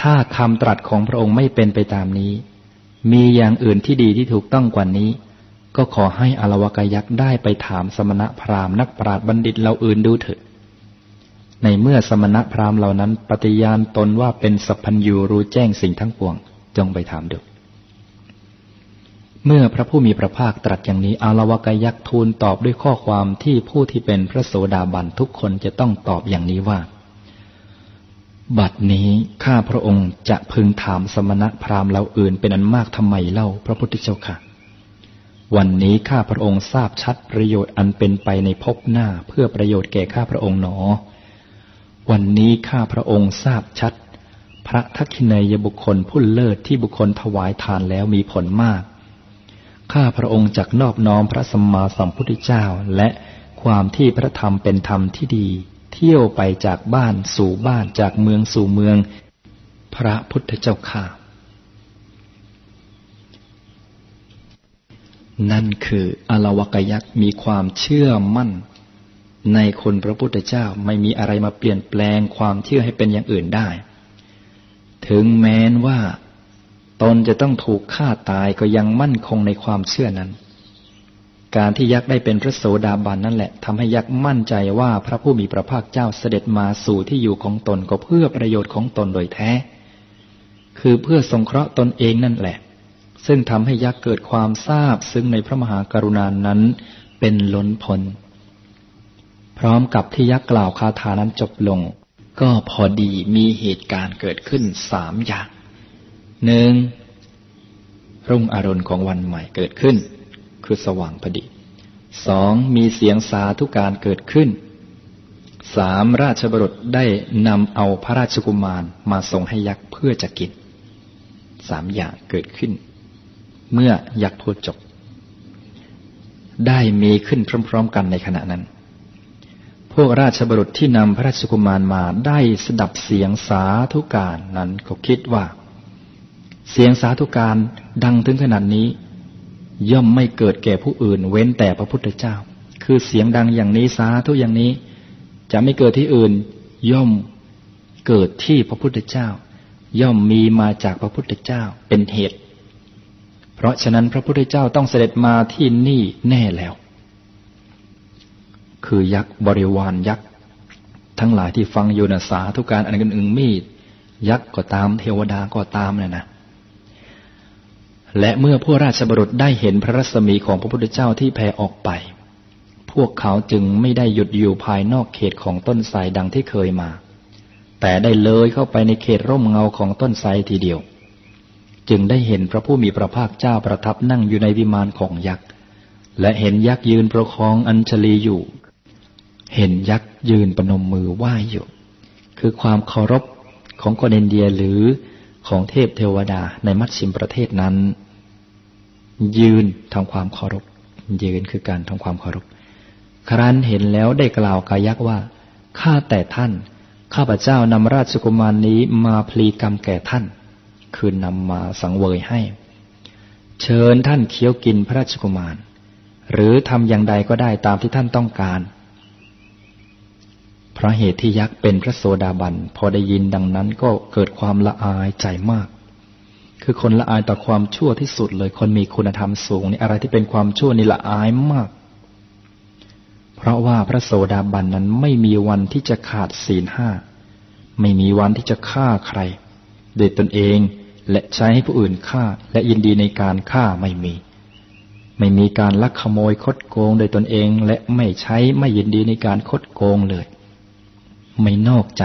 ถ้าคำตรัสของพระองค์ไม่เป็นไปตามนี้ มีอย่างอื่นที่ดีที่ถูกต้องกว่านี้ ก็ขอให้อลวกายักษ์ได้ไปถามสมณะพราหมณ์นักปราชญ์บัณฑิตเราอื่นดูเถิดในเมื่อสมณะพราหมณ์เหล่านั้น ปฏิญาณตนว่าเป็นสัพพัญญูรู้แจ้งสิ่งทั้งปวง จงไปถามดู เมื่อพระผู้มีพระภาคตรัสอย่างนี้อลวกายักษ์ทูลตอบด้วยข้อความที่ผู้ที่เป็นพระโสดาบันทุกคนจะต้องตอบอย่างนี้ว่า บัดนี้ข้าพระองค์จะพึงถามสมณะพราหมณ์เราอื่นเป็นอันมากทำไมเล่าพระพุทธเจ้าค่ะ วันนี้ข้าพระองค์ทราบชัดประโยชน์อันเป็นไปในภพหน้าเพื่อประโยชน์แก่ข้าพระองค์หนอ วันนี้ข้าพระองค์ทราบชัด พระทักขินัยบุคคลผู้เลิศที่บุคคลถวายทานแล้วมีผลมาก ข้าพระองค์จักนอบน้อมพระสัมมาสัมพุทธเจ้า และความที่พระธรรมเป็นธรรมที่ดี เที่ยวไปจากบ้านสู่บ้านจากเมืองสู่เมือง พระพุทธเจ้าข่า นั่นคืออลาวกยักษ์มีความเชื่อมั่น ในคนพระพุทธเจ้าไม่มีอะไรมาเปลี่ยนแปลงความเชื่อให้เป็นอย่างอื่นได้ ถึงแม้นว่า ตนจะต้องถูกฆ่าตายก็ยังมั่นคงในความเชื่อนั้น การที่ยักษ์ได้เป็นพระโสดาบันนั่นแหละทำให้ยักษ์มั่นใจว่าพระผู้มีพระภาคเจ้าเสด็จมาสู่ที่อยู่ของตนก็เพื่อประโยชน์ของตนโดยแท้ คือเพื่อสงเคราะห์ตนเองนั่นแหละ ซึ่งทำให้ยักษ์เกิดความทราบซึ่งในพระมหากรุณานั้นเป็นล้นพ้นพร้อมกับที่ยักษ์กล่าวคาถานั้นจบลง ก็พอดีมีเหตุการณ์เกิดขึ้นสามอย่างหนึ่งรุ่งอรุณของวันใหม่เกิดขึ้น คือสว่างพอดีสองมีเสียงสาธุการเกิดขึ้นสามราชบรุษได้นำเอาพระราชกุมารมาส่งให้ยักษ์เพื่อจะกินสามอย่างเกิดขึ้น เมื่อยักษ์พูดจบ ได้มีขึ้นพร้อม ๆ กันในขณะนั้น พวกราชบรุษที่นำพระราชกุมารมาได้สดับเสียงสาธุการนั้นก็คิดว่า เสียงสาธุการดังถึงขนาดนี้ ย่อมไม่เกิดแก่ผู้อื่น เว้นแต่พระพุทธเจ้า คือเสียงดังอย่างนี้สาธุอย่างนี้ จะไม่เกิดที่อื่น ย่อมเกิดที่พระพุทธเจ้า ย่อมมีมาจากพระพุทธเจ้าเป็นเหตุ เพราะฉะนั้นพระพุทธเจ้าต้องเสด็จมาที่นี่แน่แล้ว คือยักษ์บริวารยักษ์ทั้งหลายที่ฟังอยู่นะสาธุกการอันกันอื่นมีด ยักษ์ก็ตามเทวดาก็ตามนะนะ และเมื่อผู้ราชบรุษได้เห็นพระรัศมีของพระพุทธเจ้าที่แผ่ออกไป พวกเขาจึงไม่ได้หยุดอยู่ภายนอกเขตของต้นไทรดังที่เคยมา แต่ได้เลยเข้าไปในเขตร่มเงาของต้นไทรทีเดียว จึงได้เห็นพระผู้มีพระภาคเจ้าประทับนั่งอยู่ในวิมานของยักษ์ และเห็นยักษ์ยืนประคองอัญชลีอยู่ เห็นยักษ์ยืนปนมมือไหว้อยู่ คือความเคารพของคนอินเดียหรือของเทพเทวดาในมัชชิมประเทศนั้น ยืนทำความเคารพ ยืนคือการทำความเคารพ ครั้นเห็นแล้วได้กล่าวกายักษ์ว่า ข้าแต่ท่าน ข้าพเจ้านำราชกุมารนี้มาพลีกรรมแก่ท่าน คือนำมาสังเวยให้ เชิญท่านเคี้ยวกินพระราชกุมาร หรือทำอย่างใดก็ได้ตามที่ท่านต้องการ เพราะเหตุที่ยักษ์เป็นพระโสดาบัน พอได้ยินดังนั้นก็เกิดความละอายใจมาก คือคนละอายต่อความชั่วที่สุดเลย คนมีคุณธรรมสูงนี่อะไรที่เป็นความชั่วนี่ละอายมาก เพราะว่าพระโสดาบันนั้นไม่มีวันที่จะขาดศีลห้า ไม่มีวันที่จะฆ่าใคร โดยตนเอง และใช้ให้ผู้อื่นฆ่าและยินดีในการฆ่าไม่มี ไม่มีการลักขโมยคดโกงโดยตนเอง และไม่ใช้ไม่ยินดีในการคดโกงเลย ไม่นอกใจ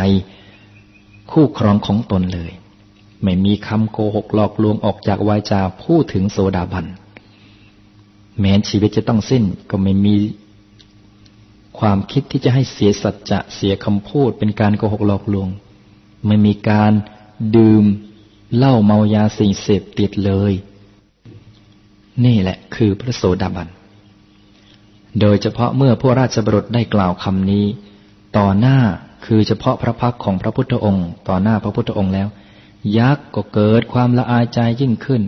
คู่ครองของตนเลย ไม่มีคำโกหกหลอกลวงออกจากวาจาพูดถึงโซดาบันแม้ชีวิตจะต้องสิ้นก็ไม่มีความคิดที่จะให้เสียสัจจะเสียคำพูดเป็นการโกหกหลอกลวง ไม่มีการ ดื่มเหล้าเมายาสิ่งเสพติดเลย นี่แหละคือพระโสดาบัน โดยเฉพาะเมื่อพวกราชบรุษได้กล่าวคำนี้ ต่อหน้าคือเฉพาะพระพักของพระพุทธองค์ ต่อหน้าพระพุทธองค์แล้ว ยักษ์ก็เกิดความละอายใจยิ่งขึ้น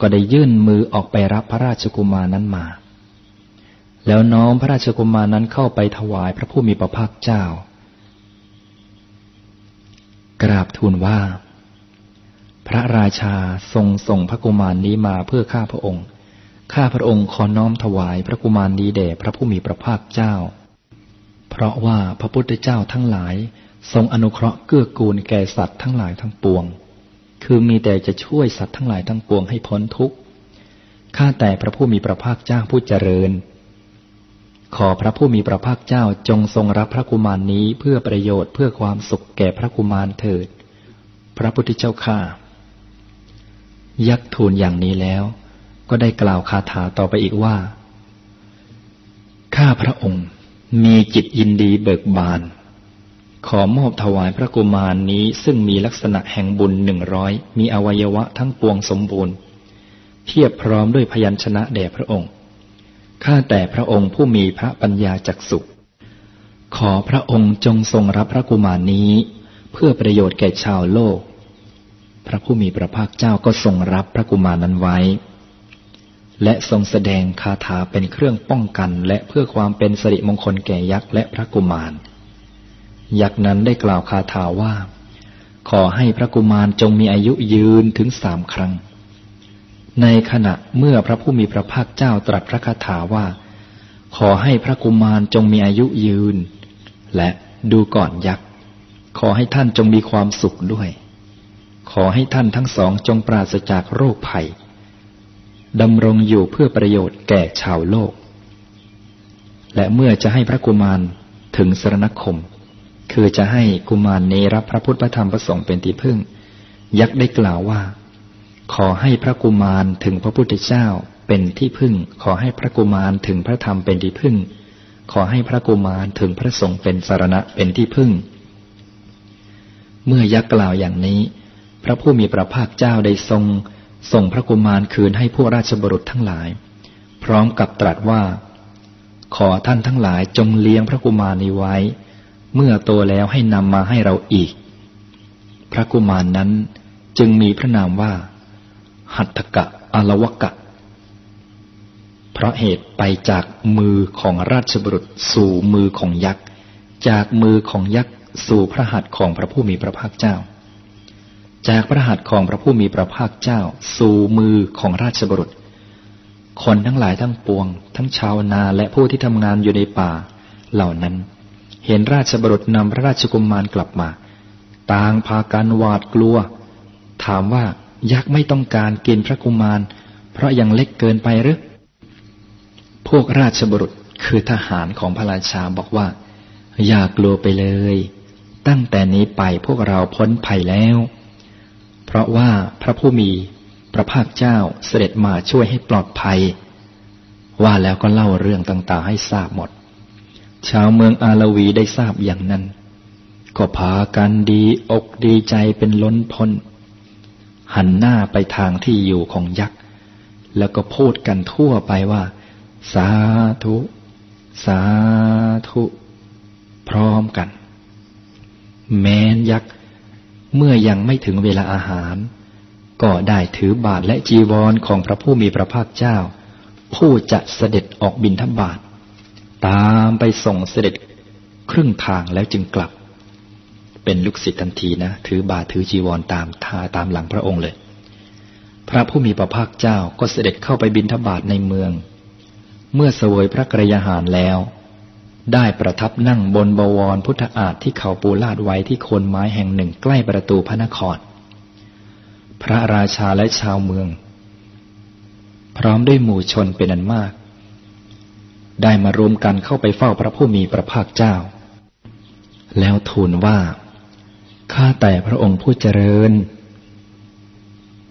ก็ได้ยื่นมือออกไปรับพระราชกุมารนั้นมา แล้วน้อมพระราชกุมารนั้นเข้าไปถวายพระผู้มีพระภาคเจ้า กราบทูลว่า พระราชาทรงส่งพระกุมารนี้มาเพื่อข้าพระองค์ ข้าพระองค์ขอน้อมถวายพระกุมารนี้แด่พระผู้มีพระภาคเจ้า เพราะว่าพระพุทธเจ้าทั้งหลาย ทรงอนุเคราะห์เกื้อกูลแก่สัตว์ทั้งหลายทั้งปวง คือมีแต่จะช่วยสัตว์ทั้งหลายทั้งปวงให้พ้นทุกข์ ข้าแต่พระผู้มีพระภาคเจ้าผู้เจริญ ขอพระผู้มีพระภาคเจ้าจงทรงรับพระกุมารนนี้เพื่อประโยชน์เพื่อความสุขแก่พระกุมารเถิด พระพุทธเจ้าข้ายักษ์ทูลอย่างนี้แล้ว ก็ได้กล่าวคาถาต่อไปอีกว่า ข้าพระองค์มีจิตยินดีเบิกบาน ขอมอบถวายพระกุมารนี้ซึ่งมีลักษณะแห่งบุญหนึ่งร้อยมีอวัยวะทั้งปวงสมบูรณ์เทียบพร้อมด้วยพยัญชนะแด่พระองค์ ข้าแต่พระองค์ผู้มีพระปัญญาจักสุข ขอพระองค์จงทรงรับพระกุมารนี้ เพื่อประโยชน์แก่ชาวโลก พระผู้มีพระภาคเจ้าก็ทรงรับพระกุมารนั้นไว้ และทรงแสดงคาถาเป็นเครื่องป้องกันและเพื่อความเป็นสิริมงคลแก่ยักษ์และพระกุมาร ยักษ์นั้นได้กล่าวคาถาว่า ขอให้พระกุมารจงมีอายุยืนถึงสามครั้ง ในขณะเมื่อพระผู้มีพระภาคเจ้าตรัสพระคาถาว่า ขอให้พระกุมารจงมีอายุยืน และดูก่อนยักษ์ ขอให้ท่านจงมีความสุขด้วย ขอให้ท่านทั้งสองจงปราศจากโรคภัยดำรงอยู่เพื่อประโยชน์แก่ชาวโลก และเมื่อจะให้พระกุมารถึงสรณคม คือจะให้กุมารนี้รับพระพุทธธรรมประสงค์เป็นที่พึ่ง ยักษ์ได้กล่าวว่า ขอให้พระกุมารถึงพระพุทธเจ้าเป็นที่พึ่ง ขอให้พระกุมารถึงพระธรรมเป็นที่พึ่ง ขอให้พระกุมารถึงพระสงฆ์เป็นสารณะเป็นที่พึ่ง เมื่อยักษ์กล่าวอย่างนี้ พระผู้มีพระภาคเจ้าได้ทรง ส่งพระกุมารคืนให้พวกราชบุรุษทั้งหลาย พร้อมกับตรัสว่า ขอท่านทั้งหลายจงเลี้ยงพระกุมารนี้ไว้ เมื่อโตแล้วให้นำมาให้เราอีก พระกุมารนั้นจึงมีพระนามว่า หัตถกะอลวกะ เพราะเหตุไปจากมือของราชบุรุษสู่มือของยักษ์ จากมือของยักษ์สู่พระหัตถ์ของพระผู้มีพระภาคเจ้า จากพระหัตถ์ของพระผู้มีพระภาคเจ้า สู่มือของราชบุรุษ คนทั้งหลายทั้งปวง ทั้งชาวนาและผู้ที่ทำงานอยู่ในป่า เหล่านั้น เห็นราชบุรุษนำพระราชกุมารกลับมา ต่างพากันหวาดกลัว ถามว่า ยักษ์ไม่ต้องการกินพระกุมาร เพราะยังเล็กเกินไปหรือ พวกราชบุรุษคือทหารของพระราชาบอกว่า อย่ากลัวไปเลย ตั้งแต่นี้ไปพวกเราพ้นภัยแล้ว เพราะว่าพระผู้มีพระภาคเจ้าเสด็จมาช่วยให้ปลอดภัย ว่าแล้วก็เล่าเรื่องต่างๆให้ทราบหมด ชาวเมืองอาลวีได้ทราบอย่างนั้น ก็พากันดีอกดีใจเป็นล้นพ้น หันหน้าไปทางที่อยู่ของยักษ์ แล้วก็พูดกันทั่วไปว่า สาธุ สาธุ พร้อมกัน แม้นยักษ์ เมื่อยังไม่ถึงเวลาอาหาร ก็ได้ถือบาทและจีวรของพระผู้มีพระภาคเจ้า ผู้จะเสด็จออกบินทบาท ตามไปส่งเสด็จครึ่งทางแล้วจึงกลับ เป็นลูกศิษย์ทันทีนะ ถือบาถือจีวรตามทาตามหลังพระองค์เลย พระผู้มีพระภาคเจ้าก็เสด็จเข้าไปบินทบาทในเมือง เมื่อเสวยพระกรยาหารแล้ว ได้ประทับนั่งบนบวรพุทธอาฏที่เขาปูลาดไว้ที่โคนไม้แห่งหนึ่งใกล้ประตูพระนคร พระราชาและชาวเมือง พร้อมด้วยหมู่ชนเป็นอันมาก ได้มารวมกันเข้าไปเฝ้าพระผู้มีพระภาคเจ้า แล้วทูลว่า ข้าแต่พระองค์ผู้เจริญ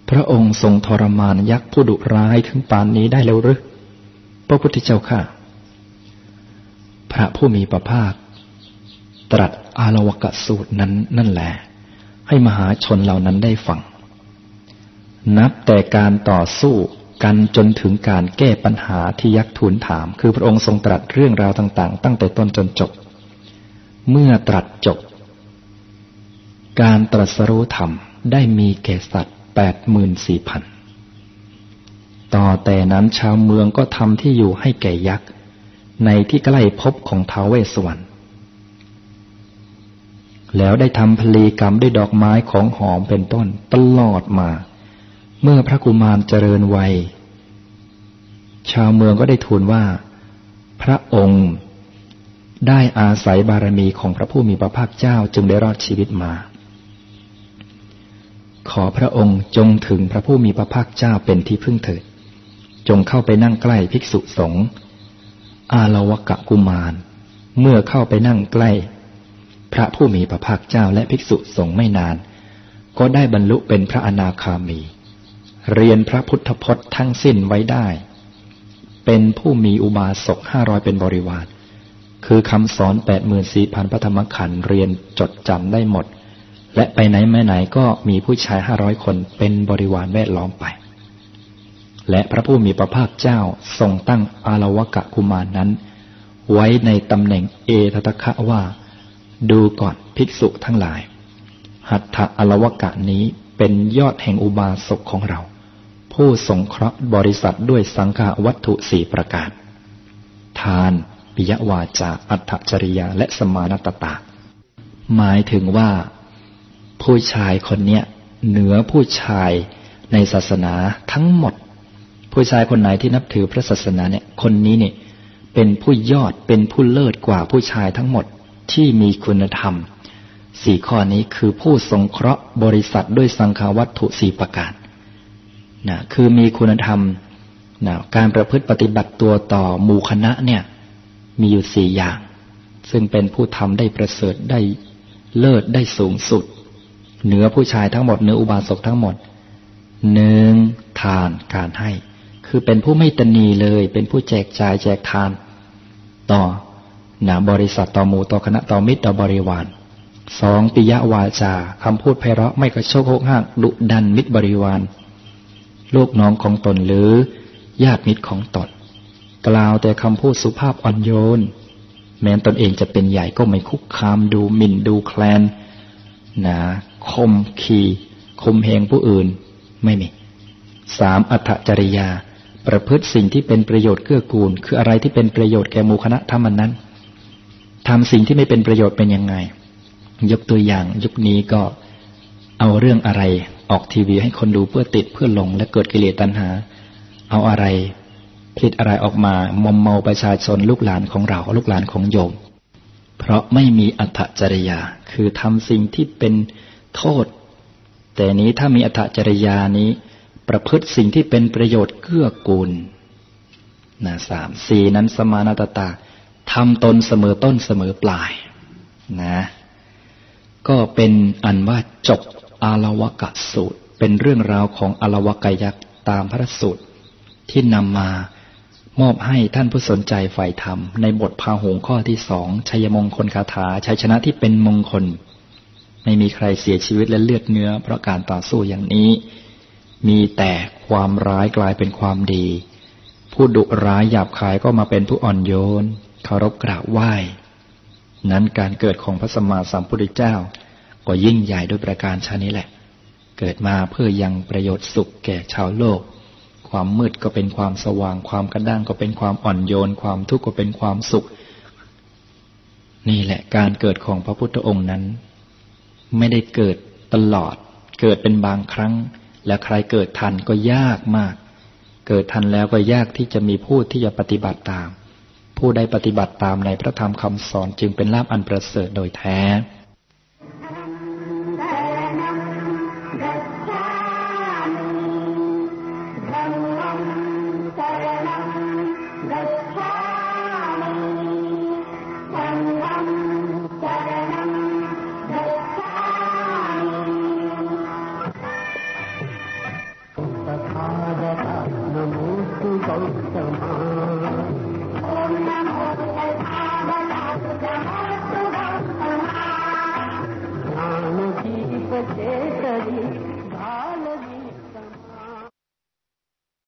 พระองค์ทรงทรมานยักษ์ผู้ดุร้ายถึงปานนี้ได้แล้วหรือพระพุทธเจ้าค่ะ พระผู้มีพระภาค ตรัสอาลวกะสูตรนั้นนั่นแหละ ให้มหาชนเหล่านั้นได้ฟัง นับแต่การต่อสู้กันจนถึงการแก้ปัญหาที่ยักษ์ทูลถาม คือพระองค์ทรงตรัสเรื่องราวต่าง ๆ ตั้งแต่ต้นจนจบ เมื่อตรัสจบ การตรัสรู้ธรรมได้มีแก่สัตว์แปดหมื่นสี่พันต่อแต่นั้นชาวเมืองก็ทำที่อยู่ให้แก่ยักษ์ ในที่ใกล้พบของท้าวเวสสวรรค์แล้วได้ทำพลีกรรมด้วยดอกไม้ของหอมเป็นต้นตลอดมา เมื่อพระกุมารเจริญวัย ชาวเมืองก็ได้ทูลว่า พระองค์ได้อาศัยบารมีของพระผู้มีพระภาคเจ้าจึงได้รอดชีวิตมา ขอพระองค์จงถึงพระผู้มีพระภาคเจ้าเป็นที่พึ่งเถิด จงเข้าไปนั่งใกล้ภิกษุสงฆ์อาลวกะกุมาร เมื่อเข้าไปนั่งใกล้ พระผู้มีพระภาคเจ้าและภิกษุสงฆ์ไม่นาน ก็ได้บรรลุเป็นพระอนาคามี เรียนพระพุทธพจน์ทั้งสิ้นไว้ได้ เป็นผู้มีอุบาสกห้าร้อยเป็นบริวาร คือคำสอนแปดหมื่นสี่พันพระธรรมขันธ์เรียนจดจำได้หมด และไปไหนม่ไหนก็มีผู้ชายห้าร้อยคนเป็นบริวารแวดล้อมไป และพระผู้มีพระภาคเจ้าทรงตั้งอารวกะกุมารนนั้น ไว้ในตำแหน่งเอตตะคะว่า ดูก่อนภิกษุทั้งหลาย หัตถะอารวกะนี้เป็นยอดแห่งอุบาสกของเรา ผู้สงเคราะห์บริษัทด้วยสังฆวัตถุสี่ประการ ทานปิยวาจาอัตถจริยาและสมานตตา หมายถึงว่า ผู้ชายคนเนี้ยเหนือผู้ชายในศาสนาทั้งหมด ผู้ชายคนไหนที่นับถือพระศาสนาเนี่ย คนนี้เนี่ยเป็นผู้ยอดเป็นผู้เลิศกว่าผู้ชายทั้งหมดที่มีคุณธรรมสี่ข้อนี้คือผู้สงเคราะห์บริษัทด้วยสังฆวัตถุสี่ประการนะคือมีคุณธรรมนะการประพฤติปฏิบัติตัวต่อหมู่คณะเนี่ยมีอยู่สี่อย่าง ซึ่งเป็นผู้ทำได้ประเสริฐได้เลิศได้สูงสุด เหนือผู้ชายทั้งหมดเหนืออุบาสกทั้งหมดหนึ่งทานการให้ คือเป็นผู้ไม่ตนีเลย เป็นผู้แจกจ่ายแจกทาน ต่อหนะบริษัทต่อหมู่ต่อคณะต่อมิตรต่อบริวารสองปิยวาจาคำพูดไพเราะไม่กระโชกโหกห้างดุดันมิตรบริวารลูกน้องของตนหรือญาติมิตรของตนกล่าวแต่คำพูดสุภาพอ่อนโยน แม้ตนเองจะเป็นใหญ่ก็ไม่คุกคามดูหมิ่นดูแคลนนะ คมขีคมเหงผู้อื่นไม่มีสามอัตจริยา ประพฤติสิ่งที่เป็นประโยชน์เกื้อกูล คืออะไรที่เป็นประโยชน์แก่มูคณะทำมันนั้นทำสิ่งที่ไม่เป็นประโยชน์เป็นยังไง ยกตัวอย่างยุคนี้ก็เอาเรื่องอะไรออกทีวีให้คนดูเพื่อติดเพื่อหลงและเกิดกิเลสตัณหา เอาอะไรผลิตอะไรออกมามอมเมาประชาชนลูกหลานของเราลูกหลานของโยม เพราะไม่มีอัตจริยา คือทำสิ่งที่เป็น โทษ แต่นี้ถ้ามีอัตจริยานี้ ประพฤติสิ่งที่เป็นประโยชน์เกื้อกูลนะสามสี่นั้นสมานาตตาทำตนเสมอต้นเสมอปลายนะ ก็เป็นอันว่าจบอาลวกะสูตร เป็นเรื่องราวของอาวกยักษ์ตามพระสูตร ที่นำมามอบให้ท่านผู้สนใจฝ่ายธรรม ในบทพาหงข้อที่สองชัยมงคลคาถาชัยชนะที่เป็นมงคล ไม่มีใครเสียชีวิตและเลือดเนื้อ เพราะการต่อสู้อย่างนี้ มีแต่ความร้ายกลายเป็นความดี ผู้ดุร้ายหยาบคายก็มาเป็นผู้อ่อนโยนเคารพกราบไหว้ นั้นการเกิดของพระสัมมาสัมพุทธเจ้า ก็ยิ่งใหญ่ด้วยประการชานี้แหละ เกิดมาเพื่อยังประโยชน์สุขแก่ชาวโลก ความมืดก็เป็นความสว่าง ความกระด้างก็เป็นความอ่อนโยน ความทุกข์ก็เป็นความสุข นี่แหละการเกิดของพระพุทธองค์นั้น ไม่ได้เกิดตลอด เกิดเป็นบางครั้ง และใครเกิดทันก็ยากมาก เกิดทันแล้วก็ยากที่จะมีผู้ที่จะปฏิบัติตาม ผู้ใดปฏิบัติตามในพระธรรมคำสอนจึงเป็นลาภอันประเสริฐโดยแท้